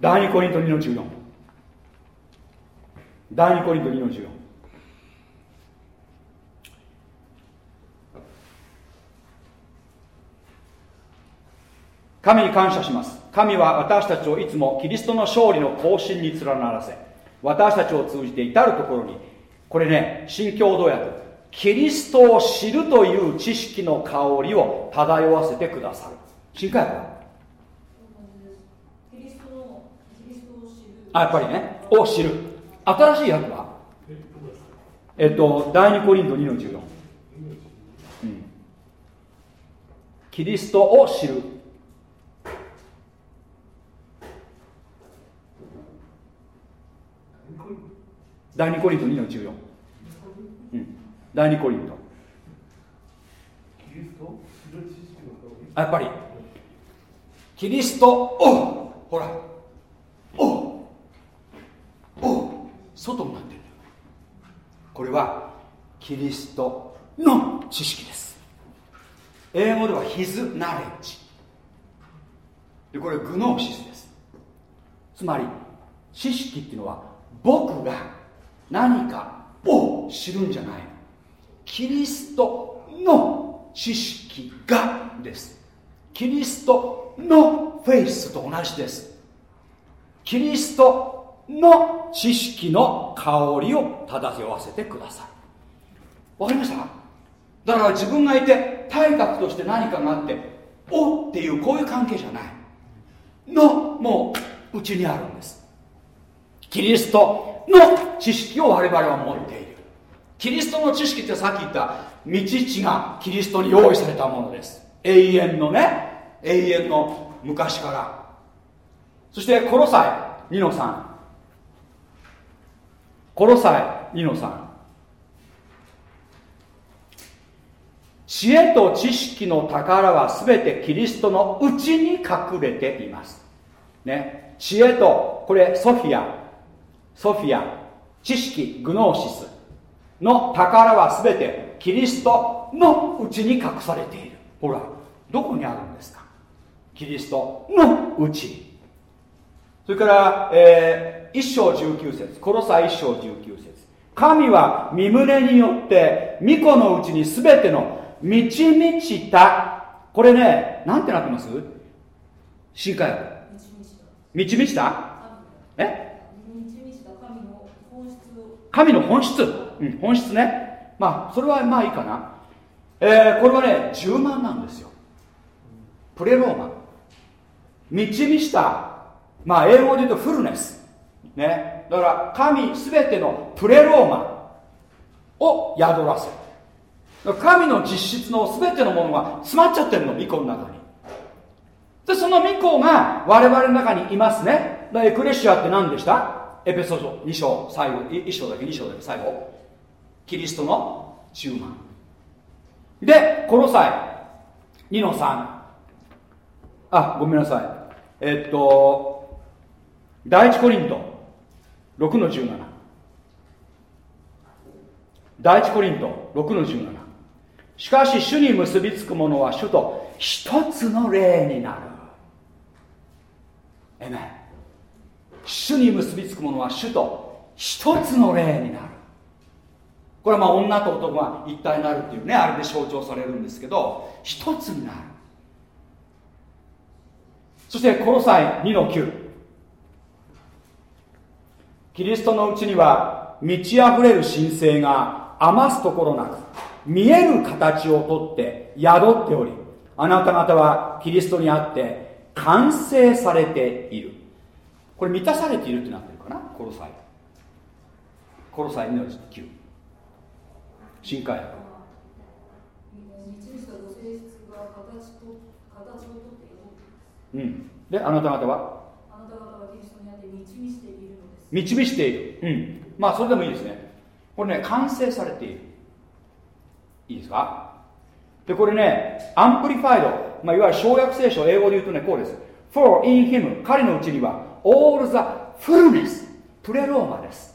第2コリント2の14第2コリント2の14神に感謝します。神は私たちをいつもキリストの勝利の行進に連ならせ私たちを通じて至るところにこれね新共同訳キリストを知るという知識の香りを漂わせてくださる。新海訳は？あやっぱりねを知る。新しい訳は？えっと第2コリント2の14、うん、キリストを知る第2コリント2の14、うん、第2コリント。あやっぱり。キリストをほら。おお外になってる。これはキリストの知識です。英語では His knowledge でこれグノーシスです。つまり知識っていうのは僕が何かを知るんじゃない。キリストの知識がです。キリストのフェイスと同じです。キリストの知識の香りを漂わせてください。わかりました？だから自分がいて体格として何かがあっておっていうこういう関係じゃない。のもううちにあるんです。キリストの知識を我々は持っている。キリストの知識ってさっき言った道地がキリストに用意されたものです。永遠のね永遠の昔から。そしてコロサイ2の3コロサイ2の3知恵と知識の宝は全てキリストのうちに隠れています。ね。知恵とこれソフィア。ソフィア知識グノーシスの宝は全てキリストのうちに隠されている。ほらどこにあるんですか？キリストのうちそれから、えー、1章19節コロサ1章19節。神は身胸によって巫女のうちに全ての満ち満ちたこれねなんてなってます？新海。満ち満ちた。え？神の本質、うん、本質ね。まあそれはまあいいかな。えー、これはね10万なんですよ。プレローマ。満ち満ちた。まあ英語で言うとフルネス。ね。だから神すべてのプレローマ。を宿らせる。神の実質のすべてのものが詰まっちゃってるの。巫女の中に。でその巫女が我々の中にいますね。エクレシアって何でした？エペソ書2章最後1章だけ2章だけ最後キリストの10万。でこの際2の3あごめんなさい。えっと第一コリント6の17第一コリント6の17しかし主に結びつくものは主と一つの霊になる。えめ主に結びつくものは主と一つの霊になる。これはまあ女と男が一体になるっていうねあれで象徴されるんですけど一つになる。そしてこの際2の9キリストのうちには満ち溢れる神聖が余すところなく見える形をとって宿っておりあなた方はキリストにあって完成されている。これ満たされているってなってるかな？コロサイ。コロサイ2の9新海訳うん。であなた方は？あなた方はキリストにあって満ち満ちているのです。満ち満ちている。うん。まあそれでもいいですね。これね完成されている。いいですか？でこれね Amplified、まあ、いわゆる詳訳聖書英語で言うとねこうです。For in him 彼のうちには all the fullness、プレローマです。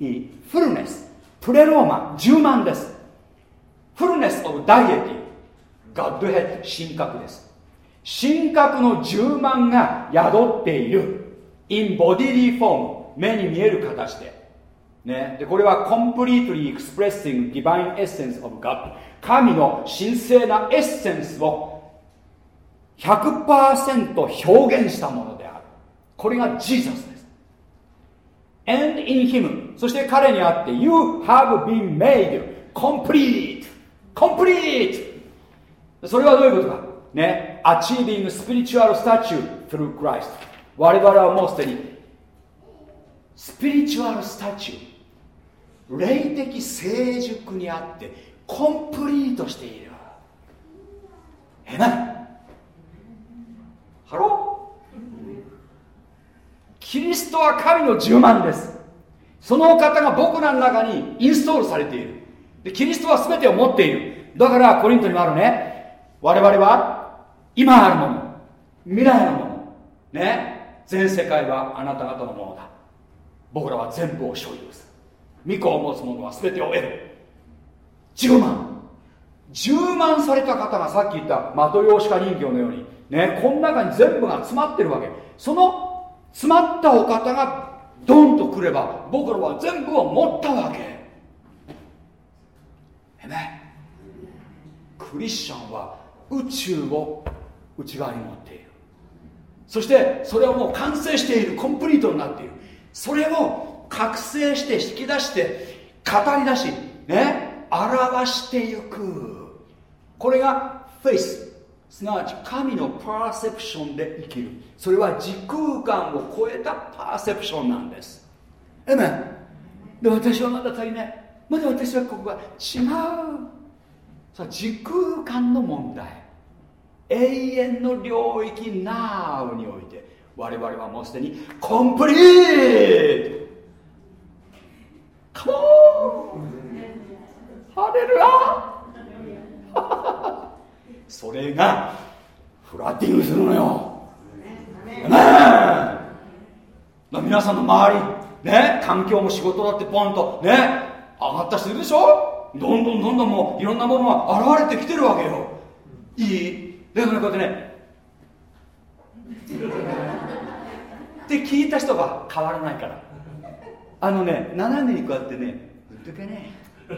いい fullness、プレローマ、充満です。 fullness of deity、ガッドヘッド、神格です。神格の充満が宿っている、in bodily form、目に見える形で。ね、でこれは completely expressing divine essence of God 神の神聖なエッセンスを100%表現したものこれがジーザスです and in him そして彼にあって you have been made complete complete それはどういうことかね achieving spiritual statue through Christ 我々はもうすでにスピリチュアルスタチュー霊的成熟にあってコンプリートしているえなハローキリストは神の10万です。そのお方が僕らの中にインストールされている。でキリストは全てを持っている。だからコリントにもあるね。我々は今あるもの。未来のもの。ね。全世界はあなた方のものだ。僕らは全部を所有する。御子を持つ者は全てを得る。10万。10万された方がさっき言った的用紙か人形のように。ね。この中に全部が詰まってるわけ。その詰まったお方がドンとくれば僕らは全部を持ったわけ。えねクリスチャンは宇宙を内側に持っている。そしてそれはもう完成している。コンプリートになっている。それを覚醒して引き出して語り出しね表していく。これがフェイス。すなわち神のパーセプションで生きる。それは時空間を超えたパーセプションなんです。えめで私はまだ足りない。まだ私はここが違う。さあ時空間の問題。永遠の領域 Now において。我々はもうすでにコンプリートカモンハレルヤそれがフラッティングするのよ。ねえ皆さんの周りね環境も仕事だってポンとね上がった人いるでしょ？どんどんどんどんもういろんなものが現れてきてるわけよ。いい？だからこうやってねって聞いた人が変わらないから。あのね斜めにこうやってね「ぶっとけね」っ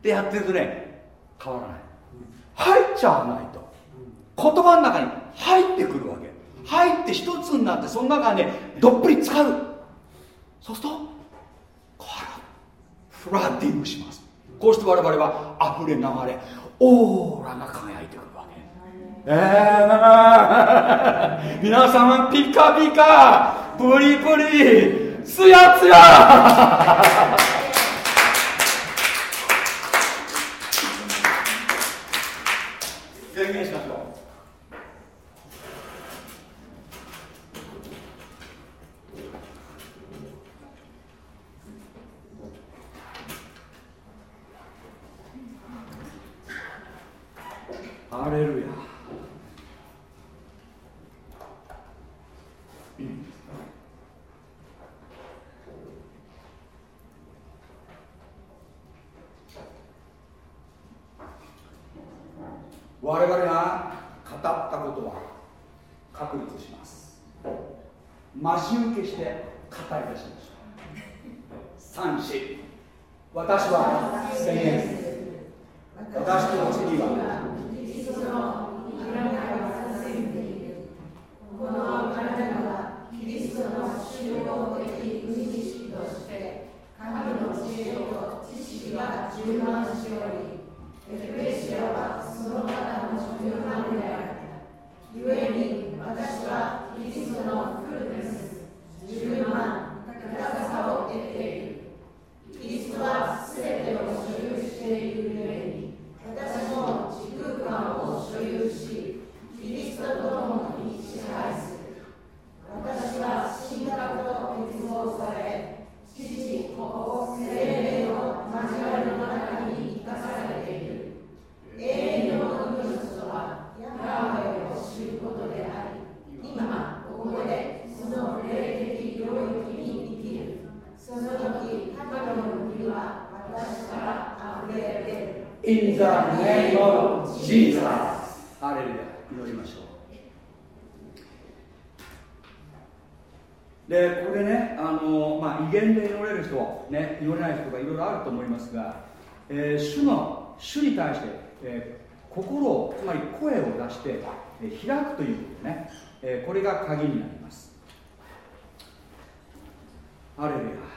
てやってるとね変わらない入っちゃわないと。言葉の中に入ってくるわけ。入って一つになってその中にどっぷり浸かる。そうすると変わるフラッティングします。こうして我々は溢れ流れオーラが輝いてくるわけ。ええー、皆様ピカピカ。プリプリ。ツヤツヤ。鍵になります。アレルヤ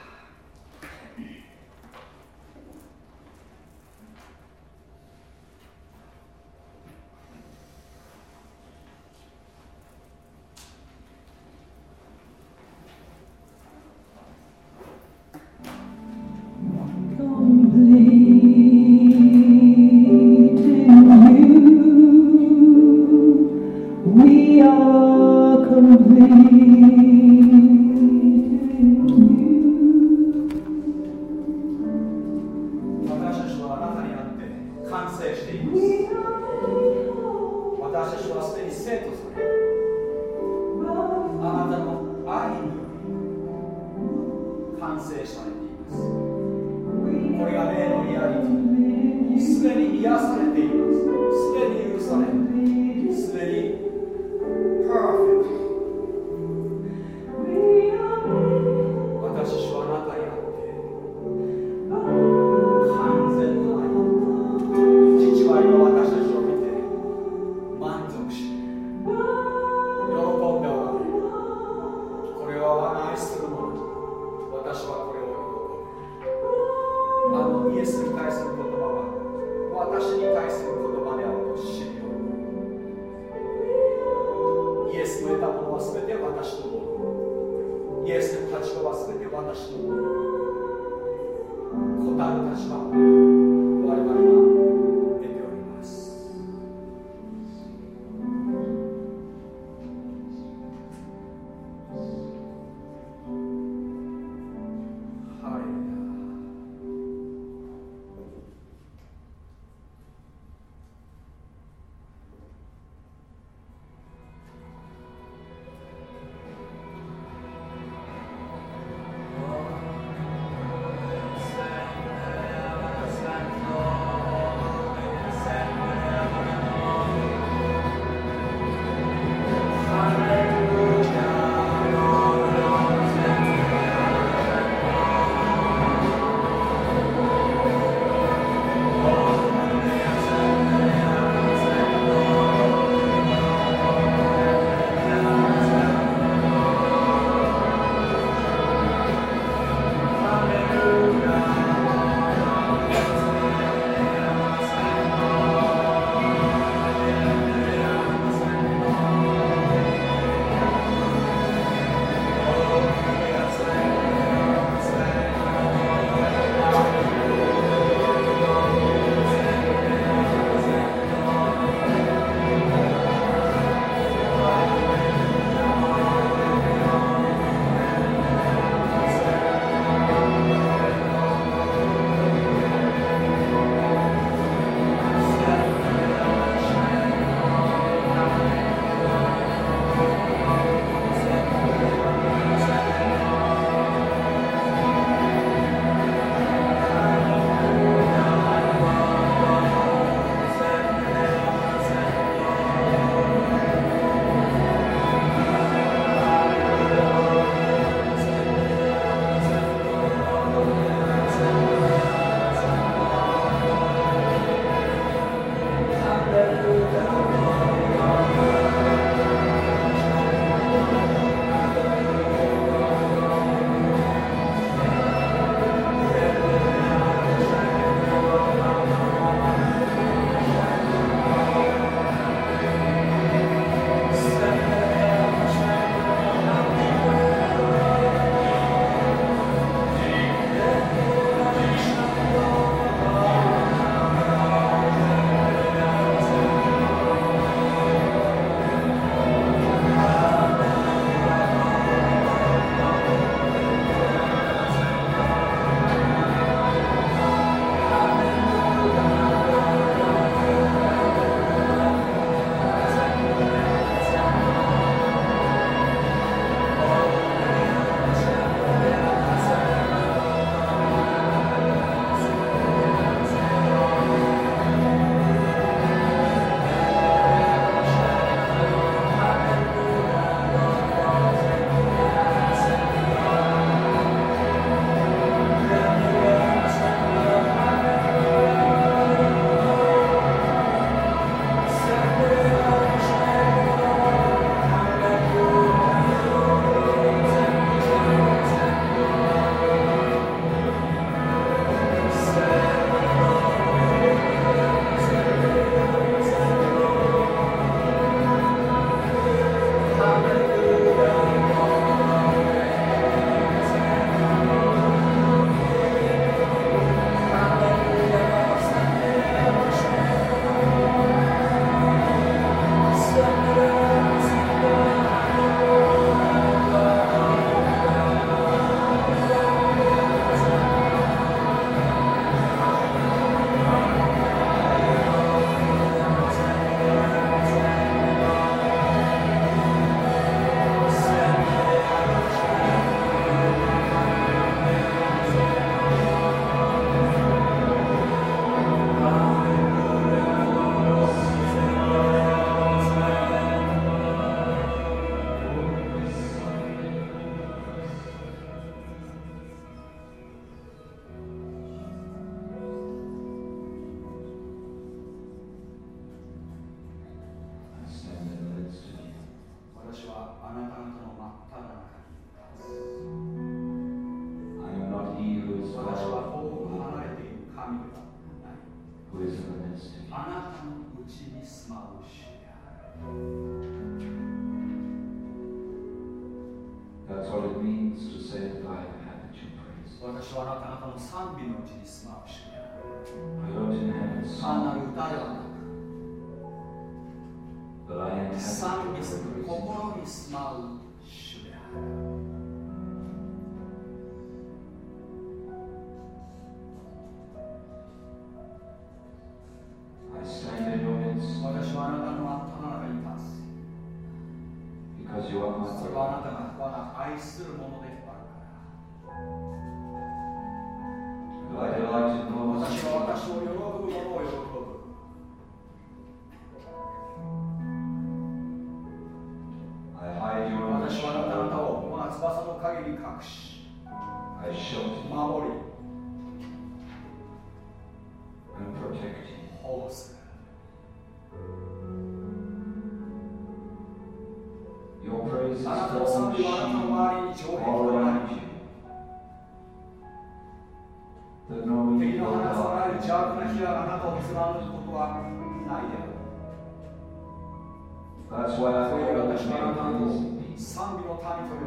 民と呼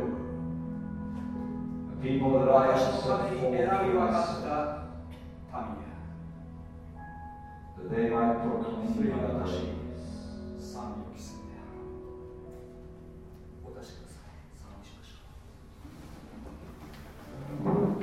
ぶ。私たちに選び分った民や。They might proclaim me by the 賛美を期する。お出しください。賛美しましょう。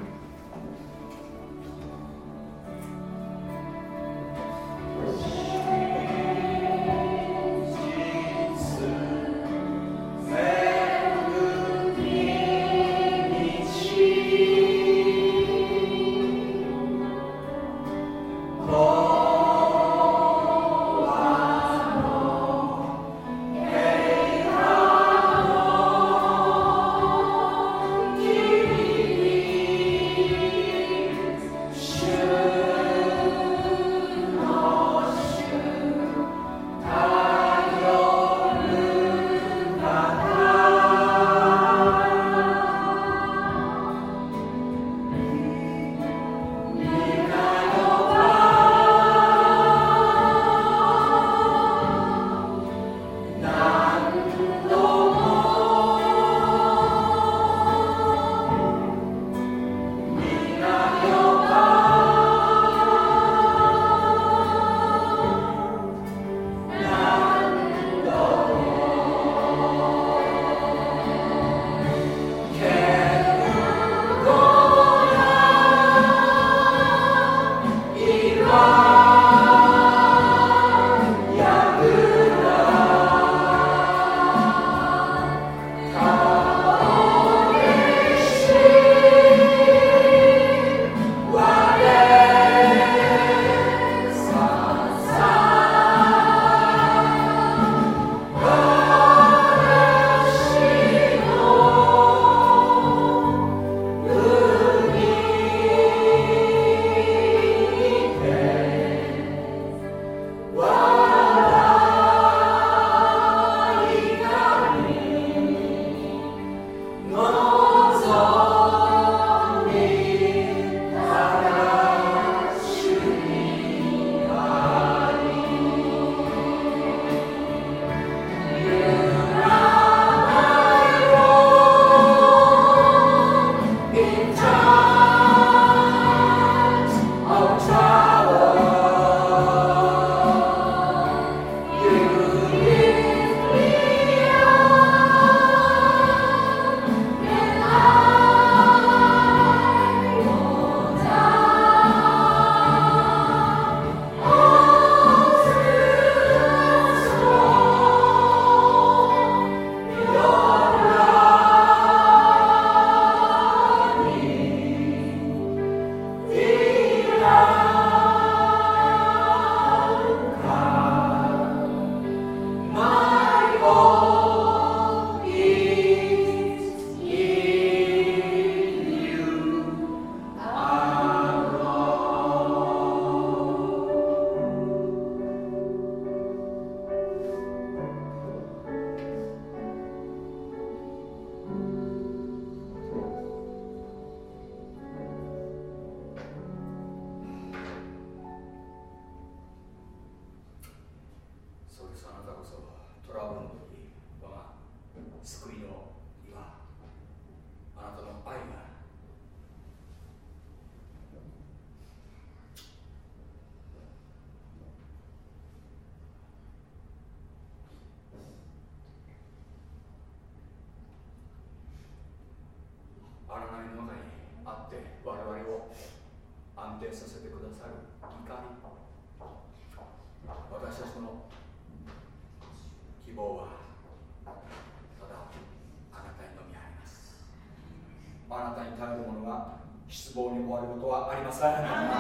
ありません。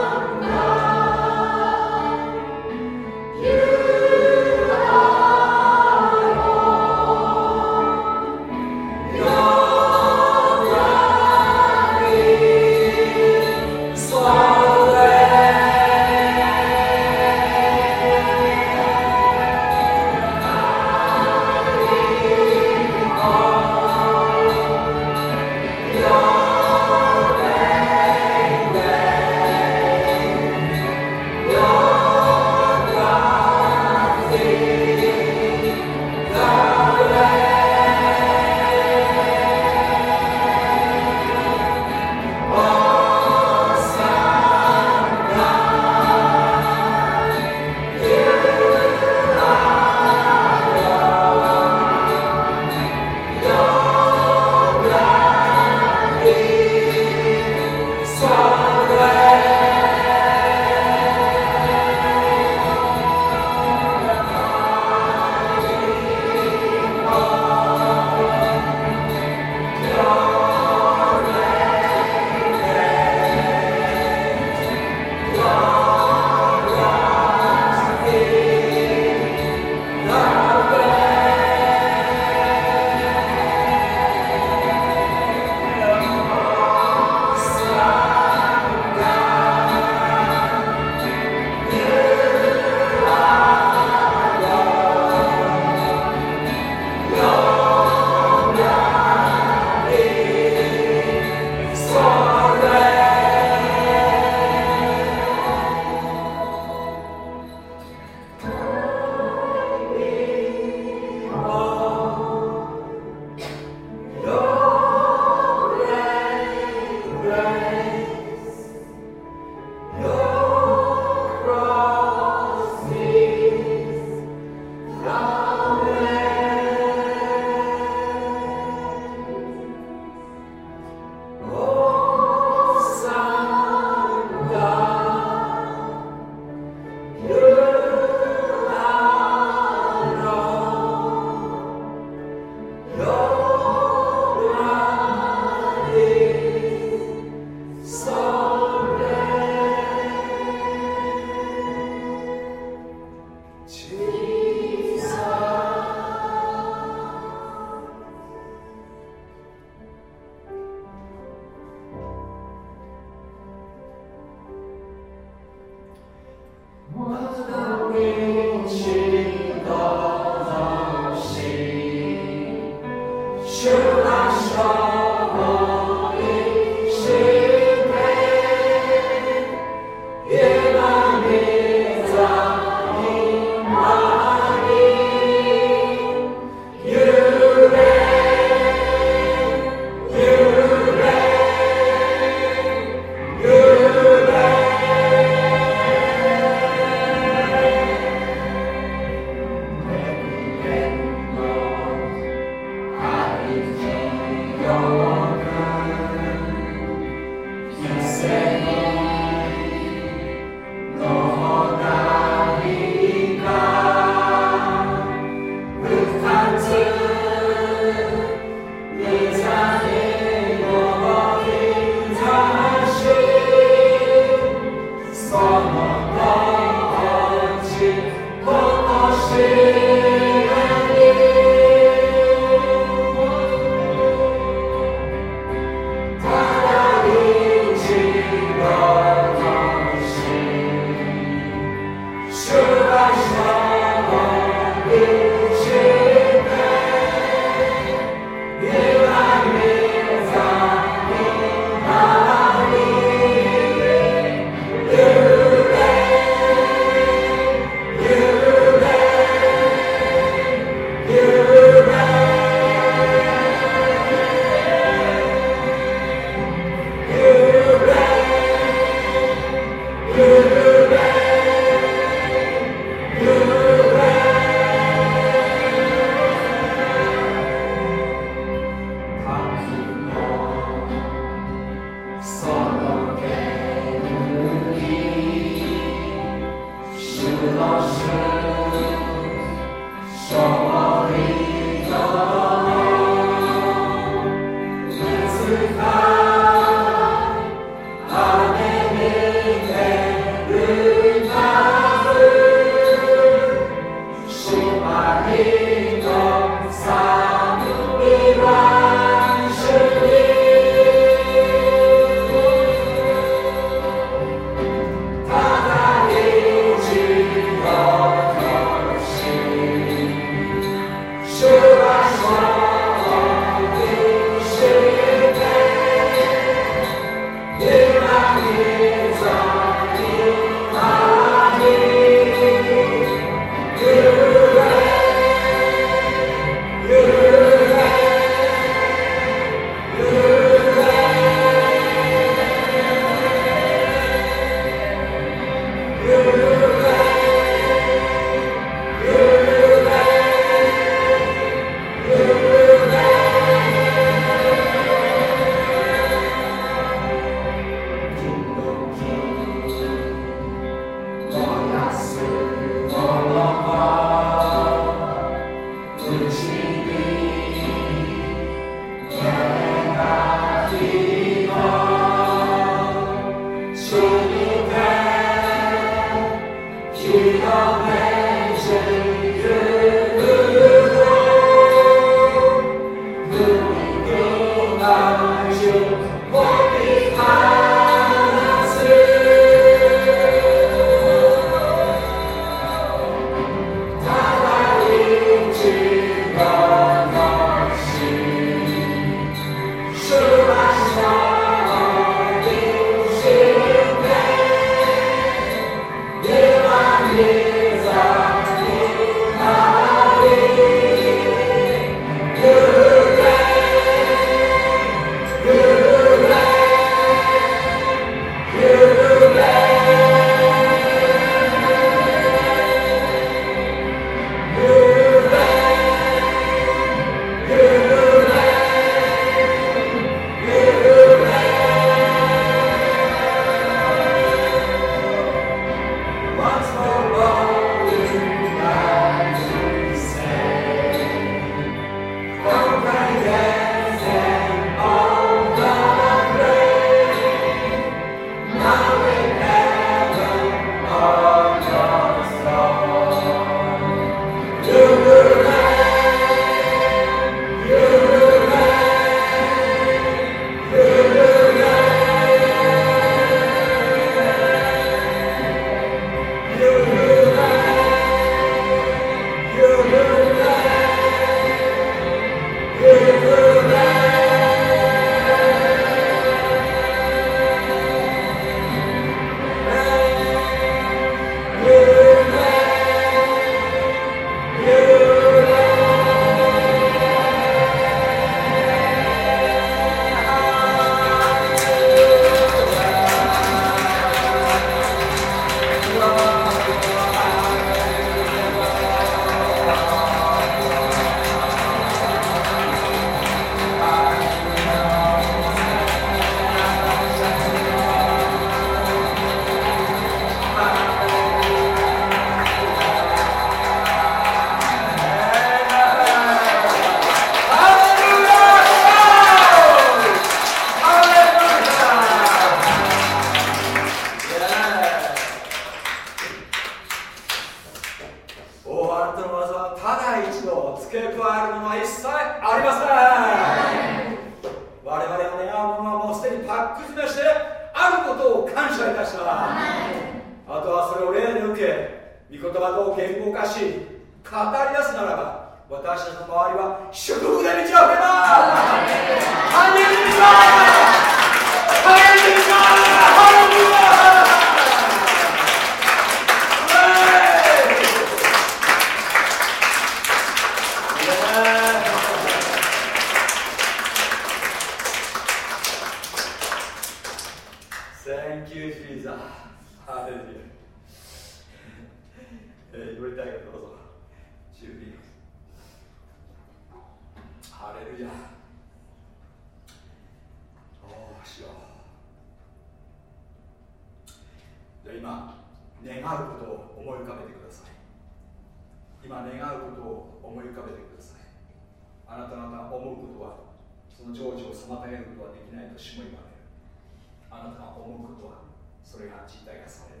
それが実体化される。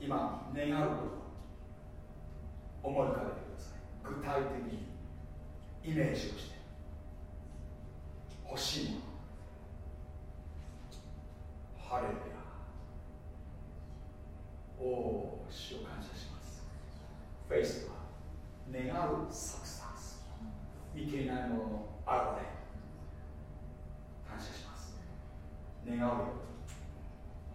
今願うこと思い浮かべてください。具体的にイメージをして欲しいもの晴れルヤおお主を感謝します。フェイスは願うサクサクス見ていないもののあるで感謝します。願うよ。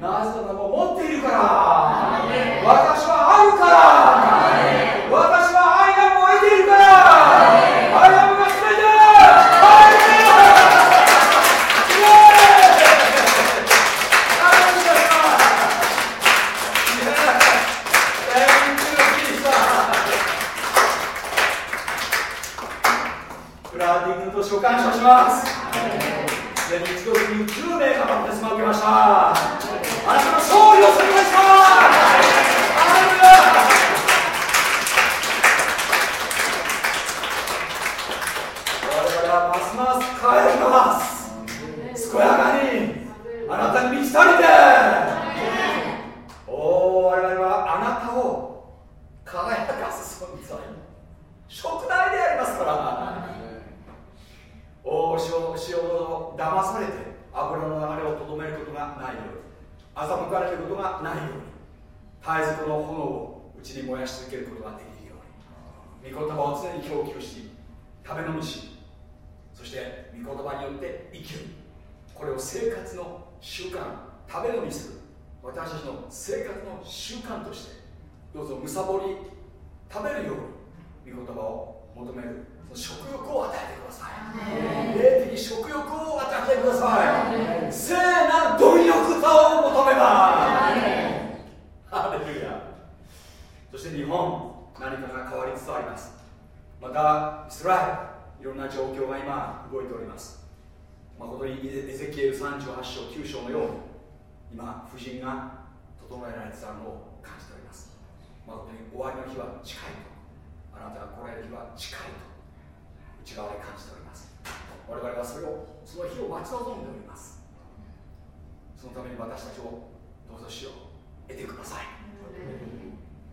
なぜならもう持っているから。私はあるから。私は愛が燃えているから。愛がが全て。を感謝します。すでに一度に10名がバプテスマを受けましたあなた。の勝利をされました我々はますます帰ります健やかにあなたに満ち足りておお我々はあなたを輝かす存在。食材でありますからおお塩塩を騙されて。油の流れをとどめることがないように。欺かれることがないように。絶えずこの炎をうちに燃やし続けることができるように。御言葉を常に供給し食べ飲みしそして御言葉によって生きる。これを生活の習慣食べ飲みする。私たちの生活の習慣としてどうぞむさぼり食べるように御言葉を求める。食欲を与えてください。霊的食欲を与えてください。聖なる貪欲さを求めます。ハレルヤ。そして日本何かが変わりつつあります。またイスラエルいろんな状況が今動いております。誠にエゼキエル38章9章のように今夫人が整えられつつあるのを感じております。誠に終わりの日は近いと。あなたが来られる日は近いと内側で感じております。我々はそれをその日を待ち望んでおります。そのために私たちをどうぞしよう得てください。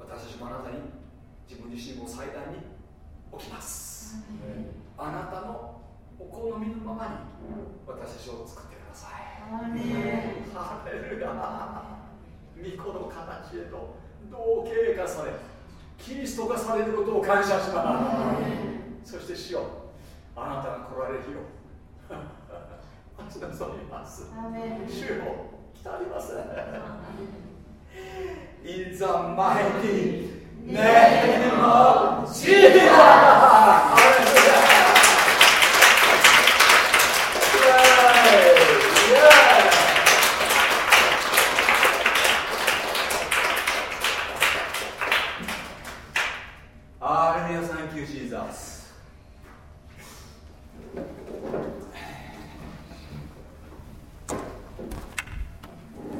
私たちもあなたに自分自身を最大に置きます。あなたのお好みのままに私たちを作ってください。ハレルヤ。御子の形へと同型化されキリスト化されることを感謝します。そしてしようあなたが来られるよ。待ち望みます。主よ来たります。In the mighty name of Jesus!